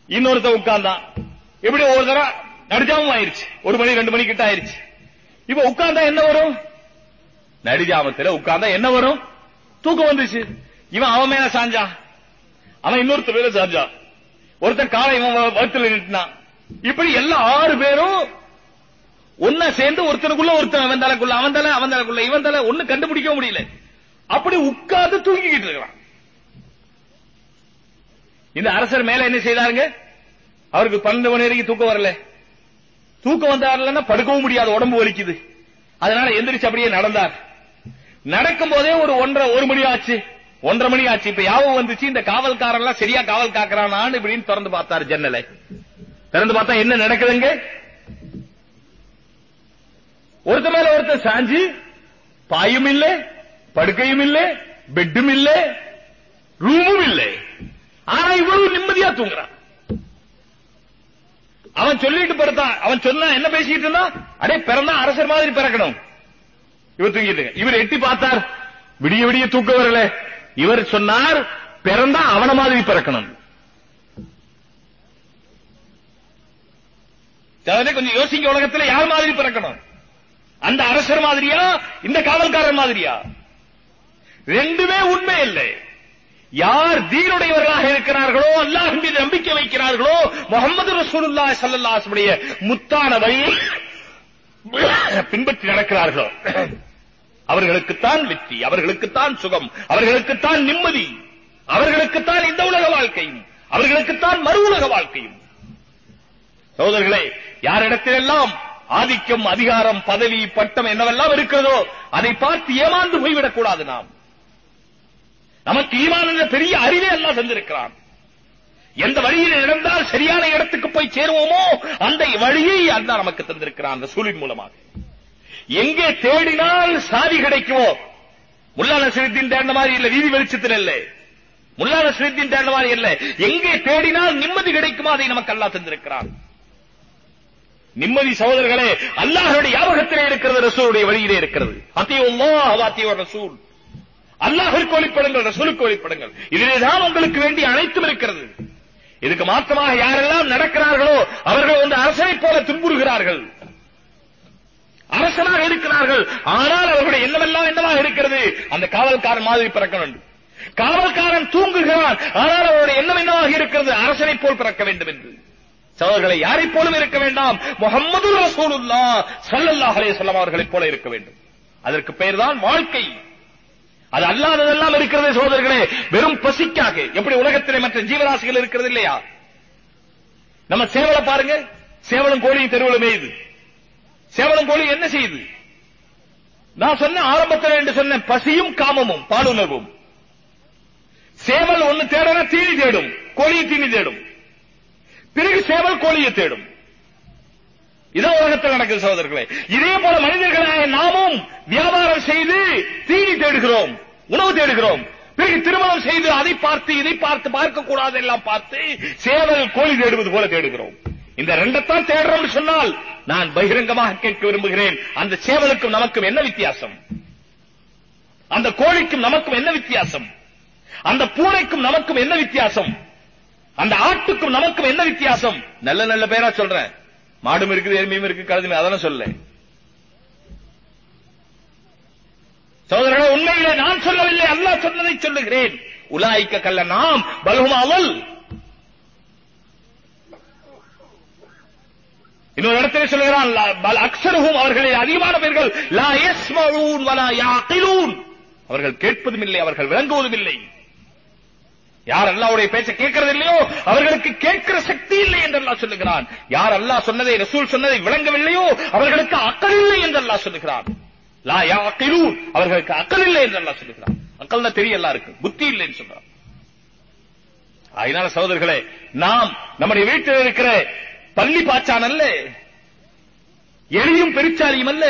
இன்னொருத்தன் உட்கார்ந்தான். இப்படி ஒரு தடவை நடுஜாமம் ஆயிருச்சு. ஒரு மணி ரெண்டு மணி கிட்ட ஆயிருச்சு. இப்ப உட்கார்ந்தா என்ன வரும்? நடுஜாமத்துல உட்கார்ந்தா என்ன வரும்? தூக்கம் வந்துச்சு. இவன் அவன் மேல சாஞ்சான் அவன் இன்னொருத்த மேல சாஞ்சான் ஒருத்தன் காலை இவன் வ- நின்றுனான் இப்படி எல்லா ஆறு பேரும் ஒன்னா சேர்ந்து ஒருத்தனுக்குள்ள ஒருத்தன் அவன் தலைக்குள்ள அவன் தலை அவன் தலைக்குள்ள இவன் தலை ஒன்னு கண்டுபிடிக்க முடியல. அப்படி உட்கார்ந்து தூங்கிக்கிட்டு இருக்கிறான். இந்த அரசர் மேல என்ன செய்தாருங்க? அவருக்கு பன்னெண்டு மணி வரைக்கும் தூக்கம் வரல. தூக்கம் வந்தாருலன்னா படுக்கவும் முடியாது உடம்பு வலிக்குது. அதனால எந்திரிச்சு அப்படியே நடந்தார். நடக்கும் போதே ஒரு ஒன்றரை ஒரு மணி ஆச்சு. ஒன்றரை மணி ஆச்சு. இப்ப யாவும் வந்துச்சு இந்த காவல்காரன் எல்லாம் சரியா காவல் காக்குறானான்னு இப்படின்னு திறந்து பார்த்தாரு ஜன்னலை. திறந்து பார்த்தா என்ன நடக்குதுங்க? ஒருத்த மேல ஒருத்தர் சாஞ்சி பாயும் இல்ல படுக்கையும் இல்ல பெட்டும் இல்ல ரூமும் இல்ல. ஆனா இவ்வளவு நிம்மதியா தூங்குறான். அவன் சொல்லிட்டு படுத்தான் அவன் சொன்னா என்ன பேசிட்டு இருந்தா அடே பிறந்தா அரசர் மாதிரி பிறக்கணும். இவர் தூங்கிட்டு இவர் எட்டி பார்த்தார். விடிய விடிய தூக்க வரல இவர் சொன்னார் பிறந்தா அவன மாதிரி பிறக்கணும். கொஞ்சம் யோசிங்க உலகத்துல யார் மாதிரி பிறக்கணும்? அந்த அரசர் மாதிரியா? இந்த காவல்காரர் மாதிரியா? ரெண்டுமே உண்மை இல்லை. யார் தீனுடையவர்களாக இருக்கிறார்களோ அல்லாஹ் மீது நம்பிக்கை வைக்கிறார்களோ முகமது ரசூலுல்லா ஸல்லல்லாஹு முத்தான வழியை பின்பற்றி நடக்கிறார்களோ? அவர்களுக்குத்தான் வெற்றி அவர்களுக்குத்தான் சுகம் அவர்களுக்குத்தான் நிம்மதி அவர்களுக்குத்தான் இந்த உலக வாழ்க்கையும் அவர்களுக்குத்தான் மறு உலக வாழ்க்கையும். சகோதரர்களே யாரிடத்திலெல்லாம் ஆதிக்கம் அதிகாரம் பதவி பட்டம் என்னவெல்லாம் இருக்கிறதோ அதை பார்த்து ஏமாந்து போய்விடக் கூடாது நாம். நமக்கு ஈமான் என்ற பெரிய அறிவை எல்லாம் செஞ்சிருக்கிறான் எந்த வழியில் நடந்தால் சரியான இடத்துக்கு போய் சேருவோமோ அந்த வழியை அண்ணா நமக்கு தந்திருக்கிறான் அந்த சூழின் மூலமாக. எங்கே தேடினால் சாதி கிடைக்குமோ முல்லா நசருத்தீன் தேர்ந்த மாதிரி இல்ல வீதி வெளிச்சத்தில் இல்ல. முல்லா நசருத்தீன் தேர்ந்த மாதிரி இல்ல. எங்கே தேடினால் நிம்மதி கிடைக்குமோ அதை நமக்கு அல்லா தந்திருக்கிறான். நிம்மதி சகோதரர்களே அல்லாஹருடைய யாபகத்திலே இருக்கிறது ரசூலுடைய வழியிலே இருக்கிறது. அத்தியுல்லாஹ் வாத்திய ரசூல். அல்லாஹிற்கு ஒளிப்படுங்கள் ரசூலுக்கு ஒளிப்படுங்கள். இதிலேதான் உங்களுக்கு வேண்டிய அனைத்தும் இருக்கிறது. இதுக்கு மாற்றமாக யாரெல்லாம் நடக்கிறார்களோ அவர்கள் வந்து அரசனை போல துன்புறுகிறார்கள். அரசனாக இருக்கிறார்கள். ஆனால் அவர்களுடைய எண்ணமெல்லாம் என்னவாக இருக்கிறது? அந்த காவல்காரன் மாதிரி பிறக்க வேண்டும். காவல்காரன் தூங்குகிறான். ஆனால் அவருடைய எண்ணம் என்னவாக இருக்கிறது? அரசனை போல் பிறக்க வேண்டும் என்று. சகோதரர்களை யாரை போலும் இருக்க வேண்டாம். முகமது ரசூலுல்லா சல்லல்லாஹ் அலைஹி அவர்களைப் போல இருக்க வேண்டும். அதற்கு பெயர் தான் வாழ்க்கை. அது அல்லாததெல்லாம் இருக்கிறது சோதர்களே வெறும் பசிக்காக. எப்படி உலகத்திலே மற்ற ஜீவராசிகள் இருக்கிறது இல்லையா? நம்ம சேவலை பாருங்க. சேவலும் கோழியும் தெருவில் மேயுது சேவலும் கோழி என்ன செய்யுது? நான் சொன்ன ஆரம்பத்தில் என்று சொன்ன பசியும் காமமும் பாலுணர்வும். சேவல் ஒண்ணு தேடனா தீனி தேடும் கோழியும் தீனி தேடும். பிறகு சேவல் கோழியை தேடும். இதான் உலகத்தில் நடக்குது சகோதரர்களே இதே போல மனிதர்களாக நாமும் வியாபாரம் செய்து தீனி தேடுகிறோம் உணவு தேடுகிறோம். பிறகு திருமணம் செய்து அதை பார்த்து இதை பார்த்து பார்க்க கூடாது எல்லாம் பார்த்து சேவல் கோழி தேடுவது போல தேடுகிறோம். இந்த ரெண்டத்தான் தேடுறோம் சொன்னால் நான் பகிரங்கமாக கேட்க விரும்புகிறேன். அந்த சேவலுக்கும் நமக்கும் என்ன வித்தியாசம்? அந்த கோழிக்கும் நமக்கும் என்ன வித்தியாசம்? அந்த பூனைக்கும் நமக்கும் என்ன வித்தியாசம்? அந்த ஆட்டுக்கும் நமக்கும் என்ன வித்தியாசம்? நல்ல நல்ல பேரா சொல்றேன். மாடும் இருக்குது எருமையும் இருக்கு கழுதுமே அதெல்லாம் சொல்ல. சோதரர்களே உண்மையிலே நான் சொல்லவில்லை அல்லாஹ் சொன்னதை சொல்லுகிறேன். உலாய்க்க கல்ல நாம் பல்ஹும் அவல். இன்னொரு இடத்திலே சொல்லுகிறான் அக்ஸருஹும் அவர்களில் அதிகமான பேர்கள் லா யஸ்மஊன் வலா யாகிலூன். அவர்கள் கேட்பதும் இல்லை அவர்கள் விளங்குவதும் இல்லை. யார் அல்லாவுடைய பேச்சை கேட்கறது இல்லையோ அவர்களுக்கு கேட்கிற சக்தி இல்லை என்று அல்லாஹ் சொல்லுகிறான். யார் அல்லாஹ் சொன்னதை ரசூல் சொன்னதை விளங்கவில்லையோ அவர்களுக்கு அக்கல் இல்லை என்று அல்லாஹ் சொல்லுகிறான். லா யாகிலூன் அவர்களுக்கு அக்கல் இல்லை என்று அல்லாஹ் சொல்லுகிறான். அக்கல் தான் தெரிய இருக்கு புத்தி இல்லைன்னு சொல்றான். அதனால சகோதரர்களே நாம் நம்முடைய வீட்டில் இருக்கிற பள்ளி பாச்சான் அல்ல. எலியும் பெருச்சாலியும் அல்ல.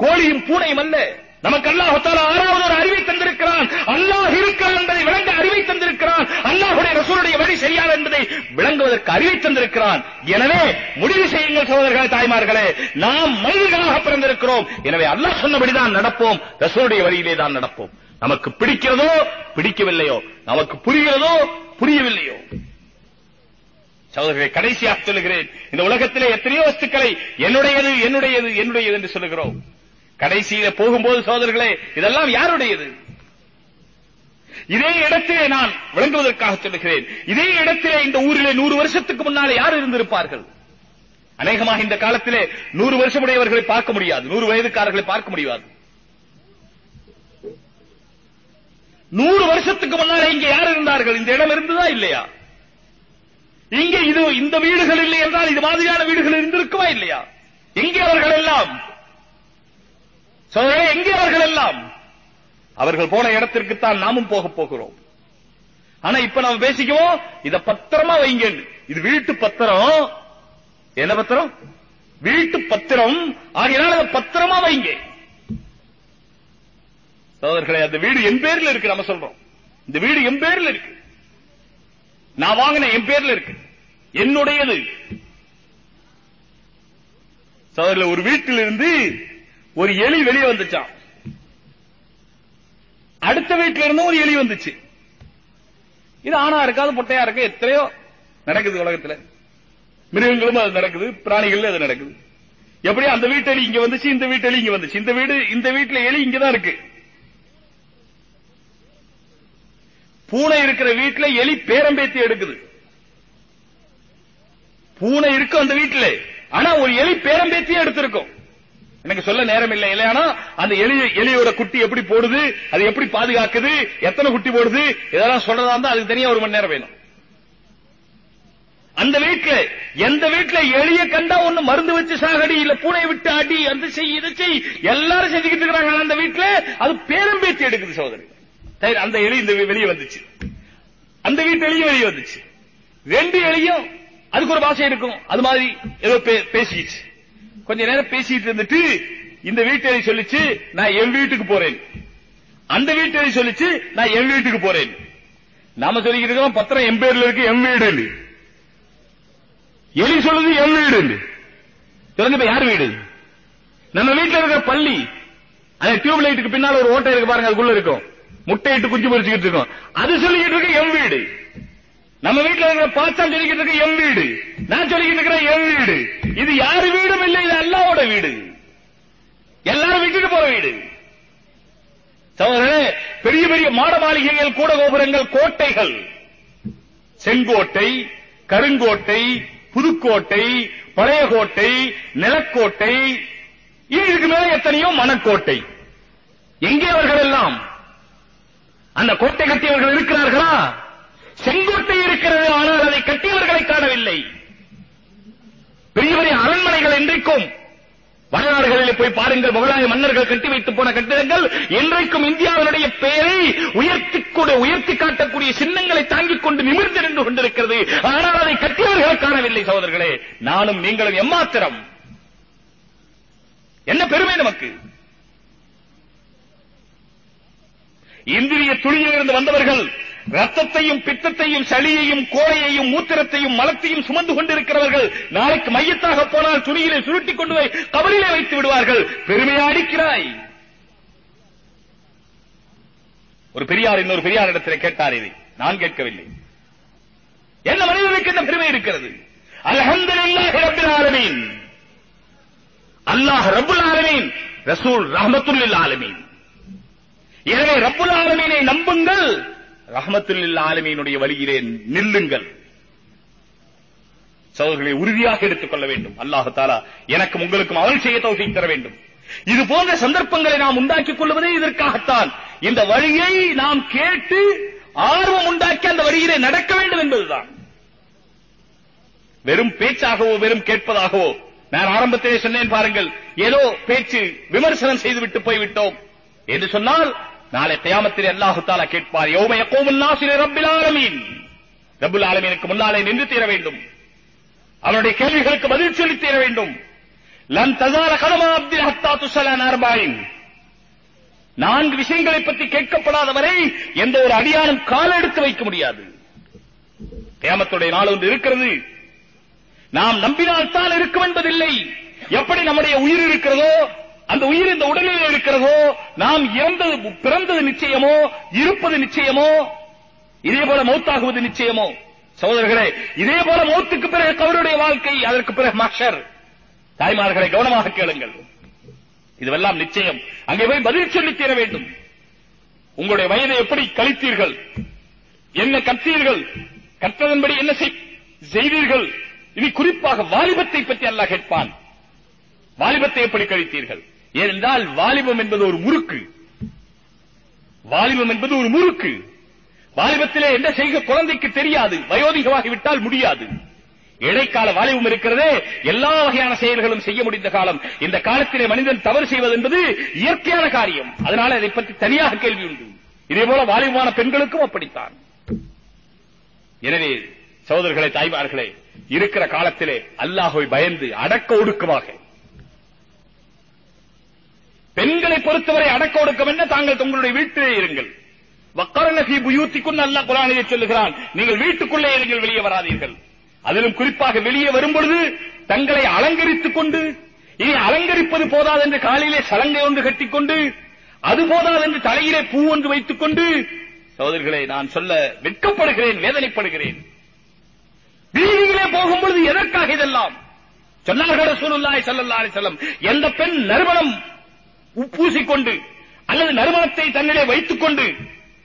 கோழியும் பூனையும் அல்ல. நமக்கு அல்லாஹ் ஆறாவது ஒரு அறிவை தந்திருக்கிறான். அல்லாஹ் இருக்கிறான் என்பதை தந்திருக்கிறான். அல்லாஹுடைய ரசூலுடைய வழி சரியான என்பதை விளங்குவதற்கு அறிவை தந்திருக்கிறான். எனவே முடிவு செய்யுங்கள் சகோதரர்களே தாய்மார்களே. நாம் மனிதர்களாக பிறந்திருக்கிறோம். எனவே அல்லாஹ் சொன்னபடிதான் நடப்போம். ரசூலுடைய வழியிலே தான் நடப்போம். நமக்கு பிடிக்கிறதோ பிடிக்கவில்லையோ? நமக்கு புரிகிறதோ புரியவில்லையோ? சகோதரர்களை கடைசியாக சொல்லுகிறேன். இந்த உலகத்திலே எத்தனையோ வஸ்துக்களை என்னுடையது என்னுடையது என்னுடையது என்று சொல்லுகிறோம். கடைசியில போகும்போது சோதர்களே இதெல்லாம் யாருடையது? இதே இடத்திலே நான் விளங்குவதற்காக சொல்லுகிறேன். இதே இடத்திலே இந்த ஊரிலே நூறு வருஷத்துக்கு முன்னாலே யார் இருந்திருப்பார்கள்? அநேகமாக இந்த காலத்திலே நூறு வருஷமுடையவர்களை பார்க்க முடியாது. நூறு வயதுக்காரர்களை பார்க்க முடியாது. நூறு வருஷத்துக்கு முன்னால் இங்கே யார் இருந்தார்கள்? இந்த இடம் இருந்ததா இல்லையா? இங்கே இது இந்த வீடுகள் இல்லை என்றால் இது மாதிரியான வீடுகள் இருந்திருக்குமா இல்லையா? எங்கே அவர்கள் எல்லாம். எங்கே அவர்கள் எல்லாம். அவர்கள் போன இடத்திற்கு தான் நாமும் போக போகிறோம். ஆனா இப்ப நாம பேசிக்குவோம் இத பத்திரமா வைங்க. இது வீட்டு பத்திரம். என்ன பத்திரம்? வீட்டு பத்திரம். ஆகையினால் அதை பத்திரமா வைங்க. சோதர்களே அந்த வீடு என் பேர்ல இருக்கு நம்ம சொல்றோம். இந்த வீடு என் பேர்ல இருக்கு. நான் வாங்கின என் பேர்ல இருக்கு. என்னுடையது. சோதரில் ஒரு வீட்டில் இருந்து ஒரு எலி வெளியே வந்துச்சான் அடுத்த வீட்டில இருந்தும் ஒரு எலி வந்துச்சு. இது ஆணா இருக்காது பொட்டையா இருக்கு எத்தனையோ நடக்குது உலகத்துல. மிருகங்களும் அது நடக்குது பிராணிகள் அது நடக்குது. எப்படி அந்த வீட்டு எலி இங்க வந்துச்சு இந்த வீட்டு எலி இங்க வந்துச்சு. இந்த வீடு இந்த வீட்டுல எலி இங்கதான் இருக்கு. பூனை இருக்கிற வீட்டுல எலி பேரம்பேத்தி எடுக்குது. பூனை இருக்கும் அந்த வீட்டுல. ஆனா ஒரு எலி பேரம்பேத்தியே எடுத்திருக்கும். எனக்கு சொல்ல நேரம் இல்லை இல்லையானா? அந்த எலி எலியோட குட்டி எப்படி போடுது? அது எப்படி பாதுகாக்குது? எத்தனை குட்டி போடுது? இதெல்லாம் சொல்றதா இருந்தா அதுக்கு தனியா ஒரு மணி நேரம் வேணும். அந்த வீட்டுல எந்த வீட்டுல எளிய கண்டா ஒண்ணு மருந்து வச்சு சாகடி இல்ல பூனை விட்டு அடி அந்த செய் இதை செய் எல்லாரும் செஞ்சுக்கிட்டு இருக்காங்க அந்த வீட்டுல அது பேரம்பேத்தி எடுக்குது சோதரி சரி, அந்த எலி இந்த வெளியே வந்துச்சு. அந்த வீட்டு எலியும் வெளியே வந்துச்சு. ரெண்டு எலியும் அதுக்கு ஒரு பாஷை இருக்கும். அது மாதிரி ஏதோ பே- பேசிக்கிச்சு. கொஞ்ச நேரம் பேசிட்டு இருந்துட்டு இந்த வீட்டை சொல்லிச்சு நான் என் வீட்டுக்கு போறேன். அந்த வீட்டை சொல்லிச்சு நான் என் வீட்டுக்கு போறேன். நாம சொல்லிக்கிட்டு பத்திரம் என் பேர்ல இருக்கு என் வீடு எலி சொல்லுது என் வீடு சொல்லுங்க யார் வீடு? நம்ம வீட்டுல இருக்கிற பள்ளி அந்த டியூப் லைட்டுக்கு பின்னால ஒரு ஓட்டை இருக்கு பாருங்க அதுக்குள்ள இருக்கும். முட்டையிட்டு குஞ்சு பொறிச்சுக்கிட்டு இருக்கோம். அது சொல்லிக்கிட்டு இருக்கு என் வீடு. நம்ம வீட்டுல இருக்கிற பாச்சான் சொல்லிக்கிட்டு இருக்க என் வீடு. நான் சொல்லிக்கிட்டு இருக்கிறேன் என் வீடு. இது யாரு வீடும் இல்லை இது அல்லாவோட வீடு. எல்லாரும் விட்டுட்டு போற வீடு. சோதரே பெரிய பெரிய மாட மாளிகைகள் கூட கோபுரங்கள் கோட்டைகள். செங்கோட்டை கருங்கோட்டை புதுக்கோட்டை பழைய கோட்டை நிலக்கோட்டை இதுக்கு மேல எத்தனையோ மணக்கோட்டை. எங்கே அவர்கள் எல்லாம்? அந்த கோட்டை கட்டியவர்கள் இருக்கிறார்களா? செங்கோ இல்லை பெரிய பெரிய அரண்மனைகள் இன்றைக்கும் வடநாடுகளில் போய் பாருங்கள் முகலாய மன்னர்கள் கட்டி வைத்து போன கட்டிடங்கள் இன்றைக்கும் இந்தியாவினுடைய பெயரை உயர்த்தி கூட உயர்த்தி காட்டக்கூடிய சின்னங்களை தாங்கிக் கொண்டு நிமிர்ந்து நின்று கொண்டிருக்கிறது. ஆனால் அதை கட்டியவர்களை காணவில்லை சகோதரர்களே. நானும் நீங்களும் எம்மாத்திரம். என்ன பெருமை நமக்கு? இந்திரிய துளியிலிருந்து வந்தவர்கள் ரத்தத்தையும் பித்தத்தையும் சளியையும் கோழையையும் மூத்திரத்தையும் மலத்தையும் சுமந்து கொண்டிருக்கிறவர்கள் நாளைக்கு மையத்தாக போனால் துணியிலே சுருட்டிக் கொண்டு போய் கபரிலே வைத்து விடுவார்கள். பெருமையா அடிக்கிறாய்? ஒரு பெரியார் இன்னொரு பெரியார் இடத்திலே கேட்டார் இதை. நான் கேட்கவில்லை. என்ன மனிதனுக்கு என்ன பெருமை இருக்கிறது? அல்ஹம்துலில்லாஹி ரப்பில் ஆலமீன். அல்லாஹ் ரப்புல் ஆலமீன் ரசூல் ரஹமத்துல்லில் ஆலமீன். எனவே ரப்புல் ஆலமீனை நம்புங்கள். ரஹமத்துல்லில் ஆலமியினுடைய வழியிலே நில்லுங்கள். சகோதரர்களை உறுதியாக எடுத்துக் கொள்ள வேண்டும். அல்லாஹு தாலா எனக்கும் உங்களுக்கும் அவள் செய்ய தௌஃபீக் தர வேண்டும். இது போன்ற சந்தர்ப்பங்களை நாம் உண்டாக்கிக் கொள்வதே இதற்காகத்தான். இந்த வழியை நாம் கேட்டு ஆர்வம் உண்டாக்கி அந்த வழியிலே நடக்க வேண்டும் என்பதுதான். வெறும் பேச்சாகவோ வெறும் கேட்பதாகவோ நான் ஆரம்பத்திலே சொன்னேன் பாருங்கள் ஏதோ பேச்சு விமர்சனம் செய்துவிட்டு போய்விட்டோம். என்று சொன்னால் நாளை கியாமத்திலே அல்லாஹு தாலா கேட்பார் யௌம யகூமுன் நாஸு ரப்பில் ஆலமீன். ரப்புல் ஆலமீனுக்கு முன்னாலே நின்று தீர வேண்டும். அவனுடைய கேள்விகளுக்கு பதில் சொல்லி தீர வேண்டும். லன் தசார கதமா அப்தில் ஹத்தா துசல அர்பாயின் நான்கு விஷயங்களை பற்றி கேட்கப்படாத வரை எந்த ஒரு அடியானும் கால் எடுத்து வைக்க முடியாது. கியாமத்துடைய நாள் ஒன்று இருக்கிறது. நாம் நம்பினால் தான் இருக்கும் என்பதில்லை. எப்படி நம்முடைய உயிர் இருக்கிறதோ அந்த உயிர் இந்த உடலில் இருக்கிறதோ நாம் இறந்தது பிறந்தது நிச்சயமோ இருப்பது நிச்சயமோ இதே போல மௌத்தாகுவது நிச்சயமோ? சகோதரர்களே இதே போல மௌத்துக்கு பிறகு கவருடைய வாழ்க்கை அதற்கு பிறகு மஷர் தாய்மார்களை கவனமாக கேளுங்கள். இதுவெல்லாம் நிச்சயம். அங்கே போய் பதில் சொல்லி தீர வேண்டும். உங்களுடைய வயதை எப்படி கழித்தீர்கள்? என்ன கற்றீர்கள்? கற்றதன்படி என்ன செய்- செய்தீர்கள்? இனி குறிப்பாக வாலிபத்தை பற்றி அல்லாஹ் கேட்பான். வாலிபத்தை எப்படி கழித்தீர்கள்? ஏனென்றால் வாலிபம் என்பது ஒரு முறுக்கு. வாலிபம் என்பது ஒரு முறுக்கு. வாலிபத்திலே என்ன செய்க குழந்தைக்கு தெரியாது. வயோதிகமாகிவிட்டால் முடியாது. இடைக்கால வாலிபம் இருக்கிறதே எல்லா வகையான செயல்களும் செய்ய முடிந்த காலம். இந்த காலத்திலே மனிதன் தவறு செய்வது என்பது இயற்கையான காரியம். அதனால அதை பற்றி தனியாக கேள்வி உண்டு. இதே போல வாலிபமான பெண்களுக்கும் அப்படித்தான். எனவே சகோதரர்களே தாய்மார்களே இருக்கிற காலத்திலே அல்லாஹோய் பயந்து அடக்க ஒடுக்கமாக பெண்களை பொறுத்தவரை அடக்க ஒடுக்கம் என்ன? தாங்கள் உங்களுடைய வீட்டிலே இருங்கள். வக்கரன புயூத்திக்கும் நல்ல அல்லாஹ் சொல்லுகிறான். நீங்கள் வீட்டுக்குள்ளே இருங்கள் வெளியே வராதீர்கள். அதிலும் குறிப்பாக வெளியே வரும்பொழுது தங்களை அலங்கரித்துக் கொண்டு இனி அலங்கரிப்பது போதாது என்று காலிலே சலங்கை ஒன்று கட்டிக்கொண்டு அது போதாது என்று தலையிலே பூ ஒன்று வைத்துக் கொண்டு சகோதரர்களே நான் சொல்ல வெட்கப்படுகிறேன் வேதனைப்படுகிறேன். வீதியிலே போகும்பொழுது எதற்காக இதெல்லாம்? சொன்னார்கள் சூழ்நிலை ஸல்லல்லாஹு செல்லம் எந்த பெண் நறுமணம் பூசிக்கொண்டு அல்லது நறுமணத்தை தன்னிலே வைத்துக் கொண்டு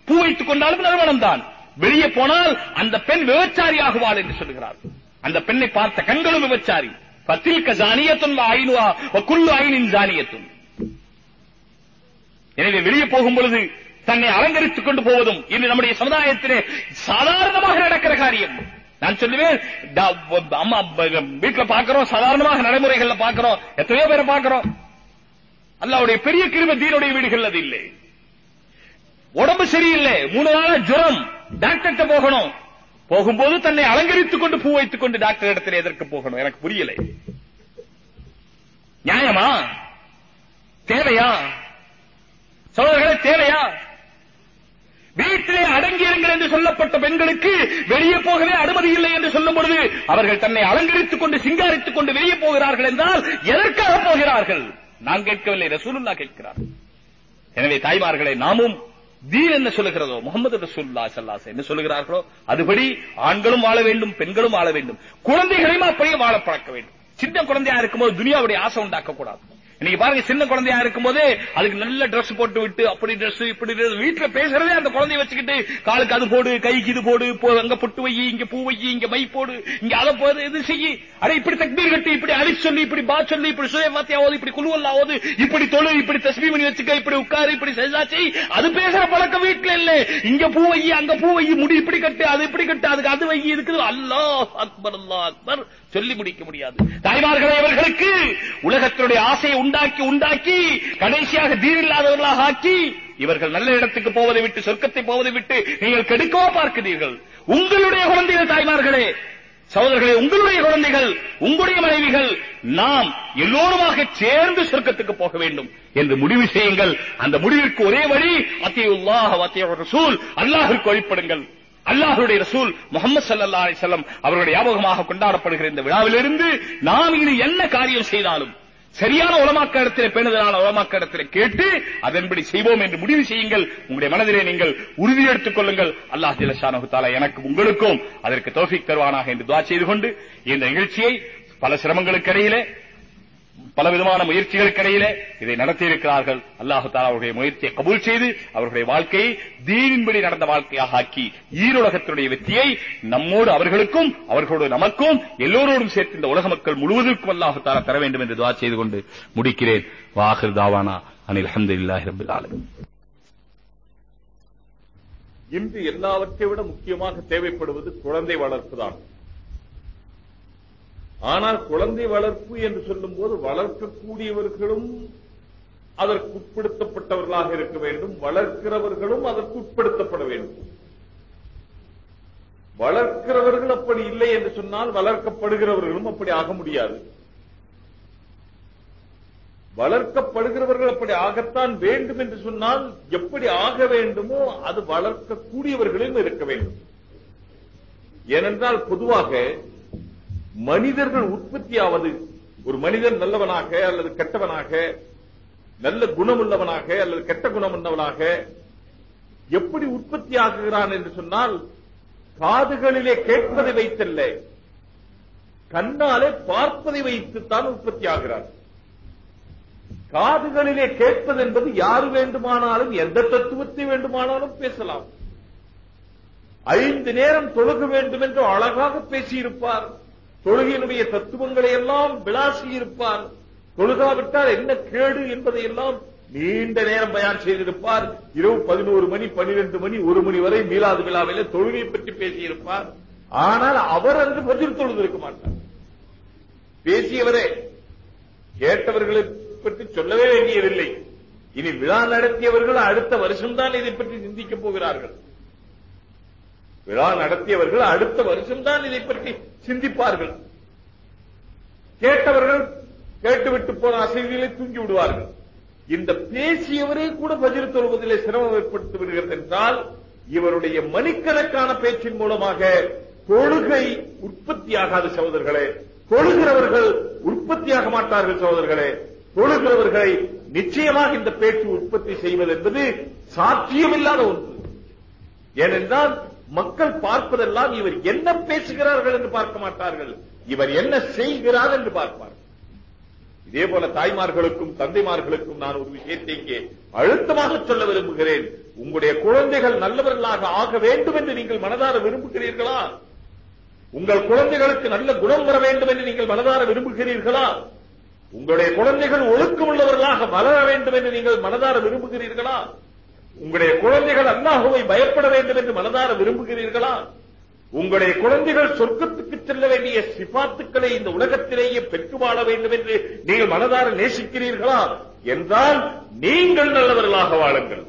பூ வைத்துக் கொண்டாலும் நறுமணம் தான் வெளியே போனால் அந்த பெண் விபச்சாரி ஆகுவாள் என்று சொல்லுகிறார் அந்த பெண்ணை பார்த்த கண்களும் விபச்சாரி. பத்தில் ஜானியத்துன் குல்லு எனவே வெளியே போகும் பொழுது தன்னை அலங்கரித்துக் கொண்டு போவதும் இன்று நம்முடைய சமுதாயத்திலே சாதாரணமாக நடக்கிற காரியம். நான் சொல்லுவேன் அம்மா வீட்டுல பாக்குறோம் சாதாரணமாக நடைமுறைகள்ல பாக்குறோம் எத்தனையோ பேரை பாக்குறோம் அல்லாவுடைய பெரிய கிருப தீனுடைய வீடுகள் அது இல்லை. உடம்பு சரியில்லை. மூணு நாளா ஜுரம். டாக்டர்கிட்ட போகணும். போகும்போது தன்னை அலங்கரித்துக் கொண்டு பூ வைத்துக் கொண்டு டாக்டர் இடத்துல எதற்கு போகணும்? எனக்கு புரியலை. நியாயமா? தேவையா? சோழர்களே தேவையா? வீட்டிலே அடங்கியிருங்கள் என்று சொல்லப்பட்ட பெண்களுக்கு வெளியே போகவே அனுமதி இல்லை என்று சொல்லும் பொழுது அவர்கள் தன்னை அலங்கரித்துக் கொண்டு சிங்காரித்துக் கொண்டு வெளியே போகிறார்கள் என்றால் எதற்காக போகிறார்கள்? நான் கேட்கவில்லை ரசூலுல்லா கேட்கிறார். எனவே தாய்மார்களை நாமும் தீன் என்ன சொல்லுகிறதோ முகமது ரசூல்லா சல்லாஸ் என்ன சொல்லுகிறார்களோ அதுபடி ஆண்களும் வாழ வேண்டும் பெண்களும் வாழ வேண்டும். குழந்தைகளையும் அப்படியே வாழ பழக்க வேண்டும். சின்ன குழந்தையா இருக்கும்போது துனியாவுடைய ஆசை உண்டாக்க கூடாது. இன்னைக்கு பாருங்க சின்ன குழந்தையா இருக்கும்போது அதுக்கு நல்ல ட்ரெஸ் போட்டு விட்டு அப்படி ட்ரெஸ் இப்படி வீட்டுல பேசுறதே அந்த குழந்தைய வச்சுக்கிட்டு காலுக்கு அது போடு கைக்கு இது போடு போ, அங்க புட்டு வை இங்க பூ வை இங்க மை போடு இங்க அதை போது இது செய்ய அட இப்படி தக்பீர் கட்டி இப்படி அலிஃப் சொல்லி இப்படி பா சொல்லி இப்படி சுயவாத்தியா ஓது இப்படி குழுவல்லா ஓது இப்படி தொழு இப்படி தஸ்மி பண்ணி வச்சுக்க இப்படி உட்காரு இப்படி செஞ்சா செய். அது பேசுற பழக்கம் வீட்டுல இல்ல. இங்க பூ வை அங்க பூ வை முடி இப்படி கட்டு அது இப்படி கட்டு அதுக்கு அது வை இருக்குது அல்லாஹ் அக்பர் அல்லாஹ் அக்பர். சொல்லி முடிக்க முடியாது. தாய்மார்களே அவர்களுக்கு உலகத்தினுடைய ஆசையை உண்டாக்கி உண்டாக்கி கடைசியாக தீரில்லாதவர்களாக ஆக்கி இவர்கள் நல்ல இடத்துக்கு போவதை விட்டு சொர்க்கத்தை போவதை விட்டு நீங்கள் கெடுக்கவோ பார்க்கிறீர்கள்? உங்களுடைய குழந்தைகள் தாய்மார்களே சகோதரர்களே உங்களுடைய குழந்தைகள் உங்களுடைய மனைவிகள் நாம் எல்லோருமாக சேர்ந்து சொர்க்கத்துக்கு போக வேண்டும் என்று முடிவு செய்யுங்கள். அந்த முடிவிற்கு ஒரே வழி அத்தியுல்லாஹ் அத்திய ரசூல் அல்லாஹிற்கு வழிபடுங்கள். அல்லாஹருடைய ரசூல் முகமது சல்லா அலிசல்லம் அவருடைய ஞாபகமாக கொண்டாடப்படுகிற இந்த விழாவிலிருந்து நாம் இது என்ன காரியம் செய்தாலும் சரியான உலமாக்க இடத்திலே பேணுதலான உலமாக்க இடத்திலே கேட்டு அதன்படி செய்வோம் என்று முடிவு செய்யுங்கள். உங்களுடைய மனதிலே நீங்கள் உறுதி எடுத்துக் கொள்ளுங்கள். அல்லாஹ் ஜிலஷானு தாலா எனக்கு உங்களுக்கும் அதற்கு தோஃபிக் தருவானாக என்று துவா செய்து கொண்டு இந்த நிகழ்ச்சியை பல சிரமங்களுக்கு இடையிலே பல விதமான முயற்சிகளுக்கு இடையிலே இதை நடத்தியிருக்கிறார்கள். அல்லாஹு தாலா அவருடைய முயற்சியை கபூல் செய்து அவருடைய வாழ்க்கையை தீனின்படி நடந்த வாழ்க்கையாக ஆக்கி ஈருலகத்தினுடைய வெற்றியை நம்மோடு அவர்களுக்கும் அவர்களோடு நமக்கும் எல்லோரோடும் சேர்த்து இந்த உலக மக்கள் முழுவதற்கும் அல்லாஹு தாலா தர வேண்டும் என்று துவா செய்து கொண்டு முடிக்கிறேன். வாஹிர் தாவானா அனில் அஹமதுல்லாஹி ரபில் ஆலமீன். இன்று எல்லாவற்றை விட முக்கியமாக தேவைப்படுவது குழந்தை வளர்ப்புதான் ஆனால் குழந்தை வளர்ப்பு என்று சொல்லும் போது வளர்க்கக்கூடியவர்களும் அதற்கு உட்படுத்தப்பட்டவர்களாக இருக்க வேண்டும். வளர்க்கிறவர்களும் அதற்கு உட்படுத்தப்பட வேண்டும். வளர்க்கிறவர்கள் அப்படி இல்லை என்று சொன்னால் வளர்க்கப்படுகிறவர்களும் அப்படி ஆக முடியாது. வளர்க்கப்படுகிறவர்கள் அப்படி ஆகத்தான் வேண்டும் என்று சொன்னால் எப்படி ஆக வேண்டுமோ அது வளர்க்கக்கூடியவர்களிலும் இருக்க வேண்டும். ஏனென்றால் பொதுவாக மனிதர்கள் உற்பத்தியாவது ஒரு மனிதன் நல்லவனாக அல்லது கெட்டவனாக நல்ல குணமுள்ளவனாக அல்லது கெட்ட குணம் உள்ளவனாக எப்படி உற்பத்தி ஆகுகிறான் என்று சொன்னால் காதுகளிலே கேட்பதை வைத்தல்ல கண்ணாலே பார்ப்பதை வைத்துத்தான் உற்பத்தி ஆகிறார் காதுகளிலே கேட்பது என்பது யார் வேண்டுமானாலும் எந்த தத்துவத்தை வேண்டுமானாலும் பேசலாம். ஐந்து நேரம் தொழுக வேண்டும் என்று அழகாக பேசியிருப்பார். தொழுகையினுடைய தத்துவங்களை எல்லாம் விளாசி இருப்பார் தொழுகாவிட்டால் என்ன கேடு என்பதை எல்லாம் நீண்ட நேரம் பயன் செய்திருப்பார். இரவு பதினோரு மணி பனிரெண்டு மணி ஒரு மணி வரை மீளாது விழாவிலே தொழுகை பற்றி பேசியிருப்பார். ஆனால் அவர் அன்று பதில் தொழுதிருக்க மாட்டார். பேசியவரே கேட்டவர்களை பற்றி சொல்லவே வேண்டியதில்லை. இனி விழா நடத்தியவர்கள் அடுத்த வருஷம்தான் இதை பற்றி சிந்திக்கப் போகிறார்கள். விழா நடத்தியவர்கள் அடுத்த வருஷம்தான் இதை பற்றி சிந்திப்பார்கள். கேட்டவர்கள் கேட்டுவிட்டு போன அசைதிகளை தூங்கி விடுவார்கள். இந்த பேசியவரே கூட பதில் தொழுவதிலே சிரமம் ஏற்படுத்தி விடுகிறது என்றால் இவருடைய மணிக்கணக்கான பேச்சின் மூலமாக தொழுகை உற்பத்தியாகாது சகோதரர்களே. தொழுகிறவர்கள் உற்பத்தியாக மாட்டார்கள் சகோதரர்களே. தொழுகிறவர்களை நிச்சயமாக இந்த பேச்சு உற்பத்தி செய்வது என்பது சாத்தியமில்லாத ஒன்று. ஏனென்றால் மக்கள் பார்ப்பதெல்லாம் இவர் என்ன பேசுகிறார்கள் என்று பார்க்க மாட்டார்கள். இவர் என்ன செய்கிறார் என்று பார்ப்பார். இதே போல தாய்மார்களுக்கும் தந்தைமார்களுக்கும் நான் ஒரு விஷயத்தை இங்கே அழுத்தமாக சொல்ல விரும்புகிறேன். உங்களுடைய குழந்தைகள் நல்லவர்களாக ஆக வேண்டும் என்று நீங்கள் மனதார விரும்புகிறீர்களா? உங்கள் குழந்தைகளுக்கு நல்ல குணம் வர வேண்டும் என்று நீங்கள் மனதார விரும்புகிறீர்களா? உங்களுடைய குழந்தைகள் ஒழுக்கம் உள்ளவர்களாக வளர வேண்டும் என்று நீங்கள் மனதார விரும்புகிறீர்களா? உங்களுடைய குழந்தைகள் அல்லாஹுவை பயப்பட வேண்டும் என்று மனதார விரும்புகிறீர்களா? உங்களுடைய குழந்தைகள் சொர்க்கத்துக்கு செல்ல வேண்டிய சிபாத்துக்களை இந்த உலகத்திலேயே பெற்று வாழ வேண்டும் என்று நீங்கள் மனதார நேசிக்கிறீர்களா? என்றால் நீங்கள் நல்லவர்களாக வாழுங்கள்.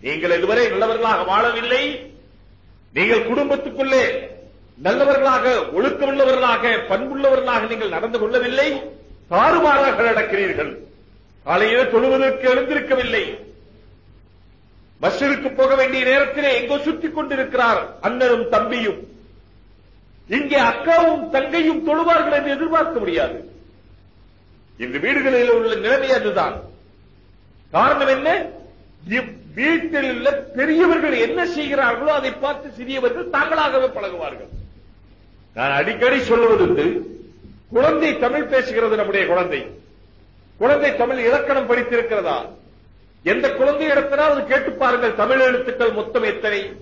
நீங்கள் இதுவரை நல்லவர்களாக வாழவில்லை. நீங்கள் குடும்பத்துக்குள்ளே நல்லவர்களாக ஒழுக்கமுள்ளவர்களாக பண்புள்ளவர்களாக நீங்கள் நடந்து கொள்ளவில்லை. தாறுமாறாக நடக்கிறீர்கள். காலையில் தொழுவதற்கு எழுந்திருக்கவில்லை. மஸ்ஜிதுக்கு போக வேண்டிய நேரத்திலே எங்கோ சுத்தி கொண்டிருக்கிறார் அண்ணனும் தம்பியும். இங்கே அக்காவும் தங்கையும் தொழுவார்கள் என்று எதிர்பார்க்க முடியாது. இந்த வீடுகளில் உள்ள நிலைமை அதுதான். காரணம் என்ன? இவ் வீட்டில் உள்ள பெரியவர்கள் என்ன செய்கிறார்களோ அதை பார்த்து சிறியவர்கள் தாங்களாகவே பழகுவார்கள். நான் அடிக்கடி சொல்லுவதுண்டு குழந்தை தமிழ் பேசுகிறது நம்முடைய குழந்தை. குழந்தை தமிழ் இலக்கணம் படித்திருக்கிறதா? எந்த குழந்தை இடத்தினாவது கேட்டு பாருங்கள். தமிழ் எழுத்துக்கள் மொத்தம் எத்தனை?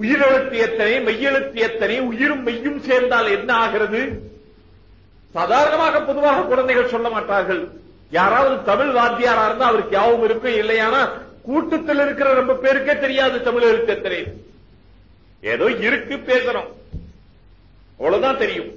உயிரெழுத்து எத்தனை? மெய்யெழுத்து எத்தனை? உயிரும் மெய்யும் சேர்ந்தால் என்ன ஆகிறது? சாதாரணமாக பொதுவாக குழந்தைகள் சொல்ல மாட்டார்கள். யாராவது தமிழ் வாத்தியாரா இருந்தா அவருக்கு யாவும் இருக்கும் இல்லையானா கூட்டத்தில் இருக்கிற ரொம்ப பேருக்கே தெரியாது தமிழ் எழுத்து எத்தனை. ஏதோ இருக்கு பேசணும் அவ்வளவுதான் தெரியும்.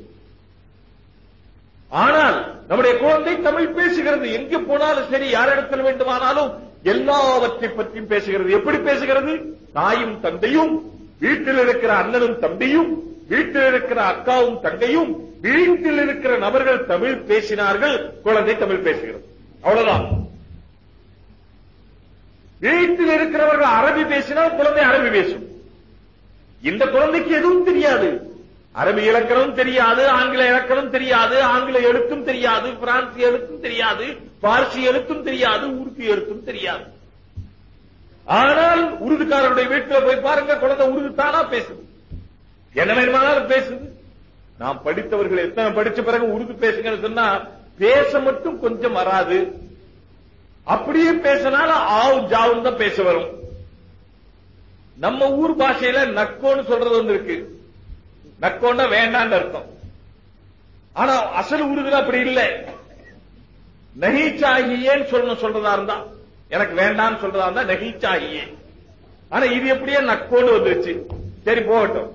ஆனால் நம்முடைய குழந்தை தமிழ் பேசுகிறது. எங்கு போனாலும் சரி யாரிடத்தில் வேண்டுமானாலும் எல்லாவற்றை பற்றியும் பேசுகிறது. எப்படி பேசுகிறது? தாயும் தந்தையும் வீட்டில் இருக்கிற அண்ணனும் தம்பியும் வீட்டில் இருக்கிற அக்காவும் தங்கையும் வீட்டில் இருக்கிற நபர்கள் தமிழ் பேசினார்கள் குழந்தை தமிழ் பேசுகிறது. அவ்வளவுதான். வீட்டில் இருக்கிறவர்கள் அரபி பேசினால் குழந்தை அரபி பேசும். இந்த குழந்தைக்கு எதுவும் தெரியாது. அரபி இலக்கணம் தெரியாது ஆங்கில இலக்கணம் தெரியாது ஆங்கில எழுத்தும் தெரியாது பிரான்சி எழுத்தும் தெரியாது பார்சி எழுத்தும் தெரியாது உருது எழுத்தும் தெரியாது. ஆனால் உருதுக்காரருடைய வீட்டில் போய் பாருங்க குழந்தை உருது தானா பேசுது. என்ன வேணுமானாலும் பேசுது. நாம் படித்தவர்கள் எத்தனை படிச்ச பிறகு உருது பேசுங்கன்னு சொன்னா பேச மட்டும் கொஞ்சம் வராது. அப்படியே பேசினால ஆவு ஜாவும் தான் பேச வரும். நம்ம ஊர் பாஷையில நக்கோன்னு சொல்றது ஒன்று இருக்கு. நக்கோண்டா வேண்டான்னு அர்த்தம். ஆனா அசல் உருதுல அப்படி இல்லை. நெகிச்சாகியேன்னு சொல்லணும் சொல்றதா இருந்தா. எனக்கு வேண்டாம்னு சொல்றதா இருந்தா நெகிச்சாகியே. ஆனா இது எப்படியே நக்கோன்னு வந்துருச்சு. சரி போகட்டும்.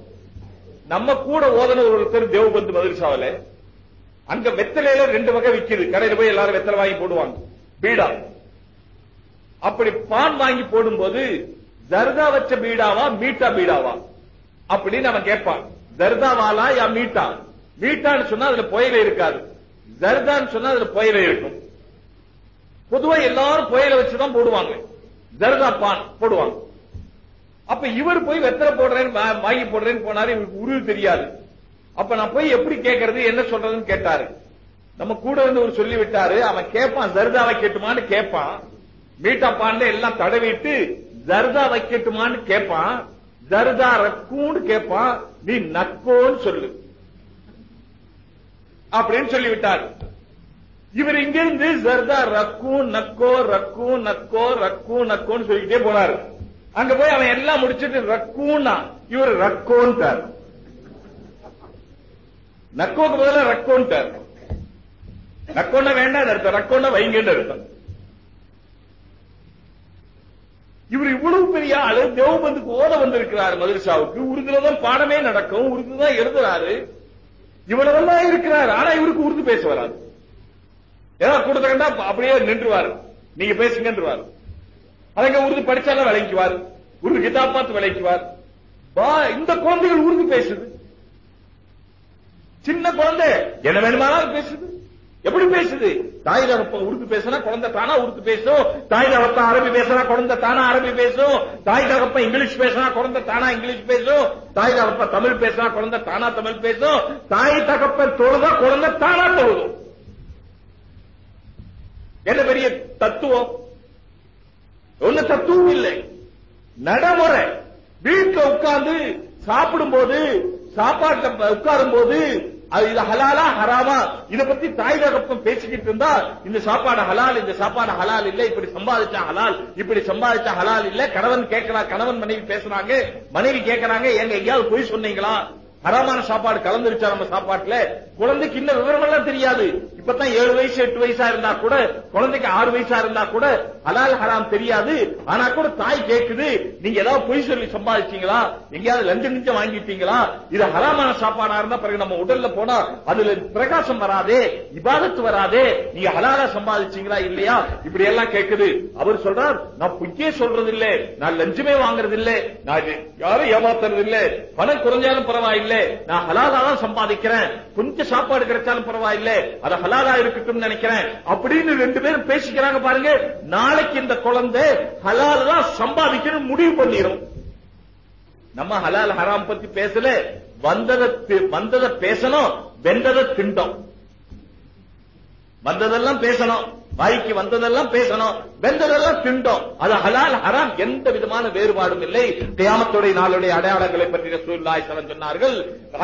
நம்ம கூட ஓதன ஒருத்தர் தேவபந்து மதுரசாவில. அங்க வெத்தலையில ரெண்டு வகை விக்குது. கடையில போய் எல்லாரும் வெத்தலை வாங்கி போடுவாங்க. பீடா. அப்படி பான் வாங்கி போடும்போது ஜர்தா வச்ச பீடாவா மீட்டா பீடாவா? அப்படின்னு நம்ம கேட்பான். ஜர்தாவாலா யா மீட்டா? மீட்டான்னு சொன்னா அதுல புயல இருக்காது. ஜர்தான்னு சொன்னா அதுல புயல இருக்கும். பொதுவா எல்லாரும் புயல வச்சுதான் போடுவாங்க. ஜர்தா பான் போடுவாங்க. அப்ப இவர் போய் வெத்தலை போடுறேன்னு வாங்கி போடுறேன்னு போனாரு இவருக்கு உருவு தெரியாது. அப்ப நான் போய் எப்படி கேட்கறது என்ன சொல்றதுன்னு கேட்டாரு. நம்ம கூட இருந்து ஒரு சொல்லி விட்டாரு அவன் கேட்பான் ஜர்தா வைக்கட்டுமான்னு கேட்பான் மீட்டா பாண்ட எல்லாம் தடவிட்டு ஜர்தா வைக்கட்டுமான்னு கேட்பான் ஜர்தா ரக்கூன்னு கேட்பான் நீ நக்கோன்னு சொல்லு. அப்படின்னு சொல்லிவிட்டார். இவர் இங்க இருந்து ஜர்தா ரக்கூ நக்கோ ரக்கூ நக்கோ ரக்கூ நக்கோன்னு சொல்லிக்கிட்டே போனாரு. அங்க போய் அவன் எல்லாம் முடிச்சிட்டு ரக்கூன்னா இவர் ரக்கோன்ட்டார். நக்கோக்கு பதிலாக ரக்கோன்ட்டார். நக்கோன்னா வேண்டாம் அர்த்தம் ரக்கோன்னா வைங்கன்னு அர்த்தம். இவர் இவ்வளவு பெரிய ஆளு தேவபந்துக்கு ஓத வந்திருக்கிறார் மதுரசாவுக்கு. உருதுலதான் பாடமே நடக்கும் உருதுதான் எழுதுறாரு. இவ்வளவெல்லாம் இருக்கிறார் ஆனா இவருக்கு உருது பேச வராது. ஏதாவது கூட்டத்தை கண்டா அப்படியே நின்றுவாரு. நீங்க பேசுங்கன்றுவாரு. அதங்க உருது படிச்சாலும் விளங்கிக்குவார். உருது கிதா பார்த்து விளங்கிக்குவார். இந்த குழந்தைகள் உருது பேசுது. சின்ன குழந்தை என்ன வேணுமானாலும் பேசுது. எப்படி பேசுது? தாய் தகப்பன் உருது பேசுனா குழந்தை தானா உருது பேசும். தாய் தகப்பன் அரபி பேசுனா குழந்தை தானா அரபி பேசும். தாய் தகப்ப இங்கிலீஷ் பேசுனா குழந்தை தானா இங்கிலீஷ் பேசும். தாய் தகப்ப தமிழ் பேசுனா குழந்தை தானா தமிழ் பேசும். தாய் தகப்ப தொழுதா குழந்தை தானா தொழுதும். என்ன பெரிய தத்துவம்? ஒண்ணு தத்துவம் இல்லை. நடைமுறை. வீட்டுல உட்கார்ந்து சாப்பிடும் போது சாப்பாட்டு உட்காரும் போது அது இது ஹலாலா ஹராமா? இத பத்தி தாய் தகப்பன் பேசிக்கிட்டு இருந்தா இந்த சாப்பாடு ஹலால் இந்த சாப்பாடு ஹலால் இல்ல இப்படி சம்பாதிச்சா ஹலால் இப்படி சம்பாதிச்சா ஹலால் இல்ல கணவன் கேட்கிறா கணவன் மனைவி பேசுறாங்க மனைவி கேட்கறாங்க எங்க எங்கேயாவது போய் சொன்னீங்களா? ஹராமான சாப்பாடு கலந்துருச்சா நம்ம சாப்பாட்டுல? குழந்தைக்கு இன்னும் விவரம் எல்லாம் தெரியாது. இப்பதான் ஏழு வயசு எட்டு வயசா இருந்தா கூட குழந்தைக்கு ஆறு வயசா இருந்தா கூட அலால் ஹராம் தெரியாது. ஆனா கூட தாய் கேக்குது நீங்க ஏதாவது பொய் சொல்லி சம்பாதிச்சீங்களா? எங்கேயாவது லஞ்சம் நிஞ்சம் வாங்கிட்டீங்களா? இது ஹராமான சாப்பாடா இருந்தா பிறகு நம்ம உடல்ல போனா அதுல பிரகாசம் வராதே இபாதத்து வராதே நீங்க ஹலாலா சம்பாதிச்சீங்களா இல்லையா? இப்படி எல்லாம் கேக்குது. அவர் சொல்றார் நான் பொய்யே சொல்றது இல்ல நான் லஞ்சமே வாங்குறது இல்ல நான் யாரும் ஏமாத்துறது இல்ல பணம் குறைஞ்சாலும் பரவாயில்லை. நான் ஹலாலா தான் சம்பாதிக்கிறேன். கொஞ்சம் சாப்பாடு கிடைச்சாலும் பரவாயில்லை. அது ஹலாலா இருக்கட்டும் நினைக்கிறேன். அப்படின்னு ரெண்டு பேரும் பேசிக்கிறாங்க பாருங்க. நாளைக்கு இந்த குழந்தை ஹலால் தான் சம்பாதிக்கணும் முடிவு பண்ணிரும். நம்ம ஹலால் ஹராம் பத்தி பேசல. வந்ததை வந்ததை பேசணும் வெந்ததை திண்டோம். வந்ததெல்லாம் பேசணும். வாய்க்கு வந்ததெல்லாம் பேசணும் வெந்ததெல்லாம் திண்டோம் அது ஹலால் ஹராம் எந்த விதமான வேறுபாடும் இல்லை. கியாமத்துடைய நாளுடைய அடையாளங்களை பற்றி ரசூலுல்லாஹி ஸல்லல்லாஹு சொன்னார்கள்.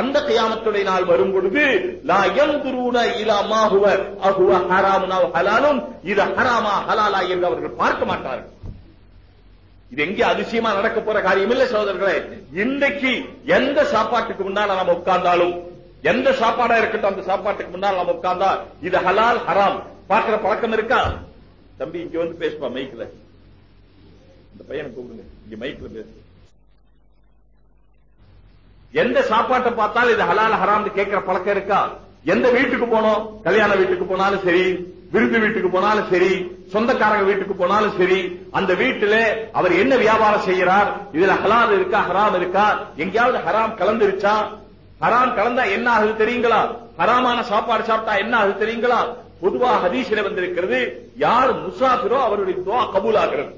அந்த கியாமத்துடைய நாள் வரும் பொழுது லா யன்துரூன இலா மா ஹுவ அஹுவ ஹராமுன் அவ் இது ஹராமா ஹலாலா என்று அவர்கள் பார்க்க மாட்டார்கள். இது எங்கே அதிசயமா நடக்க போற காரியம் இல்ல சகோதரர்களே. இன்றைக்கு எந்த சாப்பாட்டுக்கு முன்னால நம்ம உட்கார்ந்தாலும் எந்த சாப்பாடா இருக்கட்டும் அந்த சாப்பாட்டுக்கு முன்னால் நம்ம உட்கார்ந்தா இது ஹலால் ஹராம். பார்க்கிற பழக்கம் இருக்கா? தம்பி இங்க வந்து பேசுப்பா மைக்ல இந்த பையனை கூப்பிடுங்க. இங்க மைக்ல பேசு. எந்த சாப்பாட்டை பார்த்தாலும் இது ஹலால் ஹராம்னு கேட்கிற பழக்கம் இருக்கா? எந்த வீட்டுக்கு போனோம்? கல்யாண வீட்டுக்கு போனாலும் சரி விருந்து வீட்டுக்கு போனாலும் சரி சொந்தக்காரங்க வீட்டுக்கு போனாலும் சரி அந்த வீட்டுல அவர் என்ன வியாபாரம் செய்யறார் இதுல ஹலால் இருக்கா ஹராம் இருக்கா? எங்கேயாவது ஹராம் கலந்துருச்சா? ஹராம் கலந்தா என்ன ஆகுது தெரியுங்களா? ஹராமான சாப்பாடு சாப்பிட்டா என்ன ஆகுது தெரியுங்களா? பொதுவா ஹதீஷில் வந்திருக்கிறது யார் முசாஃபிரோ அவருடைய துவா கபூலாகிறது.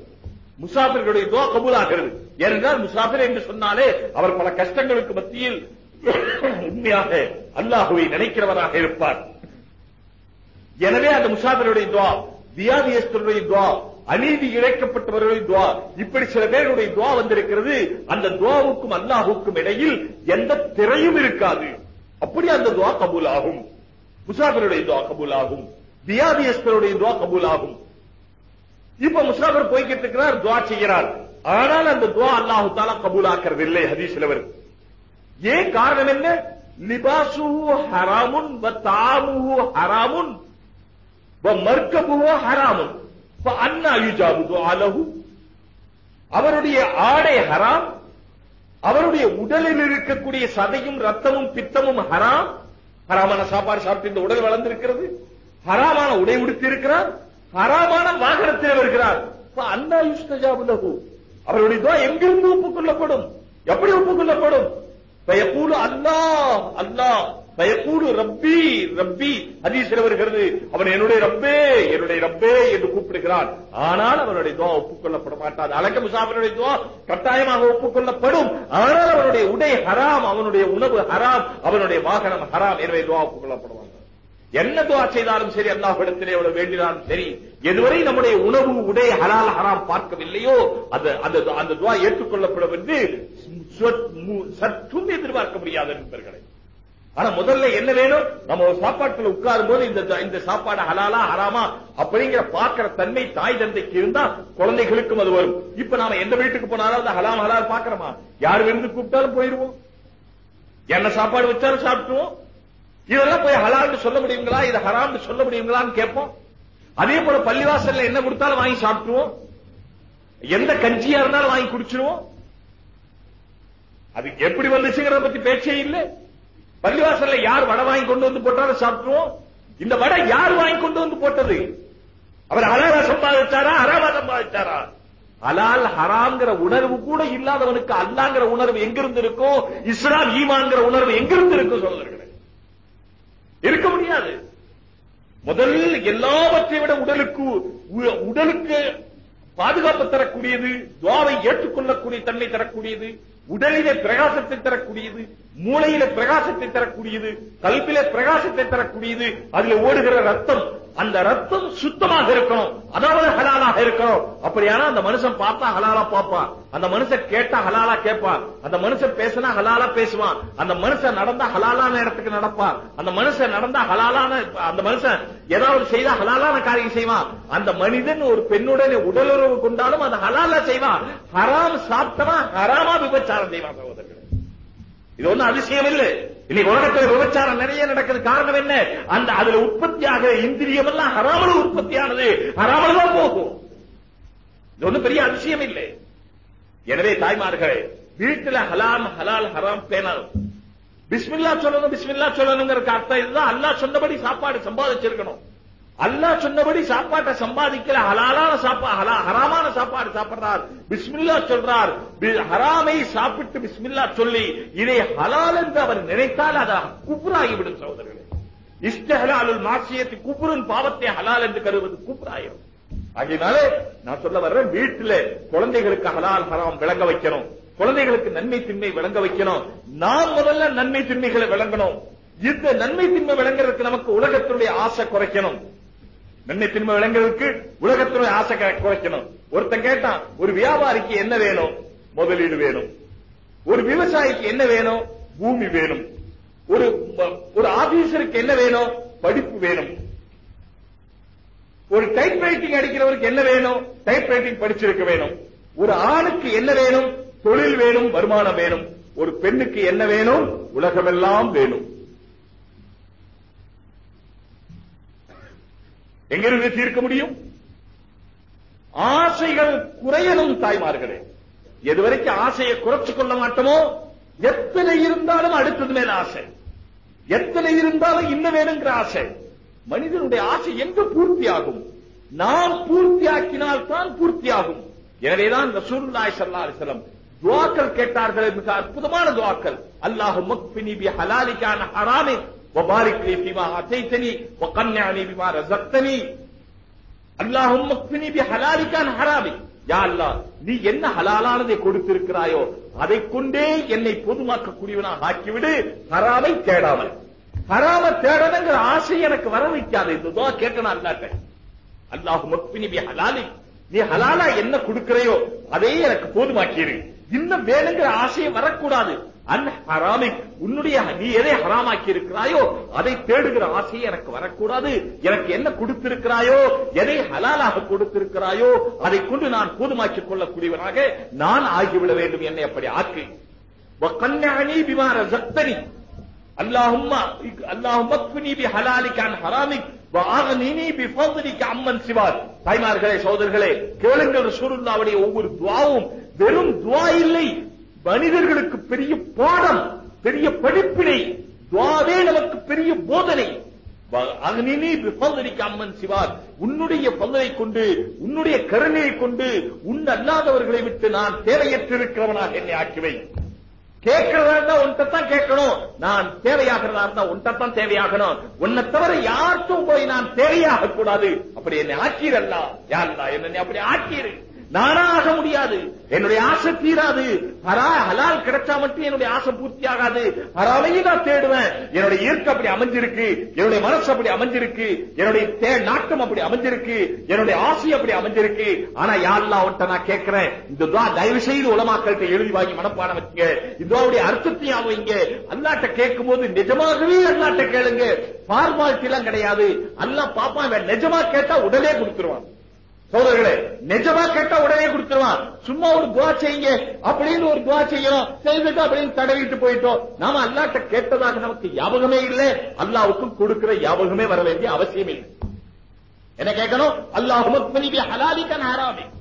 முசாபிர்களுடைய துவா கபூலாகிறது. ஏனென்றால் முசாபிர் என்று சொன்னாலே அவர் பல கஷ்டங்களுக்கு மத்தியில் உண்மையாக அல்லாஹுவை நினைக்கிறவராக இருப்பார். எனவே அந்த முசாபிருடைய துவா வியாதியஸ்தருடைய துவா அநீதி இழைக்கப்பட்டவர்களுடைய துவா இப்படி சில பேருடைய துவா வந்திருக்கிறது. அந்த துவாவுக்கும் அல்லாஹுக்கும் இடையில் எந்த திரையும் இருக்காது. அப்படி அந்த துவா கபூல் ஆகும் முசாஃபிருடைய துவா கபூல் ஆகும் தியாதியஸ்தருடைய துவா கபூல் ஆகும் இப்ப முசாஃபர் போய்கிட்டு இருக்கிறார் துவா செய்கிறார். ஆனால் அந்த துவா அல்லாஹு தாலா கபூல் ஆக்கிறது இல்லை ஹதீஸ்ல வருது ஏன் காரணம் என்ன? லிபாசுஹு ஹராமுன் வ தாமுஹு ஹராமுன். வ மர்கபுஹு ஹராமுன். ஃப அன்னா யுஜாபு துஆலஹு அவருடைய ஆடை ஹராம். அவருடைய உடலில் இருக்கக்கூடிய சதையும் ரத்தமும் பித்தமும் ஹராம். ஹராமான சாப்பாடு சாப்பிட்டு இந்த உடல் வளர்ந்திருக்கிறது. ஹராமான உடை உடுத்தி இருக்கிறார் ஹராமான வாகனத்தில் வருகிறார் அண்ணா யுஷ்டஜாபுலகு அவருடைய துவா எங்கிருந்து ஒப்புக்கொள்ளப்படும்? எப்படி ஒப்புக்கொள்ளப்படும்? பயக்கூடு அல்லாஹ் அல்லாஹ். பயக்கூடு ரப்பி ரப்பி ஹதீஸ்ல வருகிறது? அவன் என்னுடைய ரப்பே என்னுடைய ரப்பே என்று கூப்பிடுகிறான். ஆனால் அவனுடைய துவா ஒப்புக்கொள்ளப்பட மாட்டாது. அலக்க முசாஃபிருடைய துவா கட்டாயமாக ஒப்புக்கொள்ளப்படும். ஆனால் அவனுடைய உடை ஹராம் அவனுடைய உணவு ஹராம் அவனுடைய வாகனம் ஹராம் எனவே துவா ஒப்புக்கொள்ளப்படுவாங்க என்ன துவா செய்தாலும் சரி அல்லாஹ்விடத்திலே எவ்வளவு வேண்டினாலும் சரி எதுவரை நம்முடைய உணவு உடை ஹலால் ஹராம் பார்க்கவில்லையோ அந்த அந்த அந்த துவா ஏற்றுக்கொள்ளப்படும் என்று சற்றும் எதிர்பார்க்க முடியாத நண்பர்களை. ஆனா முதல்ல என்ன வேணும்? நம்ம ஒரு சாப்பாட்டுல உட்காரும் போது இந்த இந்த சாப்பாடு ஹலாலா ஹராமா அப்படிங்கிற பாக்குற தன்மை தாய் தந்தைக்கு இருந்தா குழந்தைகளுக்கும் அது வரும். இப்ப நாம எந்த வீட்டுக்கு போனாலும் அந்த ஹலாம் ஹலால் பாக்குறோமா யார் விருந்து கூப்பிட்டாலும் போயிருவோம் என்ன சாப்பாடு வச்சாலும் சாப்பிட்டுவோம் இதெல்லாம் போய் ஹலால்னு சொல்ல முடியுங்களா? இது ஹராம்னு சொல்ல முடியுங்களான்னு கேட்போம். அதே போல பள்ளிவாசல்ல என்ன கொடுத்தாலும் வாங்கி சாப்பிட்டுவோம் எந்த கஞ்சியா இருந்தாலும் வாங்கி குடிச்சிருவோம். அது எப்படி வந்துச்சுங்கிறத பத்தி பேச்சே இல்ல. பள்ளிவாசல்ல யார் வடை வாங்கி கொண்டு வந்து போட்டாலும் சாப்பிட்டுவோம் இந்த வடை யார் வாங்கி கொண்டு வந்து போட்டது? அவர் அலாலா சம்பாதிச்சாரா ஹராமா சம்பாதிச்சாரா? அலால் ஹராம்ங்கிற உணர்வு கூட இல்லாதவனுக்கு அல்லாங்கிற உணர்வு எங்கிருந்து இருக்கும் இஸ்லாம் ஈமான்ங்கிற உணர்வு எங்கிருந்து இருக்கும் சொல்லுங்க இருக்க முடியாது. முதலில் எல்லாவற்றை விட உடலுக்கு உ- உடலுக்கு பாதுகாப்பு தரக்கூடியது துவாவை ஏற்றுக்கொள்ளக்கூடிய தன்மை தரக்கூடியது. உடலிலே பிரகாசத்தை தரக்கூடியது மூளையில பிரகாசத்தை தரக்கூடியது கல்வியில பிரகாசத்தை தரக்கூடியது அதுல ஓடுகிற ரத்தம் அந்த ரத்தம் சுத்தமாக இருக்கணும். அதாவது ஹலாலாக இருக்கணும். அப்படியானா அந்த மனுஷன் பார்த்தா ஹலாலா பார்ப்பான். அந்த மனுஷன் கேட்டா ஹலாலா கேட்பான். அந்த மனுஷன் பேசினா ஹலாலா பேசுவான். அந்த மனுஷன் நடந்தா ஹலாலான இடத்துக்கு நடப்பான். அந்த மனுஷன் நடந்தா ஹலாலான அந்த மனுஷன் ஏதாவது செய்தா ஹலாலான காரியம் செய்வான். அந்த மனிதன் ஒரு பெண்ணுடன் உடலுறவு கொண்டாலும் அந்த ஹலாலா செய்வான். ஹராம் சாப்பிட்டவன் ஹராமா விபச்சாரம் செய்வான் சகோதரர்களே. இது ஒண்ணும் அதிசயம் இல்லை இன்னைக்கு உலகத்துல விபச்சாரம் நிறைய நடக்குது. காரணம் என்ன? அந்த அதுல உற்பத்தியாக இந்திரியம் எல்லாம் ஹராமல உற்பத்தியானது. ஹராமல் தான் போகும். இது ஒண்ணும் பெரிய அதிசயம் இல்லை எனவே தாய்மார்களே வீட்டுல ஹலாம் ஹலால் ஹராம் பேணணும் பிஸ்மில்லா சொல்லணும் பிஸ்மில்லா சொல்லணுங்கிற அர்த்தம் இதுதான். அல்லா சொன்னபடி சாப்பாடு சம்பாதிச்சிருக்கணும். அல்லாஹ் சொன்னபடி சாப்பாட்டை சம்பாதிக்கல. ஹலாலான சாப்பாடு ஹலா ஹராமான சாப்பாடு சாப்பிடுறார். பிஸ்மில்லா சொல்றார். ஹராமை சாப்பிட்டு பிஸ்மில்லா சொல்லி இதை ஹலால் என்று அவர் நினைத்தால் அது குப்ராகிவிடும் சகோதரர்களே. இஸ்தஹலாலுல் மாசியத்து குப்ரும் பாவத்தை ஹலால் என்று கருவது குப்ராயிரும். ஆகையினாலே நான் சொல்ல வர்றேன் வீட்டுல குழந்தைகளுக்கு ஹலால் ஹராம் விளங்க வைக்கணும். குழந்தைகளுக்கு நன்மை தின்மை விளங்க வைக்கணும். நாம் முதல்ல நன்மை தின்மைகளை விளங்கணும். இந்த நன்மை தின்மை விளங்குறதுக்கு நமக்கு உலகத்தினுடைய ஆசை குறைக்கணும். நன்மை தின்மை விளங்குறதுக்கு உலகத்தினுடைய ஆசை குறைக்கணும். ஒருத்தன் கேட்டான் ஒரு வியாபாரிக்கு என்ன வேணும்? முதலீடு வேணும். ஒரு விவசாயிக்கு என்ன வேணும்? பூமி வேணும். ஒரு ஒரு ஆபீசருக்கு என்ன வேணும்? படிப்பு வேணும். ஒரு டைப் ரைட்டிங் அடிக்கிறவருக்கு என்ன வேணும்? டைப் ரைட்டிங் படிச்சிருக்க வேணும். ஒரு ஆணுக்கு என்ன வேணும்? தொழில் வேணும் வருமானம் வேணும். ஒரு பெண்ணுக்கு என்ன வேணும்? உலகமெல்லாம் வேணும். எங்கிருந்து தீர்க்க முடியும்? ஆசைகள் குறையணும் தாய்மார்களே. எதுவரைக்கும் ஆசையை குறைச்சு கொள்ள மாட்டோமோ எத்தனை இருந்தாலும் அடுத்தது மேல ஆசை. எத்தனை இருந்தாலும் இன்னும் வேணுங்கிற ஆசை. மனிதனுடைய ஆசை எங்க பூர்த்தியாகும்? நாம் பூர்த்தியாக்கினால் தான் பூர்த்தியாகும். எனவேதான் இந்த ஸல்லல்லாஹு அலைஹி வஸல்லம் துவாக்கள் கேட்டார்கள் மிக அற்புதமான துவாக்கள். அல்லாஹு மக்பினி பி ஹலாலிக்கான ஹராமி وبارك لي فيما آتيتني وقنعني بما رزقتني اللهم اكفني بحلالك عن حرامي யா அல்லாஹ் நீ என்ன ஹலாலானதை கொடுத்திருக்கிறாயோ அதை கொண்டே என்னை பொதுமாக்கக்கூடியவனாக ஆக்கிவிடு ஹராமை தேடாமல் ஹராம தேடணுங்கிற ஆசை எனக்கு வர வைக்காது இந்த துவா கேட்டனா அல்லாட்ட அல்லாஹ் மக்பினி பி ஹலாலி நீ ஹலாலா என்ன கொடுக்கிறையோ அதையே எனக்கு போதுமாக்கிடு இன்னும் வேணுங்கிற ஆசையை வரக்கூடாது அன் ஹராமி உன்னுடைய நீ எதை ஹராமாக்கி இருக்கிறாயோ அதை தேடுகிற ஆசையை எனக்கு வரக்கூடாது எனக்கு என்ன கொடுத்திருக்கிறாயோ எதை ஹலாலாக கொடுத்திருக்கிறாயோ அதை கொண்டு நான் போதுமாக்கிக் கொள்ளக்கூடியவனாக நான் ஆகிவிட வேண்டும் என்னை அப்படி ஆக்கு وقنعني بما رزقتني اللهم اللهم اكفني بحلالك عن حرامك واغنني بفضلك عمن سواك தாய்மார்களே சகோதரர்களே கேளுங்கள் ரசூலுல்லாஹ்வுடைய ஒவ்வொரு துஆவும் வெறும் துஆ இல்லை மனிதர்களுக்கு பெரிய பாடம் பெரிய படிப்பினை துவாவே நமக்கு பெரிய போதனை. அகனினி பிஃபதலிக்கு அம்மன் சிவார். உன்னுடைய பந்தனை கொண்டு உன்னுடைய கருணையை கொண்டு உன் அல்லாதவர்களை விட்டு நான் தேவையற்றிருக்கிறவனாக என்னை ஆக்கிவேன். கேட்கிறதா இருந்தா உன்கிட்ட தான் கேட்கணும். நான் தேவையாகிறதா இருந்தா உன்கிட்ட தான் தேவையாகணும். உன்னை தவிர யாருக்கும் போய் நான் தேவையாக கூடாது அப்படி என்னை ஆக்கீரல்லாம் யாருந்தா என்ன அப்படி ஆக்கீரு நானா ஆக முடியாது. என்னுடைய ஆசை தீராது. ஹரா ஹலால் கிடைச்சா மட்டும் என்னுடைய ஆசை பூர்த்தி ஆகாது ஹராமையும் நான் தேடுவேன். என்னுடைய இயற்கை அப்படி அமைஞ்சிருக்கு. என்னுடைய மனசு அப்படி அமைஞ்சிருக்கு. என்னுடைய தே- நாட்டம் அப்படி அமைஞ்சிருக்கு. என்னுடைய ஆசை அப்படி அமைஞ்சிருக்கு. ஆனா யாரெல்லாம் அவன்கிட்ட நான் கேட்கிறேன்? இந்த துவா தயவு செய்து உலமாக்கள்கிட்ட எழுதி வாங்கி மனப்பாடம் வச்சுங்க. இதுவாவுடைய துவாவுடைய அர்த்தத்தையும் அவங்க அல்லாட்ட கேட்கும் போது நிஜமாகவே அல்லாட்ட கேளுங்க. ஃபார்மாலிட்டி எல்லாம் கிடையாது. அல்ல பாப்பா நிஜமா கேட்டா உடனே கொடுத்துருவான். சோதர்களே நிஜமா கேட்டா உடனே கொடுத்துருவான். சும்மா ஒரு துவா செய்யுங்க. அப்படின்னு ஒரு துவா செய்யணும் செய்துட்டு அப்படின்னு தடவிட்டு போயிட்டோம். நாம அல்லாட்ட கேட்டதாக நமக்கு ஞாபகமே இல்லை. அல்லாவுக்கும் கொடுக்கிற ஞாபகமே வர வேண்டிய அவசியம் இல்லை. என்ன கேட்கணும்? அல்லாஹ் முக்மனிபி ஹலாலிக்கன்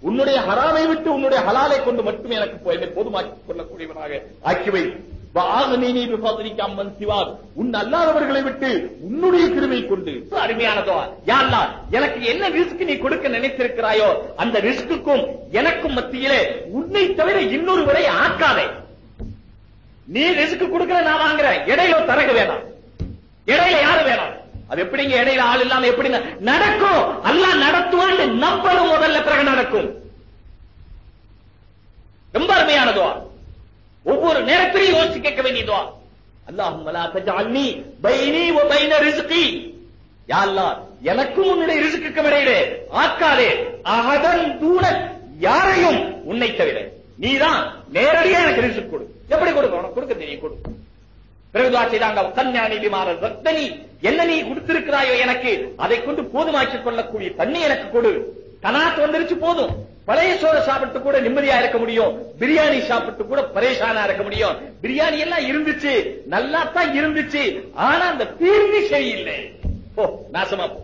உன்னுடைய ஹராமை விட்டு உன்னுடைய ஹலாலை கொண்டு மட்டுமே எனக்கு போய் போதுமாக்கிக் கொள்ளக்கூடியவனாக ஆக்கி வைக்கும் அம்மன் சிவார். உன் அல்லாதவர்களை விட்டு உன்னுடைய கிருமை கொண்டு. அருமையானதோ யா எனக்கு என்ன ரிஸ்க் நீ கொடுக்க நினைத்திருக்கிறாயோ அந்த ரிஸ்க்குக்கும் எனக்கும் மத்தியிலே உன்னை தவிர இன்னொருவரை ஆக்காதே. நீ ரிஸ்க் கொடுக்கற நான் வாங்குறேன். இடையில தரகு வேணாம். இடையில யாரு வேணாம்? அது எப்படிங்க இடையில ஆள் இல்லாம எப்படி நடக்கும்? அல்லாஹ் நடத்துவான்னு நம்பணும் முதல்ல பிறகு நடக்கும். ரொம்ப அருமையானதோ ஒவ்வொரு நேரத்திலையும் யோசிச்சு கேட்க வேண்டியதுவா அல்லாஹும் லா தஜஅல்னி பைனி வ பைன ரிஸ்கி. யா அல்லாஹ் எனக்கும் உன்னுடைய ரிஸ்க்குக்கும் இடையிலே ஆக்காதே. அகதன் தூண யாரையும் உன்னை தவிர. நீதான் நேரடியா எனக்கு ரிஸ்க் கொடு. எப்படி கொடுக்க? உனக்கு கொடுக்க தெரியும் கொடு. பிறகு செய்தாங்க கன்யாணி விமான ரத்தனி என்ன நீ கொடுத்திருக்கிறாயோ எனக்கு அதை கொண்டு போதுமாக்கிக் கொள்ளக்கூடிய தண்ணி எனக்கு கொடு. கனாத்து வந்துருச்சு போதும். பழைய சோறு சாப்பிட்டு கூட நிம்மதியா இருக்க முடியும். பிரியாணி சாப்பிட்டு கூட பரேஷானா இருக்க முடியும். பிரியாணி எல்லாம் இருந்துச்சு நல்லா தான் இருந்துச்சு. ஆனா அந்த தீர்வு சரியில்லை. ஓ நாசமா போ.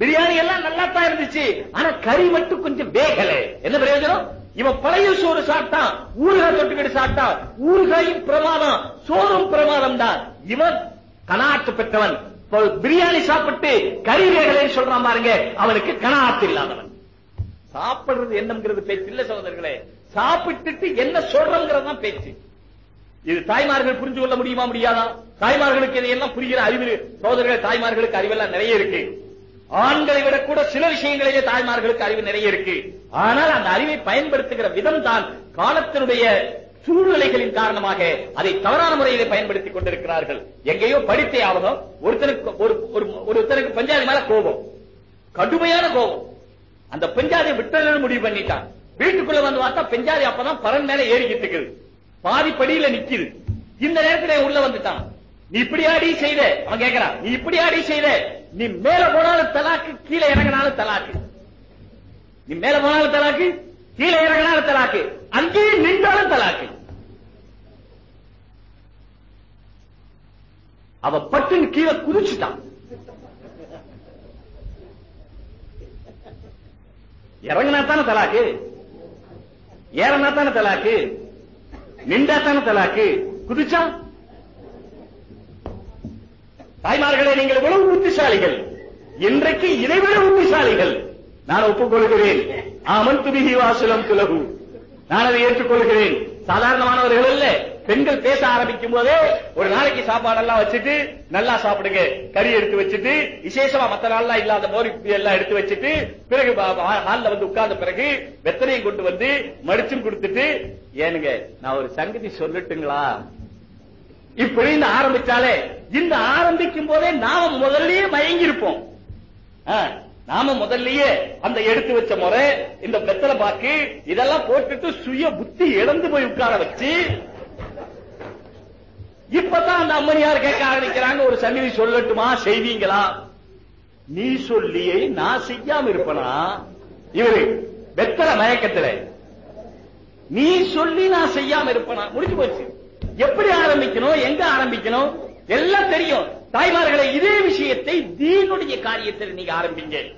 பிரியாணி எல்லாம் நல்லா தான் இருந்துச்சு. ஆனா கறி மட்டும் கொஞ்சம் வேகல. என்ன பிரயோஜனம்? இவன் பழைய சோறு சாப்பிட்டான் ஊறுகாய் தொட்டுக்கிட்டு சாப்பிட்டான். ஊறுகாயும் பிரமாதம் சோறும் பிரமாதம் தான் இவன் கனாட்டு பெற்றவன். பிரியாணி சாப்பிட்டு கறி வேகலைன்னு சொல்றான் பாருங்க அவனுக்கு கனாத்து இல்லாதவன். சாப்பிடுறது என்னங்கிறது பேச்சு இல்ல சகோதரர்களே. சாப்பிட்டுட்டு என்ன சொல்றங்கிறது தான் பேச்சு. இது தாய்மார்கள் புரிஞ்சு கொள்ள முடியுமா முடியாதா? தாய்மார்களுக்கு இதையெல்லாம் புரிகிற அறிவு சோதர்கள் தாய்மார்களுக்கு அறிவெல்லாம் நிறைய இருக்கு. ஆண்களை விட கூட சில விஷயங்களிலே தாய்மார்களுக்கு அறிவு நிறைய இருக்கு. ஆனால் அந்த அறிவை பயன்படுத்துகிற விதம் தான் காலத்தினுடைய சூழ்நிலைகளின் காரணமாக அதை தவறான முறையிலே பயன்படுத்திக் கொண்டிருக்கிறார்கள். எங்கேயோ படித்தே ஆகணும் ஒருத்தனுக்கு ஒரு ஒரு- ஒருத்தனுக்கு பஞ்சாதி மேல கோபம். கடுமையான கோபம். அந்த பெஞ்சாதியை விட்டலன்னு முடிவு பண்ணிட்டான். வீட்டுக்குள்ள வந்து பார்த்தா பெஞ்சாதி அப்பதான் பரன் மேல ஏறிக்கிட்டு இருக்குது. பாதி படியில நிக்குது. இந்த நேரத்துல உள்ள வந்துட்டான். நீ இப்படி ஆடி செய்த அவன் கேக்குறான். நீ இப்படி ஆடி செய்த நீ மேல போனாலும் தலாக்கு கீழே இறங்கினாலும் தலாக்கு. நீ மேல போனாலும் தலாக்கு கீழே இறங்கினாலும் தலாக்கு. அங்கேயே நின்றாலும் தலாக்கு. அவ பட்டுன்னு கீழே குதிச்சுட்டான். இறங்கினா தானே தலாக்கு? ஏறனா தானே தலாக்கு? நின்றா தானே தலாக்கு? குதிச்சா? தாய்மார்களே நீங்கள் இவ்வளவு புத்திசாலிகள்? இன்றைக்கு இதைவிட புத்திசாலிகள். நான் ஒப்புக்கொள்கிறேன். ஆமன் துபிஹி வாசலம் துலகு. நான் அதை ஏற்றுக்கொள்கிறேன். சாதாரணமானவர்கள் அல்ல. பெண்கள் பேச ஆரம்பிக்கும் போதே ஒரு நாளைக்கு சாப்பாடெல்லாம் வச்சுட்டு நல்லா சாப்பிடுங்க. கறி எடுத்து வச்சுட்டு விசேஷமா மத்த நாள்லாம் இல்லாத மோரி எல்லாம் எடுத்து வச்சுட்டு பிறகு ஹால்ல வந்து உட்கார்ந்த பிறகு வெத்தனையும் கொண்டு வந்து மடிச்சும் கொடுத்துட்டு ஏனுங்க நான் ஒரு சங்கதி சொல்லட்டுங்களா? இப்படின்னு ஆரம்பிச்சாலே இந்த ஆரம்பிக்கும் போதே நாம முதல்லயே மயங்கி இருப்போம் நாம முதல்லயே அந்த எடுத்து வச்ச முறை இந்த வெத்தலை பாக்கு இதெல்லாம் போட்டுட்டு சுய புத்தி இழந்து போய் உட்கார வச்சு இப்பதான் அந்த அம்மனியார் கேட்க ஆரம்பிக்கிறாங்க ஒரு சன்னிதி சொல்லட்டுமா செய்வீங்களா? நீ சொல்லியே நான் செய்யாம இருப்பனா? இவரு வெத்தலை மயக்கத்துல. நீ சொல்லி நான் செய்யாம இருப்பனா? முடிச்சு போச்சு. எப்படி ஆரம்பிக்கணும் எங்க ஆரம்பிக்கணும்? எல்லாம் தெரியும். தாய்மார்களை இதே விஷயத்தை தீனுடைய காரியத்தில் நீங்க ஆரம்பிங்க.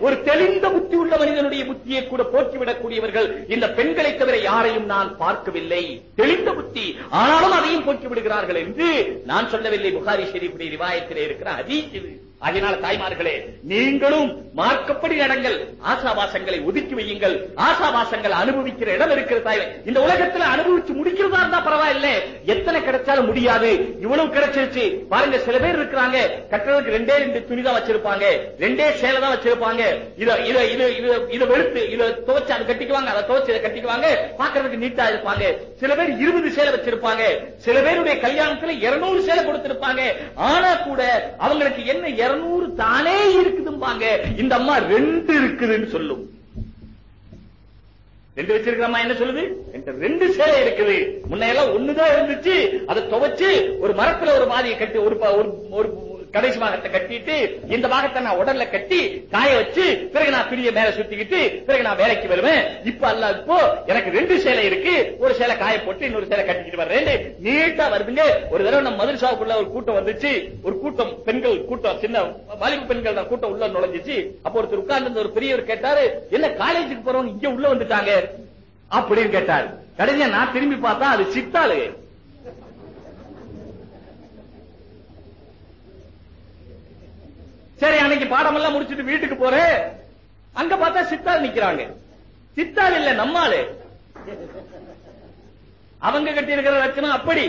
ஒரு தெளிந்த புத்தி உள்ள மனிதனுடைய புத்தியை கூட போக்கிவிடக்கூடியவர்கள் இந்த பெண்களை தவிர யாரையும் நான் பார்க்கவில்லை. தெளிந்த புத்தி. ஆனாலும் அதையும் போக்கி விடுகிறார்கள் என்று நான் சொல்லவில்லை. புகாரி ஷெரீஃபுடைய ரிவாயத்திலே இருக்கிற ஹதீஸ் அதனால தாய்மார்களே நீங்களும் மார்க்கப்படி நடங்கள். ஆசாபாசங்களை ஒதுக்கி வையுங்கள். ஆசாபாசங்கள் அனுபவிக்கிற இடம் இருக்கிற தாய். இந்த உலகத்துல அனுபவிச்சு முடிக்கிறதா இருந்தா பரவாயில்ல. எத்தனை கிடைச்சாலும் முடியாது. இவ்வளவு கிடைச்சிருச்சு. பாருங்க சில பேர் இருக்கிறாங்க. கட்டுறதுக்கு ரெண்டே ரெண்டு துணி தான் வச்சிருப்பாங்க. ரெண்டே சேலை தான் வச்சிருப்பாங்க. இத இத இது இது இத வெளுத்து இத துவைச்சு அதை கட்டிக்குவாங்க. அதை துவைச்சு இதை கட்டிக்குவாங்க. பாக்குறதுக்கு நீட்டா இருப்பாங்க. சில பேர் இருபது சேலை வச்சிருப்பாங்க. சில பேருடைய கல்யாணத்துல இருநூறு சேலை கொடுத்திருப்பாங்க. ஆனா கூட அவங்களுக்கு என்ன இருநூறு தானே இருக்குதும்பாங்க. இந்த அம்மா ரெண்டு இருக்குதுன்னு சொல்லும். ரெண்டு வச்சிருக்கிற அம்மா என்ன சொல்லுது? என்கிட்ட ரெண்டு சேலை இருக்குது. முன்னையெல்லாம் ஒண்ணுதான் இருந்துச்சு. அதை துவைச்சு ஒரு மரத்துல ஒரு மாதிரியை கட்டி ஒரு கடைசி பாகத்தை கட்டிட்டு இந்த பாகத்தை நான் உடல்ல கட்டி காய வச்சு பிறகு நான் துணியை மேல சுத்திக்கிட்டு பிறகு நான் வேலைக்கு வருவேன். இப்ப அல்ல இப்போ எனக்கு ரெண்டு சேலை இருக்கு. ஒரு சேலை காய போட்டு இன்னொரு சேலை கட்டிக்கிட்டு வர்றேன். நீட்டா வருதுங்க. ஒரு தடவை நம்ம மதுரசாவுக்குள்ள ஒரு கூட்டம் வந்துச்சு. ஒரு கூட்டம் பெண்கள் கூட்டம் சின்ன வாலிப பெண்கள் தான் கூட்டம் உள்ள நுழைஞ்சிச்சு. அப்ப ஒருத்தர் உட்கார்ந்து ஒரு பெரியவர் கேட்டாரு என்ன காலேஜுக்கு போறவங்க இங்க உள்ள வந்துட்டாங்க? அப்படின்னு கேட்டாரு. கடைசியா நான் திரும்பி பார்த்தா அது சித்தாளு சரி அன்னைக்கு பாடமெல்லாம் முடிச்சிட்டு வீட்டுக்கு போறேன் அங்க பார்த்தா சித்தால் நிக்கிறாங்க. சித்தால் இல்ல நம்மாளு. அவங்க கட்டி இருக்கிற ரச்சனை அப்படி.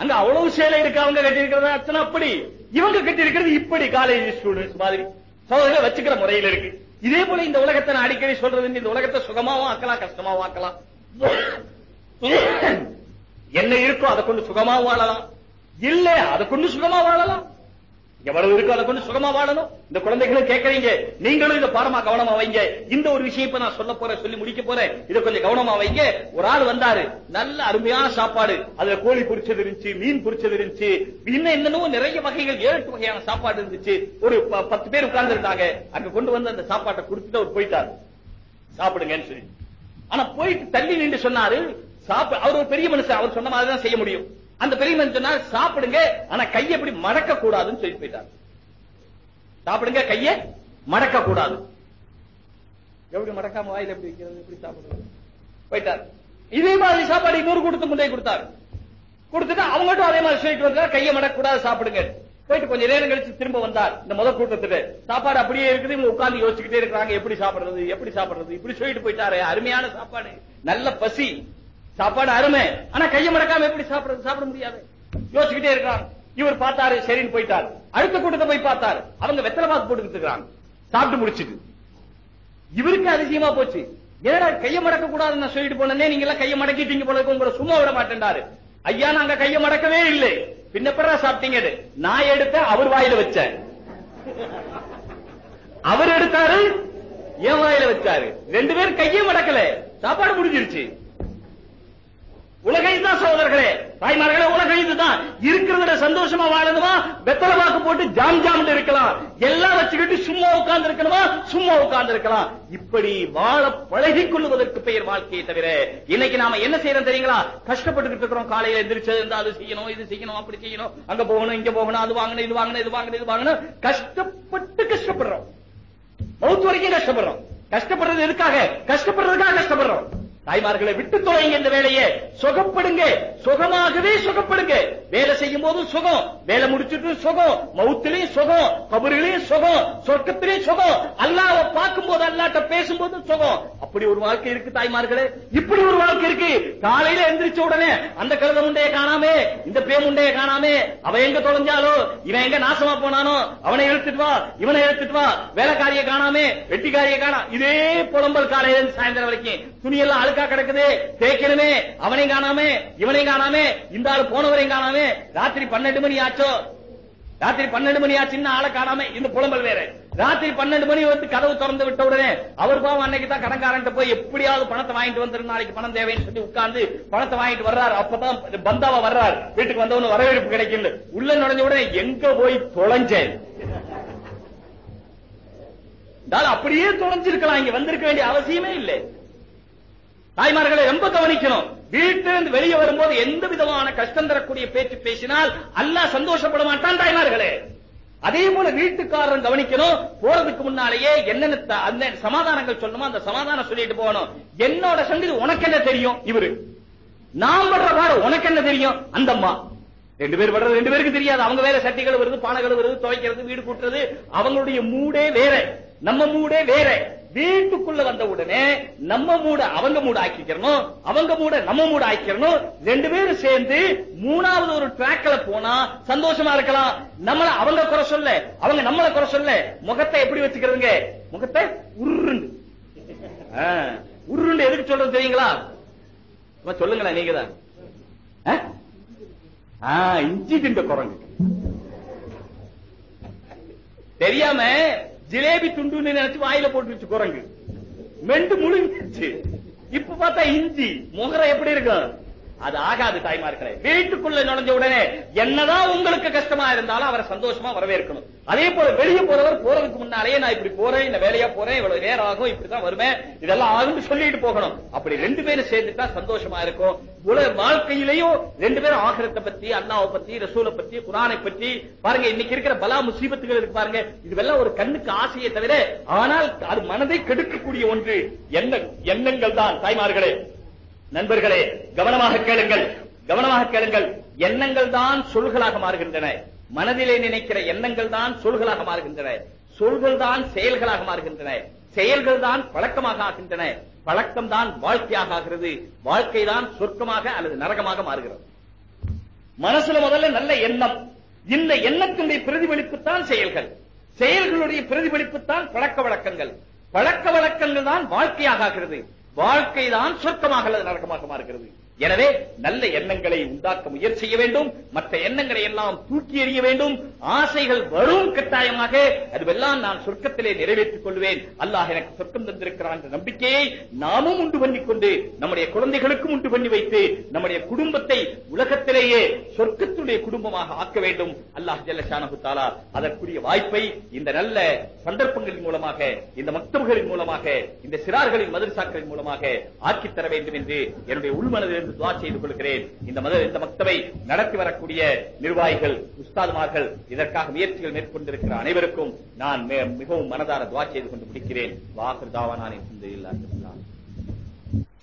அங்க அவ்வளவு சேலை இருக்கு அவங்க கட்டி இருக்கிற ரச்சனை அப்படி. இவங்க கட்டி இருக்கிறது இப்படி காலேஜ் ஸ்டூடெண்ட்ஸ் மாதிரி. சோதனை வச்சுக்கிற முறையில் இருக்கு. இதே போல இந்த உலகத்தை நான் அடிக்கடி சொல்றது இந்த உலகத்தை சுகமாவும் ஆக்கலாம் கஷ்டமாவும் ஆக்கலாம். என்ன இருக்கோ அதை கொண்டு சுகமா வாழலாம். இல்ல அதை கொண்டு சுகமா வாழலாம். எவ்வளவு இருக்கோ அதை கொண்டு சுகமா வாழணும். இந்த குழந்தைகளும் கேட்கறீங்க. நீங்களும் இதை பாடமா கவனமா வைங்க. இந்த ஒரு விஷயம் இப்ப நான் சொல்ல போறேன் சொல்லி முடிக்க போறேன். இதை கொஞ்சம் கவனமா வைங்க. ஒரு ஆள் வந்தாரு. நல்ல அருமையான சாப்பாடு. அதுல கோழி பொரிச்சது இருந்துச்சு மீன் பொரிச்சது இருந்துச்சு. இன்னும் என்னென்னவோ நிறைய வகைகள் ஏழு வகையான சாப்பாடு இருந்துச்சு. ஒரு ப- பத்து பேர் உட்கார்ந்து இருந்தாங்க அங்க கொண்டு வந்து அந்த சாப்பாட்டை கொடுத்துட்டு அவர் போயிட்டாரு. சாப்பிடுங்கன்னு சொல்லி. ஆனா போயிட்டு தள்ளி நின்று சொன்னாரு. சாப்பிட அவர் ஒரு பெரிய மனுஷன். அவர் சொன்ன மாதிரிதான் செய்ய முடியும். அந்த பெரிய மனுஷன் சொன்னார் சாப்பிடுங்க. ஆனா கையை எப்படி மடக்க கூடாதுன்னு சொல்லி போயிட்டார். சாப்பிடுங்க கைய மடக்க கூடாது எப்படி மடக்காம வாயில எப்படி வைக்கிறது எப்படி சாப்பிடுறது? போயிட்டார். இதே மாதிரி சாப்பாடு இன்னொரு கொடுத்து முந்தைய கொடுத்தார். கொடுத்துட்டு அவங்கட்டும் அதே மாதிரி சொல்லிட்டு வந்தார் கையை மடக்க கூடாது சாப்பிடுங்க. போயிட்டு கொஞ்சம் நேரம் கழிச்சு திரும்ப வந்தார். இந்த முதல் கூட்டத்துக்கு. சாப்பாடு அப்படியே இருக்குது இவங்க உட்கார்ந்து யோசிச்சுக்கிட்டே இருக்கிறாங்க எப்படி சாப்பிடுறது எப்படி சாப்பிடுறது இப்படி சொல்லிட்டு போயிட்டாரு. அருமையான சாப்பாடு நல்ல பசி. சாப்பாடு அருமை. ஆனா கையை மடக்காம எப்படி சாப்பிடுறது? சாப்பிட முடியாது. யோசிச்சுக்கிட்டே இருக்கான் இவர் பார்த்தாரு சரின்னு போயிட்டாரு. அடுத்த கூட்டத்தை போய் பார்த்தாரு. அவங்க வெத்தலை பாத்து போட்டுக்கிட்டு இருக்கிறாங்க. சாப்பிட்டு முடிச்சிட்டு. இவருக்கு அதிசயமா போச்சு. ஏடா கையை மடக்க கூடாதுன்னு நான் சொல்லிட்டு போனேன் நீங்க எல்லாம் கையை மடக்கிட்டீங்க போல இருக்கு, உங்களை சும்மா விட மாட்டேன்டாரு. ஐயா நாங்க கையை மடக்கவே இல்லை. பின்னப்பறா சாப்பிட்டீங்க நான் எடுத்த அவர் வாயில வச்சேன் அவர் எடுத்தாரு என் வாயில வச்சாரு. ரெண்டு பேரும் கையை மடக்கல. சாப்பாடு முடிஞ்சிருச்சு. உலக தான் சகோதரர்களே. தாய்மார்களே உலக இதுதான் இருக்கிறதுல சந்தோஷமா வாழணுமா? வெத்தலை வாக்கு போட்டு ஜாம் ஜாம் இருக்கலாம். எல்லாம் வச்சுக்கிட்டு சும்மா உட்கார்ந்து இருக்கணுமா? சும்மா உட்கார்ந்து இருக்கலாம். இப்படி வாழ பழகி கொள்வதற்கு பெயர் வாழ்க்கையை தவிர இன்னைக்கு நாம என்ன செய்யறோம் தெரியுங்களா? கஷ்டப்பட்டு இருக்கிறோம். காலையில எந்திரிச்சது இருந்தா அது செய்யணும் இது செய்யணும் அப்படி செய்யணும். அங்க போகணும் இங்க போகணும் அது வாங்கணும் இது வாங்கணும் இது வாங்கணும் இது வாங்கணும். கஷ்டப்பட்டு கஷ்டப்படுறோம். மௌத்து வரைக்கும் கஷ்டப்படுறோம். கஷ்டப்படுறது எதுக்காக? கஷ்டப்படுறதுக்காக கஷ்டப்படுறோம். தாய்மார்களை விட்டு தொலைங்க இந்த வேலையை சுகப்படுங்க. சுகமாகவே சுகப்படுங்க. வேலை செய்யும் போது சுகம். வேலை முடிச்சிட்டு சுகம். மவுத்திலையும் சுகம். கபரிலையும் சுகம். சொர்க்கத்திலையும் சுகம். அல்லாவ பார்க்கும் போது அல்லாட்ட பேசும்போது சுகம். அப்படி ஒரு வாழ்க்கை இருக்கு தாய்மார்களே. இப்படி ஒரு வாழ்க்கை இருக்கு. காலையில எந்திரிச்ச உடனே அந்த கழுத முண்டைய காணாமே இந்த பே முண்டைய காணாமே. அவ எங்க தொலைஞ்சாலோ? இவன் எங்க நாசமா போனானோ? அவனை இழுத்துட்டு வா இவனை இழுத்துட்டு வா. வேலைக்காரிய காணாமே வெட்டிக்காரிய காணா. இதே புலம்பல் காலையில இருந்து சாயந்தரம் வரைக்கும். துணியெல்லாம் அழுக்கா கிடக்குது. தேய்க்கணுமே அவனையும் காணாமே இவனையும் காணாமே இந்த ஆள் போனவரையும் காணாமே. ராத்திரி பன்னெண்டு மணி ஆச்சோ? ராத்திரி பன்னெண்டு மணி ஆச்சுன்னு ஆளை காணாம இந்த புலம்பல் வேற. ராத்திரி பன்னெண்டு மணி வந்து கதவு திறந்து விட்ட உடனே அவர் பாவம் அன்னைக்கு தான் கடன்காரன்ட்ட போய் எப்படியாவது பணத்தை வாங்கிட்டு வந்துரு நாளைக்கு பணம் தேவைன்னு சொல்லி உட்கார்ந்து பணத்தை வாங்கிட்டு வர்றாரு. அப்பதான் பந்தாவா வர்றாரு. வீட்டுக்கு வந்தவனு வரவேற்பு கிடைக்கல உள்ள நுழைஞ்ச உடனே எங்க போய் தொலைஞ்சேன்? அப்படியே தொலைஞ்சிருக்கலாம். இங்க வந்திருக்க வேண்டிய அவசியமே இல்லை. தாய்மார்களை ரொம்ப கவனிக்கணும். வீட்டிலிருந்து வெளியே வரும்போது எந்த விதமான கஷ்டம் தரக்கூடிய பேச்சு பேசினால் அல்லாஹ் சந்தோஷப்பட மாட்டான் தாய்மார்களே. அதே போல வீட்டுக்காரன் கவனிக்கணும். போறதுக்கு முன்னாலேயே என்னென்ன அந்த சமாதானங்கள் சொல்லணுமோ அந்த சமாதானம் சொல்லிட்டு போகணும். என்னோட சங்கதி உனக்கு என்ன தெரியும்? இவரு. நான் படுற பாடு உனக்கு என்ன தெரியும்? அந்த அம்மா. ரெண்டு பேர் படுறது ரெண்டு பேருக்கு தெரியாது. அவங்க வேற சட்டிகள் வருது பானைகள் வருது துவைக்கிறது வீடு கூட்டுறது. அவங்களுடைய மூடே வேற. நம்ம மூடே வேற. வீட்டுக்குள்ள வந்த உடனே நம்ம மூட அவங்க மூட ஆக்கிக்கிறணும் அவங்க மூட நம்ம மூட ஆக்கிக்கிறணும். ரெண்டு பேரும் சேர்ந்து மூணாவது ஒரு ட்ராக்ல போனா சந்தோஷமா இருக்கலாம். நம்மள அவங்க குறை சொல்ல அவங்க நம்மள குறை சொல்ல முகத்தை எப்படி வச்சுக்கிறதுங்க? முகத்தை உருண்டு. உருண்டு எதுக்கு சொல்றது தெரியுங்களா? சும்மா சொல்லுங்களேன் நீங்க தான். இஞ்சி திண்ட குரங்கு. தெரியாம ஜிலேபி துண்டுன்னு நினைச்சு வாயில போட்டுருச்சு குரங்கு. மெண்டு முழுங்கிச்சு இப்ப பார்த்தா இஞ்சி முகரம் எப்படி இருக்கும்? அது ஆகாது தாய்மார்களே. வீட்டுக்குள்ள நுழைஞ்ச உடனே என்னதான் உங்களுக்கு கஷ்டமா இருந்தாலும் அவரை சந்தோஷமா வரவேற்கணும். அதே போல வெளியே போறவர் போறதுக்கு முன்னாலேயே நான் இப்படி போறேன் இந்த வேலையா போறேன் இவ்வளவு நேரம் ஆகும் இப்படிதான் வருவேன் இதெல்லாம் ஆகும்னு சொல்லிட்டு போகணும். அப்படி ரெண்டு பேரும் சேர்ந்துட்டா சந்தோஷமா இருக்கும். உலக வாழ்க்கையிலையும் ரெண்டு பேரும் ஆகிரத்தை பத்தி அல்லாவை பத்தி ரசூலை பத்தி குரானை பற்றி பாருங்க இன்னைக்கு இருக்கிற பலா முசீபத்துகள் இருக்கு பாருங்க. இதுவெல்லாம் ஒரு கண்ணுக்கு ஆசையை தவிர ஆனால் அது மனதை கெடுக்கக்கூடிய ஒன்று. என்ன எண்ணங்கள் தான் தாய்மார்களே. நண்பர்களே கவனமாக கேளுங்கள். கவனமாக கேளுங்கள். எண்ணங்கள் தான் சொல்களாக மாறுகின்றன. மனதிலே நினைக்கிற எண்ணங்கள் தான் சொல்களாக மாறுகின்றன. சொல்கள் தான் செயல்களாக மாறுகின்றன. செயல்கள் தான் பழக்கமாக ஆகின்றன. பழக்கம் தான் வாழ்க்கையாக ஆகிறது. வாழ்க்கை தான் சொர்க்கமாக அல்லது நரகமாக மாறுகிறது. மனசுல முதல்ல நல்ல எண்ணம். இந்த எண்ணத்தினுடைய பிரதிபலிப்பு தான் செயல்கள். செயல்களுடைய பிரதிபலிப்பு தான் பழக்க வழக்கங்கள். பழக்க வழக்கங்கள் தான் வாழ்க்கையாக ஆகிறது. வாழ்க்கை தான் சொர்க்கமாக அல்லது நரகமாக மாறுகிறது. எனவே நல்ல எண்ணங்களை உண்டாக்க முயற்சி செய்ய வேண்டும். மற்ற எண்ணங்களை எல்லாம் தூக்கி எறிய வேண்டும். ஆசைகள் வரும் கட்டாயமாக. அதுவெல்லாம் நான் சொர்க்கத்திலே நிறைவேற்றிக் கொள்வேன். அல்லாஹ் எனக்கு சொர்க்கம் தந்திருக்கிறான் என்ற நம்பிக்கையை நாமும் உண்டு பண்ணிக் கொண்டு நம்முடைய குழந்தைகளுக்கும் உண்டு பண்ணி வைத்து நம்முடைய குடும்பத்தை உலகத்திலேயே சொர்க்கத்துடைய குடும்பமாக ஆக்க வேண்டும். அல்லாஹ் ஜல்லஷானு தாலா அதற்குரிய வாய்ப்பை இந்த நல்ல சந்தர்ப்பங்களின் மூலமாக இந்த மக்தபுகளின் மூலமாக இந்த சிறார்களின் மதரசாக்களின் மூலமாக ஆக்கித் தர வேண்டும் என்று என்னுடைய உள்மனதிலிருந்து துவா செய்து கொள்கிறேன். இந்த மத இந்த மக்தவை நடத்தி வரக்கூடிய நிர்வாகிகள் உஸ்தாதுமார்கள் இதற்காக முயற்சிகள் மேற்கொண்டிருக்கிற அனைவருக்கும் நான் மிகவும் மனதார துவா செய்து கொண்டு முடிக்கிறேன். வாசர் சிந்தையில் நான்